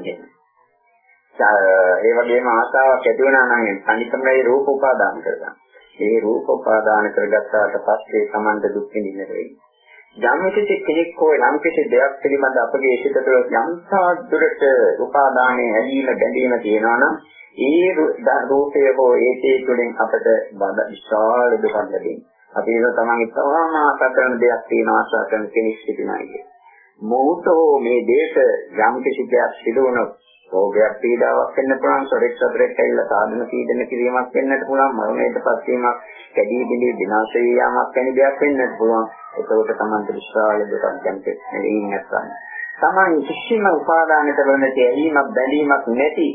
ඒ වගේම ආශාවක් ඇති වුණා නම් අනිත්මයි රූප උපාදාන කරගන්න. ඒ රූප උපාදාන කරගත්තාට පස්සේ Tamanda දුක් විඳින්න වෙන්නේ. යම් කිසි කෙනෙක් හෝ යම් කිසි දෙයක් පිළිබඳ අපගේ සිත තුළ යම් සාදුරට උපාදානයේ ඇලීම බැඳීම තියෙනවා නම් ඒ රූපය හෝ ඒකේ තුළින් අපට බඳ විශාල දුකක් ලැබෙනවා. අපි ඒක තමයි තවම ආශා කරන දෙයක් තියෙන ආශා කරන කෙනෙක් සිටිනා කියන්නේ. මොහොතෝ මේ දේශ යම් කිසි දෙයක් සිදු වුණොත් රෝගයක් පීඩාවක් වෙන්න පුළුවන් සොරෙක් සතරෙක් ඇවිල්ලා සාධන පීඩන කිරීමක් වෙන්නත් පුළුවන් මරණයට පස්වීමක් කැඩී බිඳී විනාශ වීමක් වැනි දෙයක් වෙන්නත් පුළුවන් ඒකෝට තමයි විශාල දුකක් දැනෙන්නේ නෙවෙයි නැත්නම් තමයි කිසිම උපාදාන කරන දෙයක් බැඳීමක් නැති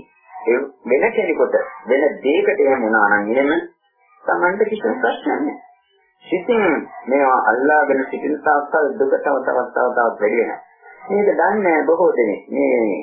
වෙන කෙනෙකුට වෙන දෙයකට එහෙම වුණා නම් එහෙම Tamanta කිසිම ප්‍රශ්නයක් නැහැ. සිතින් මේවා අල්ලාගෙන සිටින තාක්කල් දුක තව තවත් තව තවත් වැඩි වෙනවා. මේක දන්නේ බොහෝ දෙනෙක්. මේ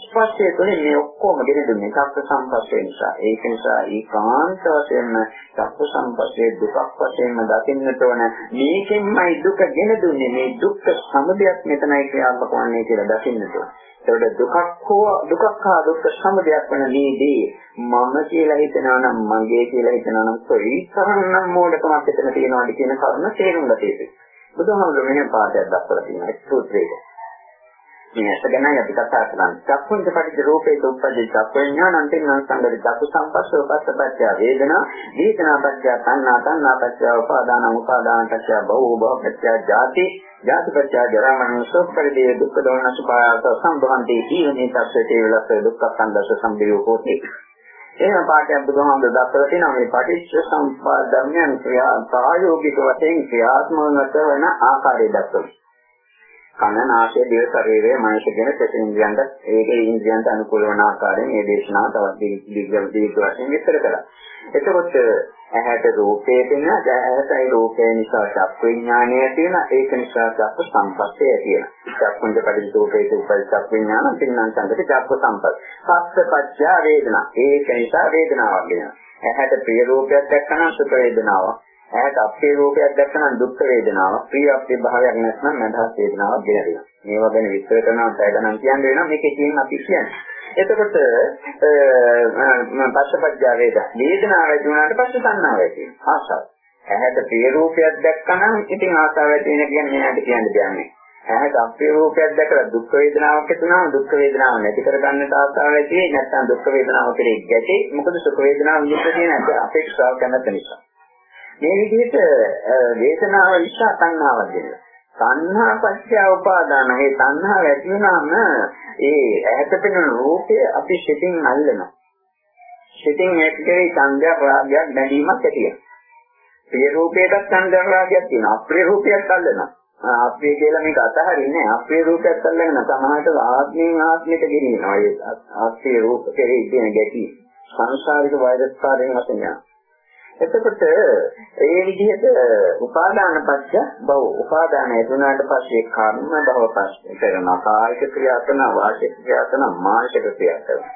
ස්පර්ශය තුළින් මේ ඔක්කොම ගෙන දුන්නේ චක්ක සම්පස්සේ නිසා. ඒක නිසා ඒකාන්ත වශයෙන්ම චක්ක සම්පස්සේ දුකක් වශයෙන්ම දකින්නට ඕන. මේකෙන්මයි දුක ගෙන දුන්නේ. මේ දුක්ඛ සමුදයක් මෙතනයි ක්‍රියාත්මක වන්නේ කියලා දකින්නට ඕන. ඒකට දුකක් හෝ දුකක් හා දුක්ඛ සමුදයක් වෙන නේදී මම කියලා හිතනවා නම් මගේ කියලා හිතනවා නම් කොයි තරම්නම් මෝඩකමක් එතන තියෙනවද කියන කරුණ තේරුම් ගත යුතුයි. බුදුහාමුදුරුවෝ මෙහෙම පාඩයක් දක්වලා තියෙනවා ඒ සූත්‍රයේ. මේ ඇස ගැනයි අපි කතා කරන්නේ. චක්කුංච පටිච්ච රූපේත උප්පජ්ජ චක්ක විඥානං තින්නම් සංගති චක්කු සම්පස්සෝ පස්සපච්චය වේදනා වේදනා පච්චය තණ්හා තණ්හා පච්චය උපාදාන උපාදාන පච්චය භව භව පච්චය ජාති. ජාති පච්චය ජරා මරණ ශෝක පරිදේ දුක්ඛ දෝමන සුභායස සම්භවಂತಿ ඊවනේ තස්සේතේ විලස දුක්ඛ සංදර්ශ සම්බියෝ හෝති. එහෙම පාඩයක් බුදුහාමුදුරුවෝ දක්වලා තියෙනවා මේ පටිච්ච සම්පදායයන් ක්‍රියා ප්‍රායෝගික වශයෙන් ක්‍රියාත්මක වන ආකාරය දක්වනවා. කන නාසය දිව ශරීරය මනස කියන ප්‍රතිඉන්ද්‍රයන්ට ඒකේ ඉන්ද්‍රයන්ට අනුකූල වන ආකාරයෙන් මේ දේශනාව තවත් දීර්ඝ දීර්ඝ වශයෙන් විස්තර කළා. එතකොට ඇහැට රූපේ තියෙන ඇහැටයි රූපේ නිසා චක්ක විඥානය තියෙන ඒක නිසා චක්ක සංපස්සේ තියෙන. චක්කුංජ පරිදෝපේ උපල් චක්ක විඥාන තින්නම් සංගති චක්ක සංපස්. පස්සපච්චා වේදනා. ඒක නිසා වේදනාවක් වෙනවා. ඇහැට ප්‍රිය රූපයක් දැක්කම සුඛ වේදනාවක්. ඇයට අපේ රූපයක් දැක්කම දුක් වේදනාවක්, ප්‍රිය අපේ භාවයක් නැත්නම් මඳහස් වේදනාවක් දැනෙනවා. මේවා ගැන විස්තර කරනවා පැය ගණන් කියන්න වෙනවා මේකේ තියෙන අපි කියන්නේ. එතකොට පස්සපජ්ජා වේද වේදනාව ඇති වුණාට පස්සේ සංනාව ඇති වෙනවා. ආසාව. ඇහැට ප්‍රිය රූපයක් දැක්කම ඉතින් ආසාව ඇති වෙන කියන්නේ මෙයාට කියන්න දෙන්නේ. ඇහැට අපේ රූපයක් දැකලා දුක් වේදනාවක් ඇති වුණාම දුක් වේදනාව නැති කරගන්නට ආසාව ඇති වෙයි නැත්නම් දුක් වේදනාව කෙරෙහි ගැටේ. මොකද සුඛ වේදනාව විඳින්න තියෙන අපේක්ෂාව කැමැත්ත නිසා. මේ විදිහට වේදනාව නිසා තණ්හාවක් දෙනවා. තණ්හා පත්‍ය උපාදාන මේ තණ්හාව ඇති වුණාම ඒ ඇහැට පෙනෙන රූපය අපි සිතින් අල්ලනවා. සිතින් ඒකේ සංඥා රාගයක් බැඳීමක් ඇති වෙනවා. ප්‍රිය රූපයකට සංඥා රාගයක් තියෙනවා. අප්‍රිය රූපයක් අල්ලනවා. අප්‍රිය කියලා මේක අතහරින්නේ අප්‍රිය රූපයක් අල්ලගෙන සමහරට ආත්මයෙන් ආත්මයට ගෙනියනවා. ඒ අප්‍රිය රූප කෙරෙහි තියෙන ගැටි සංසාරික වෛරස් කාර්යයෙන් වශයෙන් යනවා. එතකොට ඒ විදිහට උපාදාන පත්‍ය බව උපාදාන ඇතුණාට පස්සේ කර්ම බව පස්සේ කරන කායික ක්‍රියා කරන වාචික ක්‍රියා කරන මානසික ක්‍රියා කරන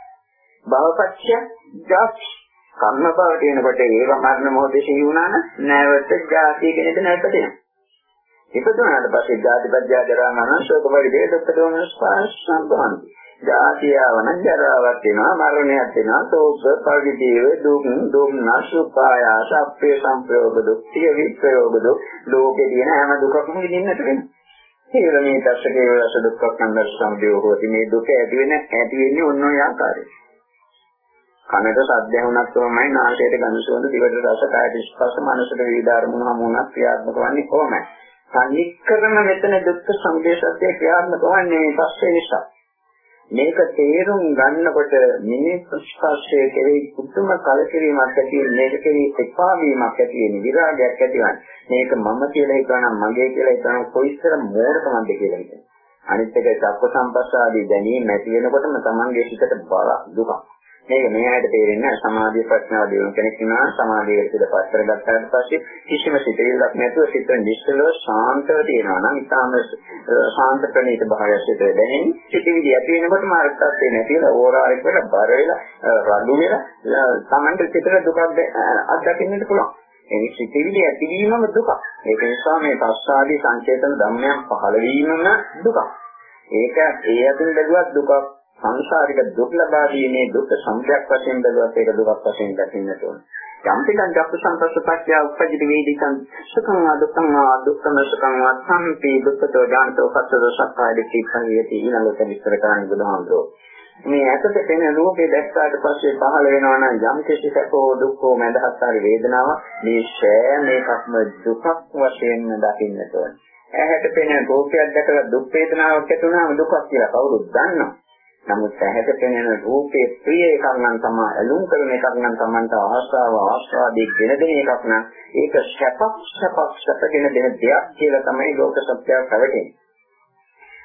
භවපත්‍ය ජාති. කර්ම බව කියනකොට ඒව මරණ මොහොතේ සිහි වුණා නම් නැවත ජාතිය කෙනෙක් නැවතෙනවා ඉපදුනාට පස්සේ ජාතිපත්‍ය ජරා මරණ ශෝක පරිදේ දුක්ඛ දෝමන ස්පර්ශ සම්බන්ධයි ජාතියවන ජරාවක් වෙනවා මරණයක් වෙනවා සෝක පරිදේව දුක් දුම්නස් උපායාස අපේ සංප්‍රයෝග දුක් සිය විප්‍රයෝග දුක් ලෝකේ තියෙන හැම දුකක්ම විඳින්නට වෙනවා. ඒ වගේ දර්ශකයේ රස දුක්ඛ කන්දර සම්පියෝ හොති මේ දුක ඇති වෙන ඇති වෙන්නේ ඔන්න ඔය ආකාරයෙන්. කනට සද්ද ඇහුණත් කොහොමයි නාසයට ගඳ සුවඳ දිවට රස කායට ස්පර්ශ මනසට විවිධ අරමුණු හමුණක් ක්‍රියාත්මක වන්නේ කොහොමයි? සම්නික්කරණ මෙතන දුක්ඛ සංදේශයේ ක්‍රියාත්මක වන්නේ පස්සේ නිසා. මේක තේරුම් ගන්නකොට මිනිස් ස්පර්ශයේ කෙරෙහි කුතුම කලකිරීමක් ඇති වෙන මේක කෙරෙහි එපා වීමක් ඇති වෙන විරාගයක් ඇතිවන්නේ මේක මම කියලා හිතනවා මගේ කියලා හිතනවා කොයිස්තර මෝඩකමක්ද කියලා හිතනවා. අනිත් එක සත්ව සම්පස්සාදී දැනීම ඇති වෙනකොටම තමන්ගේ හිතට බල දුකක්. මේක මෙයාට තේරෙන්නේ සමාධිය ප්‍රඥාව දියුණු කෙනෙක් ඉන්නවා සමාධිය පිට පස් කරගත්තාට පස්සේ කිසිම සිතවිල්ලක් නැතුව සිත නිශ්චලව ශාන්තව තියෙනවා නම් ඉතාම ශාන්ත ප්‍රණීත භාවයක් සිට දැනෙන්නේ සිතවිලි ඇති වෙනකොටම අර්ථයක් නැතිලා ඕරාරික වෙලා බර වෙලා රළු වෙලා තමන්ට සිතට දුකක් අත්දකින්නට පුළුවන් ඒ සිතවිලි ඇතිවීමම දුක. ඒක නිසා මේ පස්සාදී සංකේතන ධම්මයන් පහළ වීමම දුක. ඒක ඒ අතින් බැලුවත් දුකක් සංසාරික දුක් ලබා දීමේ දුක් සම්පයක් වශයෙන් බැලුවත් ඒක දුකක් වශයෙන් දකින්නට ඕන. යම් පිටං ජප්ප සංපස්සපච්චය උපජිත වේදිකං සුඛං දුක්ඛං දුක්ඛම සුඛං සම්පි දුක්ඛතෝ ඥානතෝ පස්සදෝ සක්කාය දිට්ඨි සංයති ඊළඟට විස්තර කරන්නේ බුදුහාමුදුරුවෝ. මේ ඇතට පෙනෙන රූපේ දැක්කාට පස්සේ පහළ වෙනවා නම් යම් කිසි සැපෝ දුක්ඛෝ මඳහත් හරි වේදනාව මේ සෑම එකක්ම දුකක් වශයෙන් දකින්නට ඕන. ඇහැට පෙනෙන රූපයක් දැකලා දුක් වේදනාවක් ඇති වුණාම දුකක් කියලා කවුරුත් දන්නවා. නමුත් ඇහැට පෙනෙන රූපේ ප්‍රිය එකක් නම් තමයි ඇලුම් කරන එකක් නම් Tamanta ආශාව ආස්වාදී ගෙන දෙන එකක් නම් ඒක සැපක් සැපක් සැපගෙන දෙන දෙයක් කියලා තමයි ලෝක සත්‍යය පැවටෙන්නේ.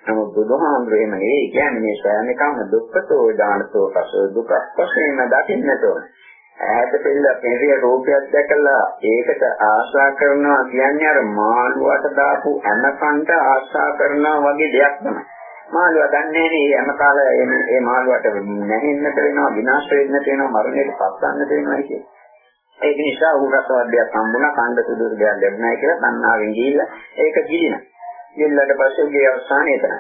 නමුත් බුදුහාමුදුරේ මේ කියන්නේ මේ සෑම එකම දුක්ඛතෝ දානතෝ පස දුක වශයෙන් දකින්නට ඕන. ඇහැට පෙළ පෙරිය රූපයක් දැකලා ඒකට ආශා කරනවා කියන්නේ අර මාළුවට දාපු ඇනකන්ට ආශා කරනවා වගේ දෙයක් තමයි. මාළුවා දන්නේ නැහැ හැම කාලේ මේ මාළුවට නැහෙන්නට වෙනවා විනාශ වෙන්නට වෙනවා මරණයට පස්සන්නට වෙනවා කියන්නේ. ඒක නිසා උන් රසවද්දයක් හම්බුණා කණ්ඩ සුදුරු දෙයක් ලැබුණා කියලා තණ්හාවෙන් ගිහිල්ලා ඒක ගිලින. ගිල්ලට පස්සේ ගේ අවසානය එතනයි.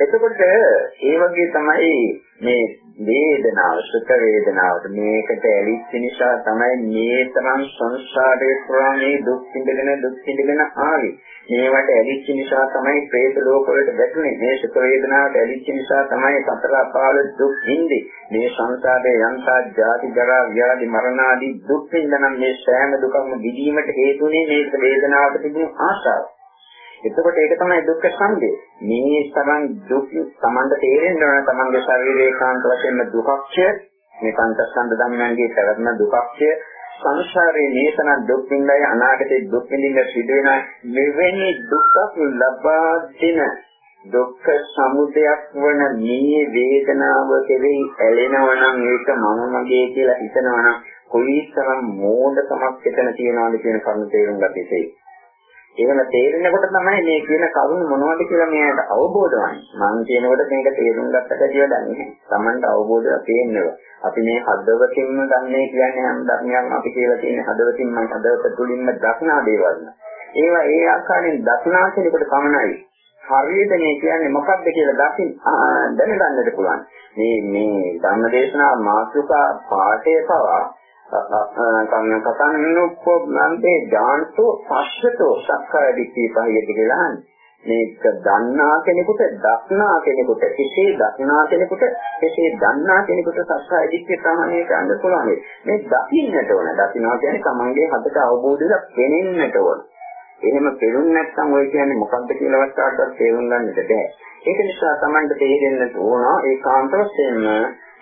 එතකොට ඒ වගේ තමයි මේ වේදනාව සුඛ වේදනාවට මේකට ඇලිච්ච නිසා තමයි මේ තරම් සංසාරේ පුරා මේ දුක් විඳගෙන දුක් විඳගෙන ආවේ. මේවට ඇලිච්ච නිසා තමයි പ്രേත ලෝකවලට වැටුනේ. මේ සුඛ වේදනාවට ඇලිච්ච නිසා තමයි සතර අපාවල දුක් විඳින්නේ. මේ සංසාරේ යන්තා ජාති ජරා ව්‍යාධි මරණ ආදී දුක් විඳනනම් මේ සෑම දුකම විඳීමට හේතුනේ මේ වේදනාවට තිබුණු ආශාව. එතකොට ඒක තමයි දුක්ඛ සංදේ. මේ තරම් දුක් Tamanda තේරෙන්න ඕන Tamange ශරීරයේ කාන්ත වශයෙන්ම දුක්ඛය මේ පංචස්කන්ධ ධර්මයන්ගේ පැවැත්ම දුක්ඛය සංසාරේ මේ තරම් දුක් විඳයි අනාගතේ දුක් විඳින්න සිදු වෙන මෙවැනි දුක්ඛ ලබා දෙන දුක්ඛ සමුදයක් වන මේ වේදනාව කෙරෙහි ඇලෙනවා නම් ඒක මම මගේ කියලා හිතනවා නම් කොයිතරම් මෝඩකමක් එතන තියනවද කියන කරුණ තේරුම් ගත යුතුයි. එහෙම තේරෙනකොට තමයි මේ කියන කරුණ මොනවද කියලා මෙයාට අවබෝධ වන්නේ. මම කියනකොට මේක තේරුම් ගත්තට කියලා දන්නේ නැහැ. Tamanට අවබෝධය තේරෙනවා. අපි මේ හදවතින්ම දන්නේ කියන්නේ හැම ධර්මයක්ම අපි කියලා තියෙන හදවතින්ම හදවත තුලින්ම දක්නා දේවල්. ඒවා ඒ ආකාරයෙන් දක්නා කෙනෙකුට පමණයි හරියට මේ කියන්නේ මොකක්ද කියලා දකින් දැනගන්නට පුළුවන්. මේ මේ ධර්මදේශනා මාතෘකා පාඨය පවා කන්න කතන්නොක්කෝ නන්දේ ඥානතෝ පස්සතෝ සක්කාය දිට්ඨිය පහියද කියලා අහන්නේ. මේක දන්නා කෙනෙකුට දක්නා කෙනෙකුට කෙසේ දක්නා කෙනෙකුට කෙසේ දන්නා කෙනෙකුට සක්කාය දිට්ඨිය ප්‍රහාණය කරන්න පුළුවන්. මේ දකින්නට ඕන. දකින්නවා කියන්නේ තමන්ගේ හදට අවබෝධයක් පෙනෙන්නට ඕන. එහෙම පෙරුන් නැත්නම් ඔය කියන්නේ මොකක්ද කියලා වස්තාවට තේරුම් ගන්නට බෑ. ඒක නිසා තමන්ට තේරෙන්න ඕන ඒකාන්ත වශයෙන්ම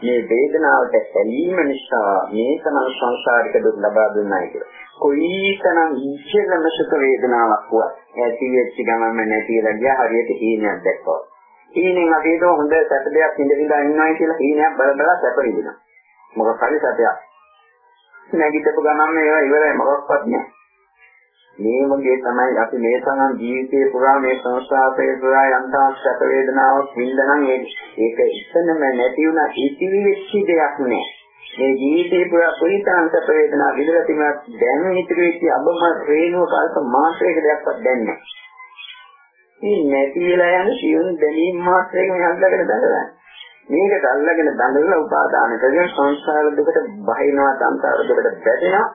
මේ වේදනාවට ඇලීම නිසා මේ තමයි සංසාරික දුක් ලබා දුන්නායි කියලා. කොයිතරම් ඉච්ඡෙලම සුඛ වේදනාවක් වුවත් ඇති වෙච්ච ගමන්ම නැතිලා ගියා හරියට හීනයක් දැක්කවා. හීනෙන් අපිට හොඳ සැප දෙයක් ඉඳ ඉඳ ඉන්නවයි කියලා හීනයක් බල බල සැප විඳිනවා. මොකක් හරි සැපයක්. නැගිටපු ගමන්ම ඒවා ඉවරයි මොකක්වත් නැහැ. මේ වගේ තමයි අපි මේ තරම් ජීවිතේ පුරා මේ සංස්කාරයේ පුරා යන්තා සැප වේදනාවක් විඳනනම් ඒක ඉස්සනම නැති වුණා ඉතිරි වෙච්ච දෙයක් නෑ. මේ ජීවිතේ පුරා කොයිතරම් සැප වේදනා විඳලා තිබුණත් දැන් ඉතිරි වෙච්ච අබම රේණුව කල්ප මාත්‍රයක දෙයක්වත් දැන්නේ නෑ. මේ නැති වෙලා යන සියුම් දැනීම් මාත්‍රයක මේ අල්ලගෙන දඟලන්නේ. මේකට අල්ලගෙන දඟලලා උපාදාන කරගෙන සංසාර දුකට බහිනවා සංසාර දුකට බැඳෙනවා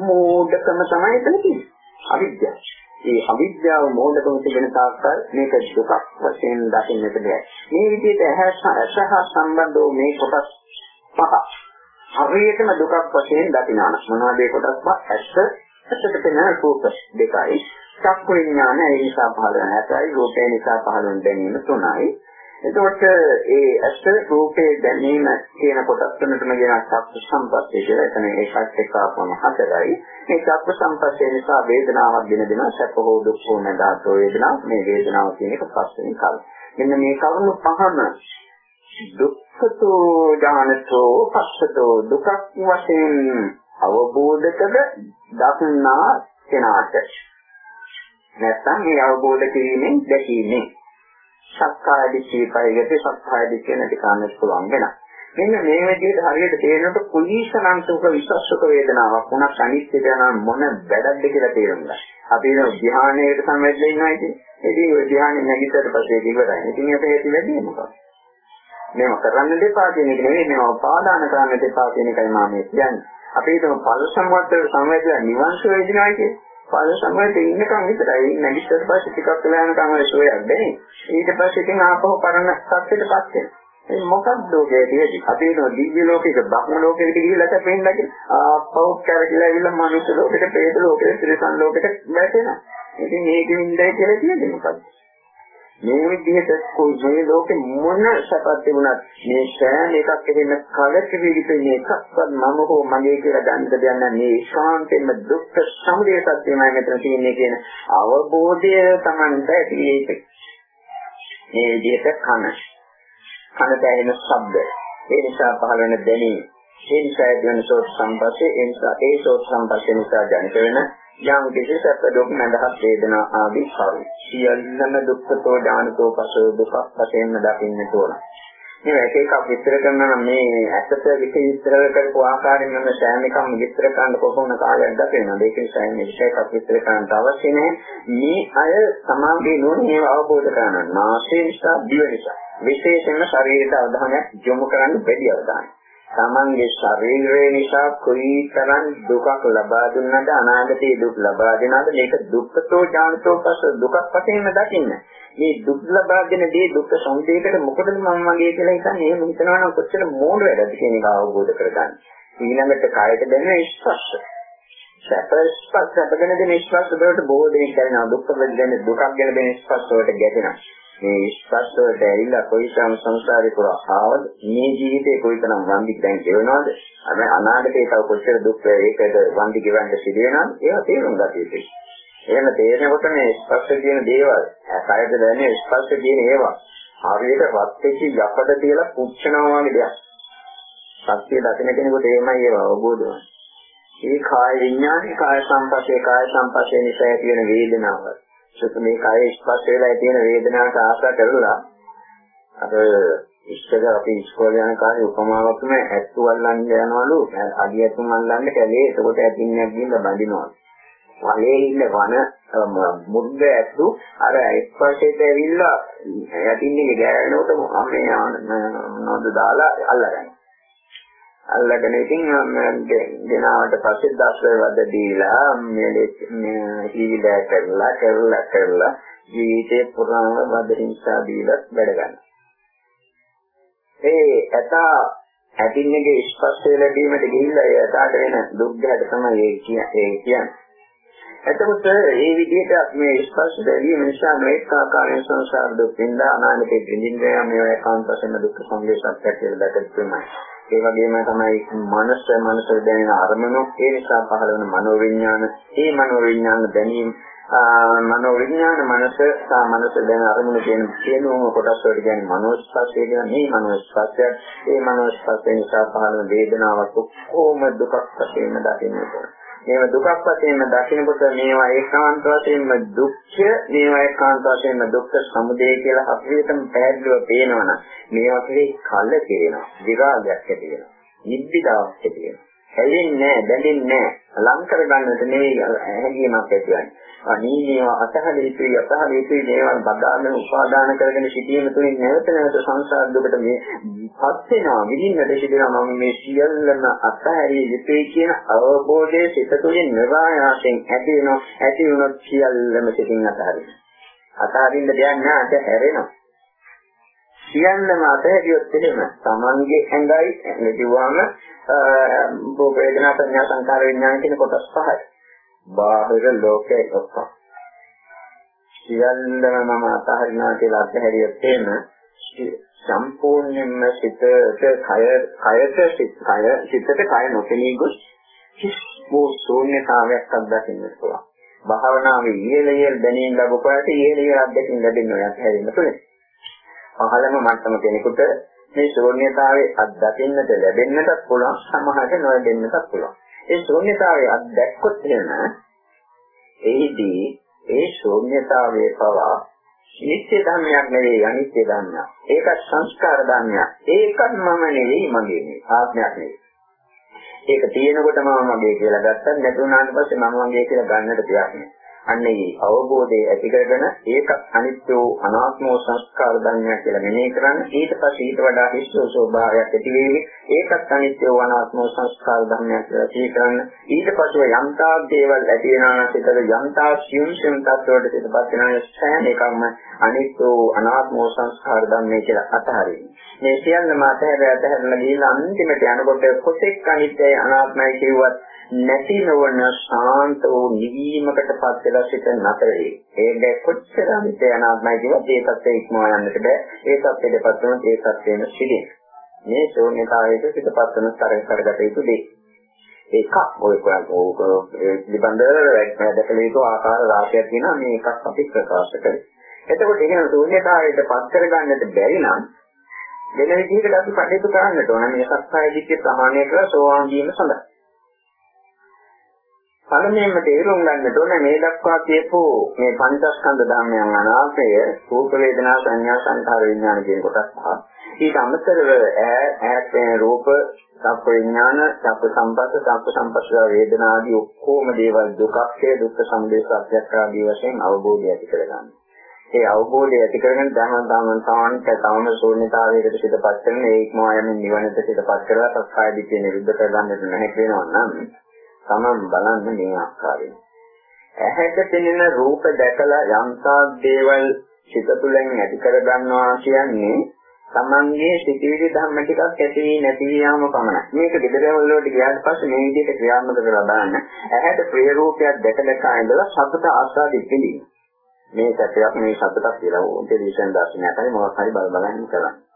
මෝඩකම තමයි එතන තියෙන්නේ. අවිද්‍යාව. ඒ අවිද්‍යාව මෝඩකම තිබෙන තාක්කල් මේක දුකක් වශයෙන් දකින්නට බෑ. මේ විදිහට ඇහැ සම්බන්ධ වූ මේ කොටස් පහ හරියටම දුකක් වශයෙන් දකිනවා. මොනවද ඒ කොටස් පහ? ඇස, ඇසට පෙනෙන රූප දෙකයි. චක්කු විඥාන ඒ නිසා පහළ වෙන ඇසයි, රූපේ නිසා පහළ වෙන දැනීම තුනයි. එතකොට ඒ ඇස රූපේ දැනීම කියන කොටස් තුනටම කියන චක්ක සම්පස්සේ කියලා එතන ඒකත් එක්ක ආපම හතරයි. මේ චක්ක සම්පස්සේ නිසා වේදනාවක් දෙන දෙනා සැප හෝ දුක් හෝ නැදාතෝ වේදනාව මේ වේදනාව කියන එක පස්වෙනි කල මෙන්න මේ කරුණු පහම දුක්ඛතෝ ඥානතෝ පස්සතෝ දුකක් වශයෙන් අවබෝධ කර දක්නා කෙනාට. නැත්නම් මේ අවබෝධ කිරීමෙන් දැකීමෙන්. සක්කාය දිට්ඨිය පරිගත සක්කාය දිට්ඨිය නැති කරන්නත් පුළුවන් වෙනවා. මෙන්න මේ විදිහට හරියට තේරෙනකොට කුලීසනම් සුඛ විශ්වාසක වේදනාවක් වුණත් අනිත්‍ය දැන මොන වැඩක්ද කියලා තේරුම් ගන්න. අපි නෝ ධ්‍යානයට සම්බන්ධ වෙනවා ඉතින්. ඉතින් ඔය ධ්‍යානෙ නැගිටට පස්සේ ඉවරයි. ඉතින් මේක හේතු වැඩි මොකක්ද? මේව කරන්න දෙපා කියන එක නෙවෙයි මේව පාදාන කරන්න දෙපා කියන එකයි මම කියන්නේ. අපි හිතමු පල් සම්වත්තර සංවේදලා නිවන් සුව විඳිනවා කියන්නේ. පල් සමයට ඉන්නකම් විතරයි නැගිට්ටට පස්සේ ටිකක් වෙලා යනකම් ඔය සෝයක් දැනේ. ඊට පස්සේ ඉතින් ආපහු පරණ සත්‍යයටපත් වෙනවා. ඒ මොකක්ද ඔගේ තියෙදි? අපි නෝ දිව්‍ය ලෝකයක බ්‍රහ්ම ලෝකයකට ගිහිල්ලා තැපෙන්න කියලා ආපහු කරකිලා ඇවිල්ලා මනුෂ්‍ය ලෝකෙට, പ്രേත ලෝකෙට, ත්‍රිසන් ලෝකෙට වැටෙනවා. ඉතින් මේකෙන් ඉඳයි කියලා කියන්නේ මොකක්ද? මේ විදිහට මේ ලෝකෙ මොන සැපක් තිබුණත් මේ සෑම එකක් එහෙම කලකිරීමේ එකක්වත් මම හෝ මගේ කියලා ගන්න දෙයක් නැහැ. මේ ශාන්තෙම දුක්ඛ සමුදය සත්‍යමයි මෙතන තියෙන්නේ කියන අවබෝධය Tamanට ඇති මේ විදිහට කන. කන දැනෙන ශබ්ද. ඒ නිසා පහළ වෙන දැනීම. ඒ නිසා ඇතිවන සෝත් සම්පස්සේ ඒ නිසා ඒ සෝත් සම්පස්සේ නිසා ජනිත වෙන යම් කිසි සැප දුක් නැදහත් වේදනා ආදී කරු. සියල්ලම දුක්ඛතෝ ඥානතෝ පසෝ දුක වශයෙන්ම දකින්නට ඕන. මේ එක එකක් විස්තර කරනවා මේ ඇත්තට විස්තර කරපු ආකාරයෙන් නම් සෑම එකක්ම විස්තර කරන්න කොහොමද කාලයක් ගත වෙනවද ඒක නිසා මේ විශේෂ එකක් විස්තර කරන්න අවශ්‍ය නැහැ. මේ අය සමාගයේ නුවණ ඒව අවබෝධ කරගන්න. මාසේ නිසා දිව නිසා. විශේෂයෙන්ම ශරීරයට අවධානයක් යොමු කරන්න බැරි අවධානය තමන්ගේ ශරීරය නිසා කොයිතරම් දුකක් ලබා දුන්නද අනාගතයේ දුක් ලබා දෙනවද මේක දුක්ඛතෝ ඥානතෝ පස්ස දුකක් වශයෙන්ම දකින්න. මේ දුක් ලබා දෙන දේ දුක්ඛ සංකේතයට මොකටද මම වගේ කියලා හිතන්නේ එහෙම හිතනවා නම් කොච්චර මෝඩ වැඩද කියන එක අවබෝධ කරගන්න. ඊළඟට කායයට දැනෙන ස්පර්ශ. සැප ස්පර්ශ අපගෙන දෙන ස්පර්ශ වලට බොහෝ දෙනෙක් කරනවා දුක් වෙන දුකක් ගැන දෙන ස්පර්ශ වලට ගැටෙනවා. මේ ස්පර්ශ වලට ඇවිල්ලා කොයිතරම් සංසාරේ පුරා ආවද? මේ ජීවිතේ කොයිතරම් වන්දි දැන් ගෙවනවද? අර අනාගතේ තව කොච්චර දුක් ඒකද වන්දි ගෙවන්න සිදු වෙනවද? ඒවා තේරුම් ගත යුතුයි. එහෙම තේරෙනකොට මේ ස්පර්ශ කියන දේවල් කයද දැනෙන ස්පර්ශ කියන ඒවා හරියට වත් වෙච්ච යකඩ කියලා පුච්චනවා වගේ දෙයක්. සත්‍ය දකින කෙනෙකුට එහෙමයි ඒවා අවබෝධ වෙන්නේ. ඒ කාය විඥානේ කාය සංපස්සේ කාය සංපස්සේ නිසා කියන වේදනාව සුත මේ කය ස්පර්ශ වෙලා තියෙන වේදනාවට ආශා කරලා අර ඉස්සර අපි ඉස්කෝලේ යන කාලේ උපමාවක් තමයි ඇත්තු අල්ලන්න යනවලු. අඩි ඇතුම් අල්ලන්න කැලේ එතකොට ඇතින්නක් ගිහින් බඳිනවා. වලේ ඉන්න වන මුද්ද ඇත්තු අර ස්පර්ශයට ඇවිල්ලා ඇතින්නේ ගෑනකොට අම්මේ නෝද දාලා අල්ලගන්න. අල්ලගෙන ඉතින් ගෙනාවට පස්සේ දස්වල වද දීලා මේ හීලා කරලා කරලා කරලා ජීවිතේ පුරාම වද හිංසා දීලා වැඩ ගන්න. ඒ ඇත ඇතින්නගේ ස්පර්ශය ලැබීමට ගිහිල්ලා ඒ ඇතට වෙන දුක් ගැට තමයි ඒ කියන්නේ. එතකොට මේ විදිහට මේ ස්පර්ශ දැරීම නිසා මේක ආකාරයෙන් සංසාර දුක් විඳ අනාගතේ විඳින්න මේ ඒකාන්ත වශයෙන් දුක් සංදේශයක් කියලා දැකගන්න තමයි. ඒ වගේම තමයි මනස මනස දැනෙන අරමුණු. ඒ නිසා පහළ වෙන මනෝවිඤ්ඤාණ ඒ මනෝවිඤ්ඤාණ දැනීම මනෝවිඤ්ඤාණ මනස සහ මනස දැන අරමුණු කියන සියලුම කොටස් වලට කියන්නේ මනෝස්පර්ශය කියන මේ මනෝස්පර්ශය ඒ මනෝස්පර්ශය නිසා පහළ වෙන වේදනාවක් කොහොම දුකක් වශයෙන් දකින්න ඕනේ. මේව දුකක් වශයෙන්ම දකිනකොට මේවා ඒකාන්ත වශයෙන්ම දුක්ඛ මේවා ඒකාන්ත වශයෙන්ම දුක්ඛ සමුදය කියලා අපිටම පැහැදිලිව පේනවනම් මේවා කෙරේ කල කියනවා විරාගයක් ඇති වෙනවා නිබ්බිදාවක් ඇති වෙනවා හැලෙන්නේ නැහැ, බැඳෙන්නේ නැහැ. ලං කරගන්නට නෙවෙයි හැඟීමක් ඇතිවන්නේ. අනී මේවා අතහල යුතුයි, අතහල යුතුයි දේවල් බදාගෙන උපාදාන කරගෙන සිටීම තුළින් නැවත නැවත සංසාර දුකට මේ පත් වෙනවා. විඳින්නට සිටිනවා මම මේ සියල්ලම අතහැරිය යුතුයි කියන අවබෝධයේ සිත තුළින් නිරායාසයෙන් ඇති වෙනවා. ඇති වුණොත් සියල්ලම සිටින් අතහරිනවා. අතහරින්න දෙයක් නැහැ, අතහැරෙනවා. සියල්ලම අතහැරියොත් එහෙම තමන්ගේ ඇඟයි නැතිවම භෝග වේදනා සංඥා සංකාර විඥාන කියන කොටස් පහයි. බාහිර ලෝකයේ ඔක්කොම. සියල්ලම මම අතහරිනවා කියලා අතහැරියොත් එහෙම සම්පූර්ණයෙන්ම සිතට කය කයට සිත කය සිතට කය නොපෙනී ගොස් කිසිම ශූන්‍යතාවයක් අත්දකින්න පුළුවන්. භාවනාවේ ඉහළ ඉහළ දැනීම ලැබුවාට ඉහළ ඉහළ අත්දැකීම් ලැබෙනවා හැදෙන්න පුළුවන්. පහළම මට්ටම කෙනෙකුට මේ ශූන්‍යතාවයේ අත්දකින්නට ලැබෙන්නටත් පුළුවන් සමහරට නොලැබෙන්නටත් පුළුවන්. ඒ ශූන්‍යතාවයේ අත්දැක්කොත් එහෙම එහිදී ඒ ශූන්‍යතාවයේ පවා නිත්‍ය ධර්මයක් නෙවෙයි අනිත්‍ය ධර්මයක්. ඒකත් සංස්කාර ධර්මයක්. ඒකත් මම නෙවෙයි මගේ නෙවෙයි ආත්මයක් නෙවෙයි. ඒක තියෙනකොට මම මගේ කියලා ගත්තත් නැතුණාට පස්සේ මම මගේ කියලා ගන්නට දෙයක් නෑ. අන්න ඒ අවබෝධය ඇති කරගෙන ඒකත් අනිත්‍ය වූ අනාත්ම වූ සංස්කාර ධර්මයක් කියලා මෙනෙහි කරන්න. ඊට පස්සේ ඊට වඩා හිස්ව ස්වභාවයක් ඇති වෙවි. ඒකත් අනිත්‍ය වූ අනාත්ම වූ සංස්කාර ධර්මයක් කියලා සිහි කරන්න. ඊට පස්සේ යම්තා දේවල් ඇති වෙනා සිතට යම්තා සියුම් සියුම් තත්ත්වවලට සිතපත් වෙනා සෑම එකක්ම අනිත්‍ය වූ අනාත්ම වූ සංස්කාර ධර්මය කියලා අතහරින්න. මේ සියල්ලම අතහැර අතහැරලා ගිහිල්ලා අන්තිමට යනකොට කොතෙක් අනිත්‍යයි අනාත්මයි කියුවත් නැති නොවන ශාන්ත වූ නිවීමකටපත් වෙලා සිට නතර වේ. ඒක කොච්චර අනිත්‍ය අනාත්මයි කියවත් ඒ තත්ත්වය ඉක්මවා යන්නට බෑ. ඒ තත්ත්වයටපත් වුණොත් ඒ තත්ත්වෙම සිටින. මේ ශූන්‍යතාවයට පිටපත් වෙන තරඟ කරගත යුතු දෙයක්. ඒක ඔය පිළිබඳව දැකලා යුතු ආකාර රාශියක් තියෙනවා මේ එකක් අපි ප්‍රකාශ කරේ. එතකොට එහෙනම් ශූන්‍යතාවයට පත් කරගන්නට බැරි නම් වෙන විදිහකට අපි කටයුතු කරන්නට ඕන මේ සත්‍යය දික්ක ප්‍රමාණය කරලා සෝවාන් වීම සඳහා. පළමුවෙන්ම තේරුම් ගන්නට ඕනේ මේ දක්වා කියපු මේ පංචස්කන්ධ ධර්මයන් අනාත්මය රූප වේදනා සංඥා සංඛාර විඥාන කියන කොටස් පහ. ඊට අමතරව ඈත් වෙන රූප, සප්ප විඥාන, සප්ප සම්පස්ස, සප්ප සම්පස්ස වේදනා ආදී ඔක්කොම දේවල් දුක්ඛය, දුක්ඛ සමුදය සත්‍යයක් ආදී වශයෙන් අවබෝධය ඇති කරගන්න. ඒ අවබෝධය ඇති කරගෙන ධර්ම දාමන් සාන්ත තවම ශූන්‍යතාවයකට සිටපත් කරන ඒ ඉක්මවා යන නිවනට සිටපත් කරලා සත්‍යය දිගේ නිරුද්ධ කරගන්නට නැහැ වෙනවා නම් තමන් බලන්න මේ ආකාරයෙන්. ඇහැට පෙනෙන රූප දැකලා යම්තා දේවල් සිත තුළින් ඇති කර ගන්නවා කියන්නේ තමන්ගේ සිතිවිලි ධර්ම ටිකක් ඇති නැති යාම පමණයි. මේක දෙදරවල වලට ගියාට පස්සේ මේ විදිහට ක්‍රියාත්මක කරලා බලන්න. ඇහැට ප්‍රිය රූපයක් දැක දැක ඉඳලා සතුට ආස්වාදෙ පිළිගන්න. මේ සත්‍යයක් මේ සතුටක් කියලා ඕන ටෙලිවිෂන් දර්ශනයටයි මොකක් හරි බල බල ඉන්න කරන්නේ.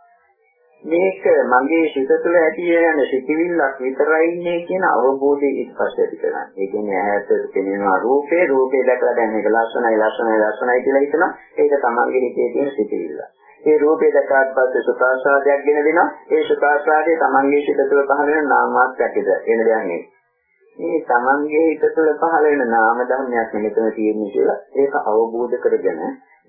මේක මගේ සිත තුළ ඇති වෙන සිතිවිල්ලක් විතරයි නේ කියන අවබෝධය ඉස්පස් ඇති කරගන්න. ඒ කියන්නේ ඇහැට පෙනෙන රූපේ රූපේ දැකලා දැන් මේක ලස්සනයි ලස්සනයි ලස්සනයි කියලා හිතනවා. ඒක තමන්ගේ හිතේ තියෙන සිතිවිල්ල. ඒ රූපේ දැක්කාට පස්සේ සුඛාස්වාදයක් ගෙන දෙනවා. ඒ සුඛාස්වාදයේ තමන්ගේ සිත තුළ පහළ වෙන නාම මාත්‍රයක්ද එන දෙයක් නෙවෙයි. මේ තමන්ගේ හිත තුළ පහළ වෙන නාම ධර්මයක් මෙතන තියෙන්නේ කියලා ඒක අවබෝධ කරගෙන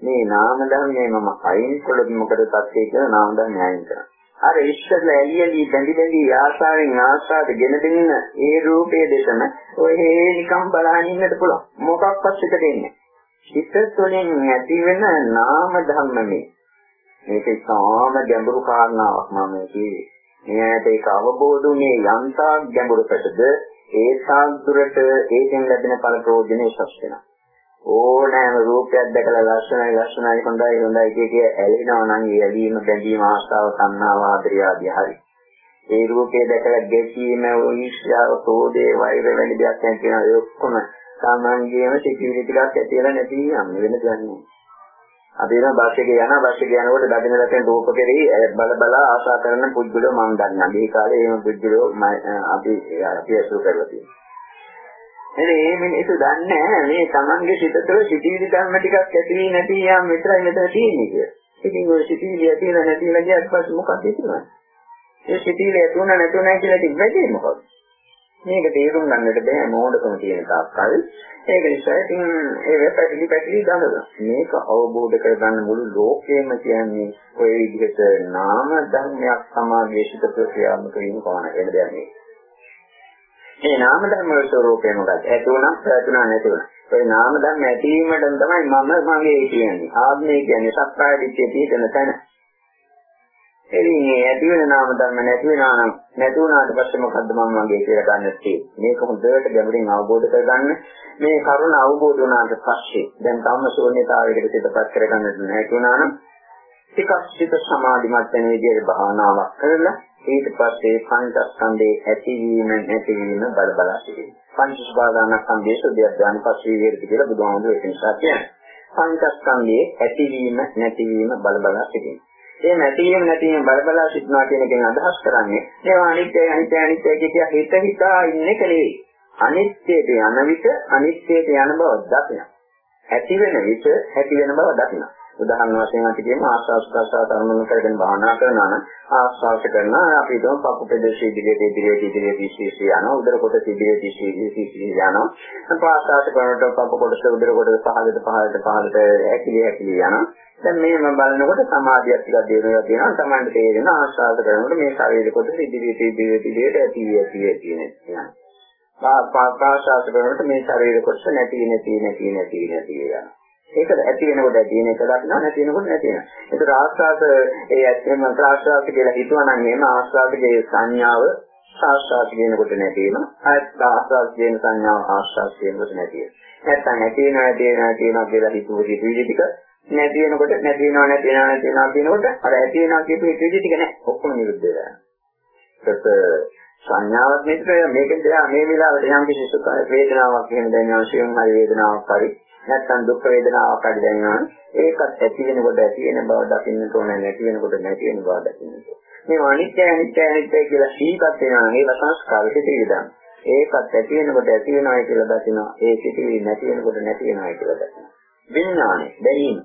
මේ නාම ධර්මයේ මම අයින් කළොත් මොකද තත්ත්වය කියලා නාම ධර්මය අයින් කරනවා. අර ඉස්සෙල්ලා එළි එළි බැඳි බැඳි ආසාවෙන් ආසාවට ගෙන දෙන්න ඒ රූපයේ දෙසම ඔය නිකම් බලහන් ඉන්නට පුළුවන්. මොකක්වත් එක දෙන්නේ. හිත තුළින් ඇති වෙන නාම ධර්මනේ. මේක ඉතාම ගැඹුරු කාරණාවක් මම කියේ. මෙයාට ඒක අවබෝධුනේ යන්තා ගැඹුරකටද ඒ සාන්තුරට ඒකෙන් ලැබෙන ඵල ප්‍රයෝජනේ සස් වෙනවා. ඕනෑම රූපයක් දැකලා ලස්සනයි ලස්සනයි හොඳයි හොඳයි කිය කිය ඇලෙනවා නම් ඒ ඇලීම බැඳීම ආස්තාව සංනාව ආදරිය ආදී හරි. ඒ රූපේ දැකලා ගැටීම ඊර්ෂ්‍යාව තෝදේ වෛර වැනි දෙයක් නැතිනවා ඒ ඔක්කොම සාමාන්‍යයෙන්ම සිතිවිලි ටිකක් ඇතිලා නැති යම් වෙන දන්නේ. අපි නම් බස් එකේ යනවා බස් එකේ යනකොට දකින දකින රූප කෙරෙහි බල බල ආශා කරන පුද්ගලෝ මම දන්නා. මේ කාලේ එහෙම පුද්ගලෝ අපි අපි අසු කරලා තියෙනවා. එනේ මේ මිනිස්සු දන්නේ මේ Tamange සිත තුළ සිටිවිලි ධර්ම ටිකක් ඇති වී නැති යාම විතරයි මෙතන තියෙන්නේ කියලා. ඉතින් ඔය සිටිවිලි ඇති වෙලා නැති වෙලා ගියාට පස්සේ මොකක්ද හිතන්නේ? ඒ සිටිවිලි ඇති වුණා නැති වුණා කියලා තිබ්බදී මොකද? මේක තේරුම් ගන්නට බෑ මෝඩකම තියෙන තාක්කල්. ඒක නිසා ඉතින් ඒ වෙපැටලි පැටලි ගන්නවා. මේක අවබෝධ කරගන්න මුළු ලෝකෙම කියන්නේ ඔය විදිහට නාම ධර්මයක් සමාගයේ සිට ක්‍රියාත්මක වීම කොහොමද වෙන දෙයක් නෙවෙයි. මේ නාම ධර්ම වල ස්වરૂපය මොකක්ද? ඇති වුණා, පැතුණා නැති වුණා. ඒ නාම ධර්ම ඇතිවීමෙන් තමයි මම මගේ කියන්නේ. ආත්මය කියන්නේ සත්‍යය දිට්ඨිය තියෙන තැන. එදින මේ ඇති වෙන නාම ධර්ම නැති වෙනා නම් නැති වුණාට පස්සේ මොකද්ද මම මගේ කියලා ගන්න තියෙන්නේ. මේක හොඳට ගැඹුරින් අවබෝධ කරගන්න. මේ කරුණ අවබෝධ වුණාට පස්සේ දැන් තවම ශූන්‍යතාවයකට පිටපත් කරගන්න නැති වුණා නම් ටිකක් සිත සමාධිමත් වෙන විදිහට භාවනාවක් කරලා ඊට පස්සේ පංචස්කන්ධයේ ඇතිවීම නැතිවීම බල බලා සිටින්න. පංචස්පාදානස්කන්ධයේ සුද්ධයන් පස්සේ විහෙරති කියලා බුදුහාමුදුරුවෝ ඒක නිසා කියන්නේ. පංචස්කන්ධයේ ඇතිවීම නැතිවීම බල බලා සිටින්න. ඒ නැතිවීම නැතිවීම බල බලා සිටිනවා කියන එකෙන් අදහස් කරන්නේ ඒවා අනිත්‍යයි අනිත්‍යයි අනිත්‍යයි කියලා හිත හිතා ඉන්නේ කලේ. අනිත්‍යයට යන විට අනිත්‍යයට යන බව දකිනවා. ඇති වෙන විට ඇති වෙන බව දකිනවා. උදාහරණ වශයෙන් අපි කියමු ආස්වාස් ප්‍රසආස අරමුණු කරගෙන භාවනා කරනවා නම් ආස්වාස් කරනවා. අපි හිතමු පපු ප්‍රදේශයේ ඉදිරියට ඉදිරියට ඉදිරියට ඉස්සී යනවා. උදර කොටස ඉදිරියට ඉස්සී ඉස්සී යනවා. ප්‍රාසාස කරනකොට පපු කොටස උදර කොටස පහළට පහළට පහළට ඇකිලි ඇකිලි යනවා. දැන් මේව බලනකොට සමාධියක් ටිකක් දිනනවා කියනවා තමයි තේරෙන ආස්වාද කරනකොට මේ ශරීර කොටස ඉදිරියට ඉදිරියට ඉදිරියට ඇති ඇති ඇති යනවා. පාපාශාස කරනකොට මේ ශරීර කොටස නැති නැති නැති නැති නැති යනවා. ඒක ඇති වෙනකොට ඇති වෙන එක දක්නවා නැති වෙනකොට නැති වෙනවා. ඒක ආස්වාද ඒ ඇත්තම ආස්වාද කියලා හිතුවා නම් එහෙම ආස්වාදයේ සංඥාව ආස්වාද කියනකොට නැති වෙනවා. ආයත් ආස්වාද කියන සංඥාව ආස්වාද කියනකොට නැති වෙනවා. නැත්තම් ඇති වෙනවා ඇති වෙනවා කියනවා කියලා හිතුව හිතුවිලි ටික නැති වෙනකොට නැති වෙනවා නැති වෙනවා නැති වෙනවා කියනකොට අර ඇති වෙනවා කියපු හිතුවිලි ටික නැහැ. ඔක්කොම නිරුද්ධ වෙලා යනවා. සංඥාවක් විතර මේකෙන් දෙයා මේ වෙලාවට යම් කිසි සුඛ වේදනාවක් කියන දැනෙනවා ශියම් හරි වේදනාවක් හරි නැත්නම් දුක් වේදනාවක් හරි දැනෙනවා ඒකත් ඇති වෙනකොට ඇති වෙන බව දකින්න ඕනේ නැති වෙනකොට නැති වෙන බව දකින්න ඕනේ. මේ අනිත්‍ය අනිත්‍ය අනිත්‍ය කියලා සීපත් වෙනවා. ඒක සංස්කාර පිටිවිදන් ඒකත් ඇති වෙනකොට ඇති වෙනවා කියලා දකිනවා. ඒ පිටිවිදි නැති වෙනකොට නැති වෙනවා කියලා දකිනවා. විඥානේ දැනීම.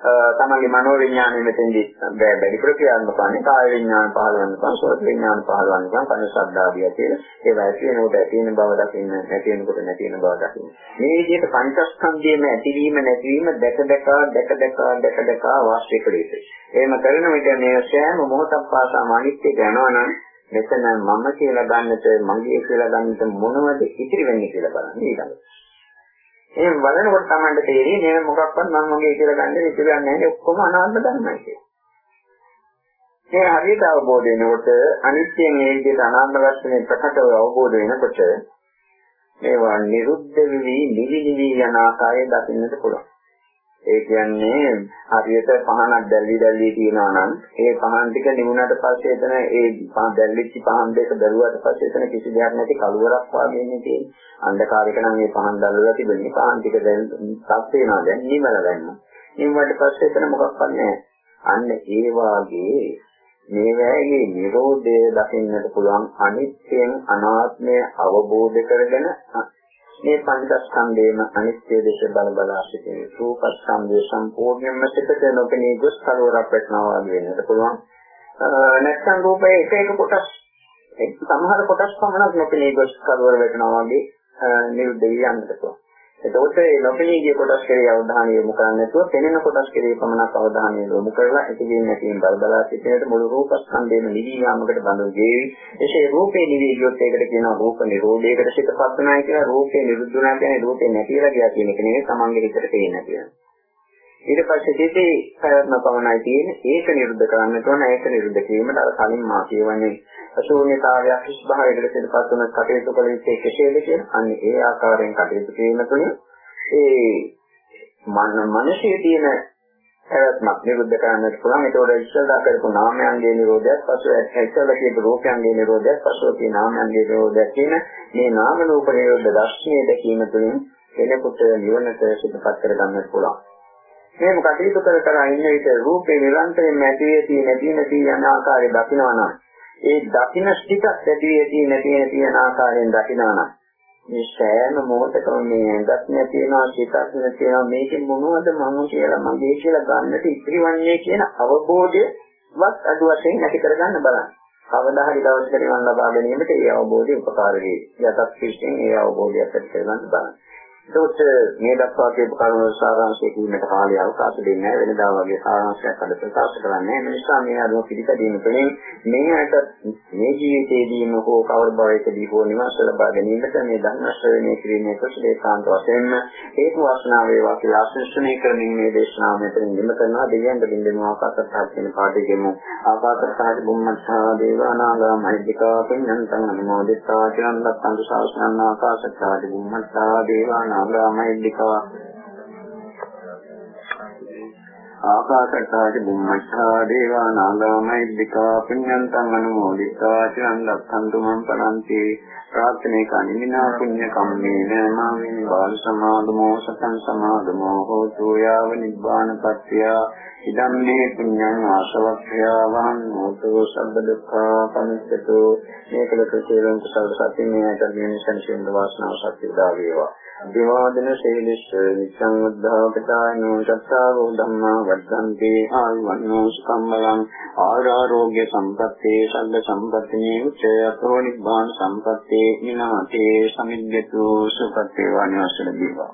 තමන්ගේ මනෝ විඥානය මෙතෙන්දී වැඩිපුර ක්‍රියාත්මක වන්නේ කාය විඥාන පහළවන්න පුළුවන් සෝත විඥාන පහළවන්න පුළුවන් කන ශබ්දාදිය කියලා. ඒ ඇති වෙනකොට ඇති වෙන බව දකින්න නැති වෙනකොට නැති වෙන බව දකින්න. මේ විදිහට පංචස්කන්ධයේම ඇතිවීම නැතිවීම දැක දැක දැක දැක දැක දැක වාස්තේ කළේ එහෙම කරන විට මේ සෑම මොහොතක් පාසාම අනිත්‍ය යනවා නම් මෙතන මම කියලා ගන්නට මගේ කියලා ගන්නට මොනවද ඉතිරි වෙන්නේ කියලා බලන්න ඊළඟට. එහෙනම් බලනකොට තමයි තේරෙන්නේ නේද මොකක්වත් මම මගේ කියලා ගන්න විතරක් නැහැ ඔක්කොම අනාත්ම ධර්මයි කියලා. ඒ හරියට අවබෝධ වෙනකොට අනිත්‍යයෙන් මේ විදිහට අනාත්ම වස්තුවේ ප්‍රකටව අවබෝධ වෙනකොට මේවා නිරුද්ධ වෙවි නිවි නිවි යන ආකාරය දකින්නට පුළුවන්. ඒ කියන්නේ හරියට පහනක් දැල්ලි දැල්ලි තියෙනවා නම් ඒ පහන් ටික නිවුණාට පස්සේ එතන ඒ පහන් දැල්ලිච්ච පහන් දෙක බැලුවාට පස්සේ එතන කිසි දෙයක් නැති කළුවරක් වගේ නේ තියෙන්නේ. අන්ධකාරයක නම් මේ පහන් දැල්ලලා තිබෙන්නේ පහන් ටික දැන් සත් වෙනවා දැන් නිමල ගන්නවා. නිමුවට පස්සේ එතන මොකක්වත් නැහැ. අන්න ඒ වාගේ මේ වෑගේ නිරෝධය දකින්නට පුළුවන් අනිත්‍යයෙන් අනාත්මය අවබෝධ කරගෙන මේ පංචස්කන්ධේම අනිත්‍ය දේශ බල බලා සිටින රූපස්කන්ධය සම්පූර්ණයෙන්ම සිතට නොපෙනී ගොස් කලවරක් වෙනවා වගේ වෙනට පුළුවන්. නැත්නම් රූපයේ එක එක කොටස් සමහර කොටස් පමණක් නොපෙනී ගොස් කලවර වෙනවා වගේ නිරුද්ධ යන්නට පුළුවන්. එතකොට මේ නොපෙනී ගිය කොටස් කෙරෙහි අවධානය යොමු කරන්නේ නැතුව පෙනෙන කොටස් කෙරෙහි පමණක් අවධානය යොමු කරලා ඉතින් නැතිනම් බලබලා සිටිනට මුළු රූපස්කන්ධයම නිවි යාමකට බඳු ගෙවි. එසේ රූපේ නිවි ගියොත් ඒකට කියනවා රූප නිරෝධයකට සිතපත් වෙනායි කියලා රූපේ නිරුද්ධුනා කියන්නේ රූපේ නැතිලා ගියා කියන එක නෙවෙයි තමන්ගේ හිතට පේන්නේ කියලා. ඊට පස්සේ සිටේ ප්‍රයත්න පවණයි තියෙන්නේ. ඒක නිරුද්ධ කරන්නට ඕන. ඒක නිරුද්ධ කිරීමට අර කලින් මා කියවන්නේ අශූන්‍යතාවයක් හිස් භාවයකට සිදුපත් වන කටයුතු කළ යුත්තේ කෙසේද කියන අන්න ඒ ආකාරයෙන් කටයුතු කිරීම තුළින් ඒ මන මනසේ තියෙන පැවැත්මක් නිරුද්ධ කරන්නට පුළුවන්. ඒතකොට ඉස්සෙල්ලා කරපු නාමයන්ගේ නිරෝධයත් පසු ඉස්සෙල්ලා කියපු රූපයන්ගේ නිරෝධයත් පසු තියෙන නාමයන්ගේ නිරෝධයත් කියන මේ නාම රූප නිරෝධ දර්ශනය දැකීම තුළින් කෙනෙකුට නිවනට සිදුපත් කර ගන්නට පුළුවන්. මේක කටයුතු කර කර ඉන්න විට රූපේ නිරන්තරයෙන් ඇති වෙති නැති නැති යන ආකාරය දකිනවා නම් ඒ දකින්න ටිකක් ඇති වෙති නැති නැති යන ආකාරයෙන් දකිනවා නම් මේ සෑම මොහොතකම මේ ඇඟක් නැතිනවා සිතක් නැතිනවා මේකේ මොනවද මම කියලා මගේ කියලා ගන්නට ඉතිරිවන්නේ කියන අවබෝධය වත් අඩු වශයෙන් නැති කරගන්න බලන්න. කවදා හරි දවසකට නිවන් ලබා ගැනීමට ඒ අවබෝධය උපකාර වේ. යටත් ශිෂ්ටෙන් ඒ අවබෝධය ඇති කරගන්න බලන්න. ඒකට මේ දක්වා කියපු කරුණු සාරාංශය කියන්නට කාලය අවකාශ දෙන්නේ නැහැ. වෙනදා වගේ සාරාංශයක් අද ප්‍රකාශ කරන්නේ මේ නිසා මේ අනුව පිළිපැදීම තුළින් මේකට මේ ජීවිතයේදීම හෝ කවර භවයකදී හෝ නිවාස ලබා ගැනීමට මේ ධර්ම ශ්‍රවණය කිරීමේ කුසලයේ කාන්ත වශයෙන්ම හේතු වාසනා වේවා කියලා ආශිර්වාදනය කරමින් මේ දේශනාව මෙතනින් නිම කරනවා. දෙවියන් දෙවියන් ආකාශත්හත් කියන පාඩේගෙම ආකාශත්හත් බුම්මත්හා දේවානාගා මහිද්దికා පුඤ්ඤන්තං අනුමෝදිතා චිරන්දත්තං සාසනං ආකාශත්හත් බුම්මත්හා දේවානා සංගාමයිද්దికවා ආකාශට්ටාච බුම්මච්ඡා දේවා නාගාමයිද්దికවා පුඤ්ඤන්තං අනුමෝදිතා චන්දස්සන්තු මං පරන්ති. ප්‍රාර්ථනේ කනිනා පුඤ්ඤ කම්මේන මාමේ බාල සමාදමෝ සතං සමාදමෝ හෝතු යාව නිබ්බාන පත්‍ත්‍යා ඉදම් මේ පුඤ්ඤං ආශවක්ඛ්‍යාවං හෝතු සබ්බ දුක්ඛා පනිච්චතෝ මේකලක සේලං කුසල සති මේ අතර මේ සංසිඳ වාසනාව සත්‍ය දා වේවා. දිවාදන ශෛලස්ස නිච්ඡං උද්ධාපතායනෝ චත්තාරෝ ධම්මා වද්ධන්ති ආයුවන්නෝ සුඛම්මලං ආරෝග්‍ය සම්පත්තේ සම්බ සම්පත්තිනේ උච්චයතෝ නිබ්බාන සම්පත්තේ විනාතේ සමිද්දතු සුපත්තේ වානිවසන දීවා.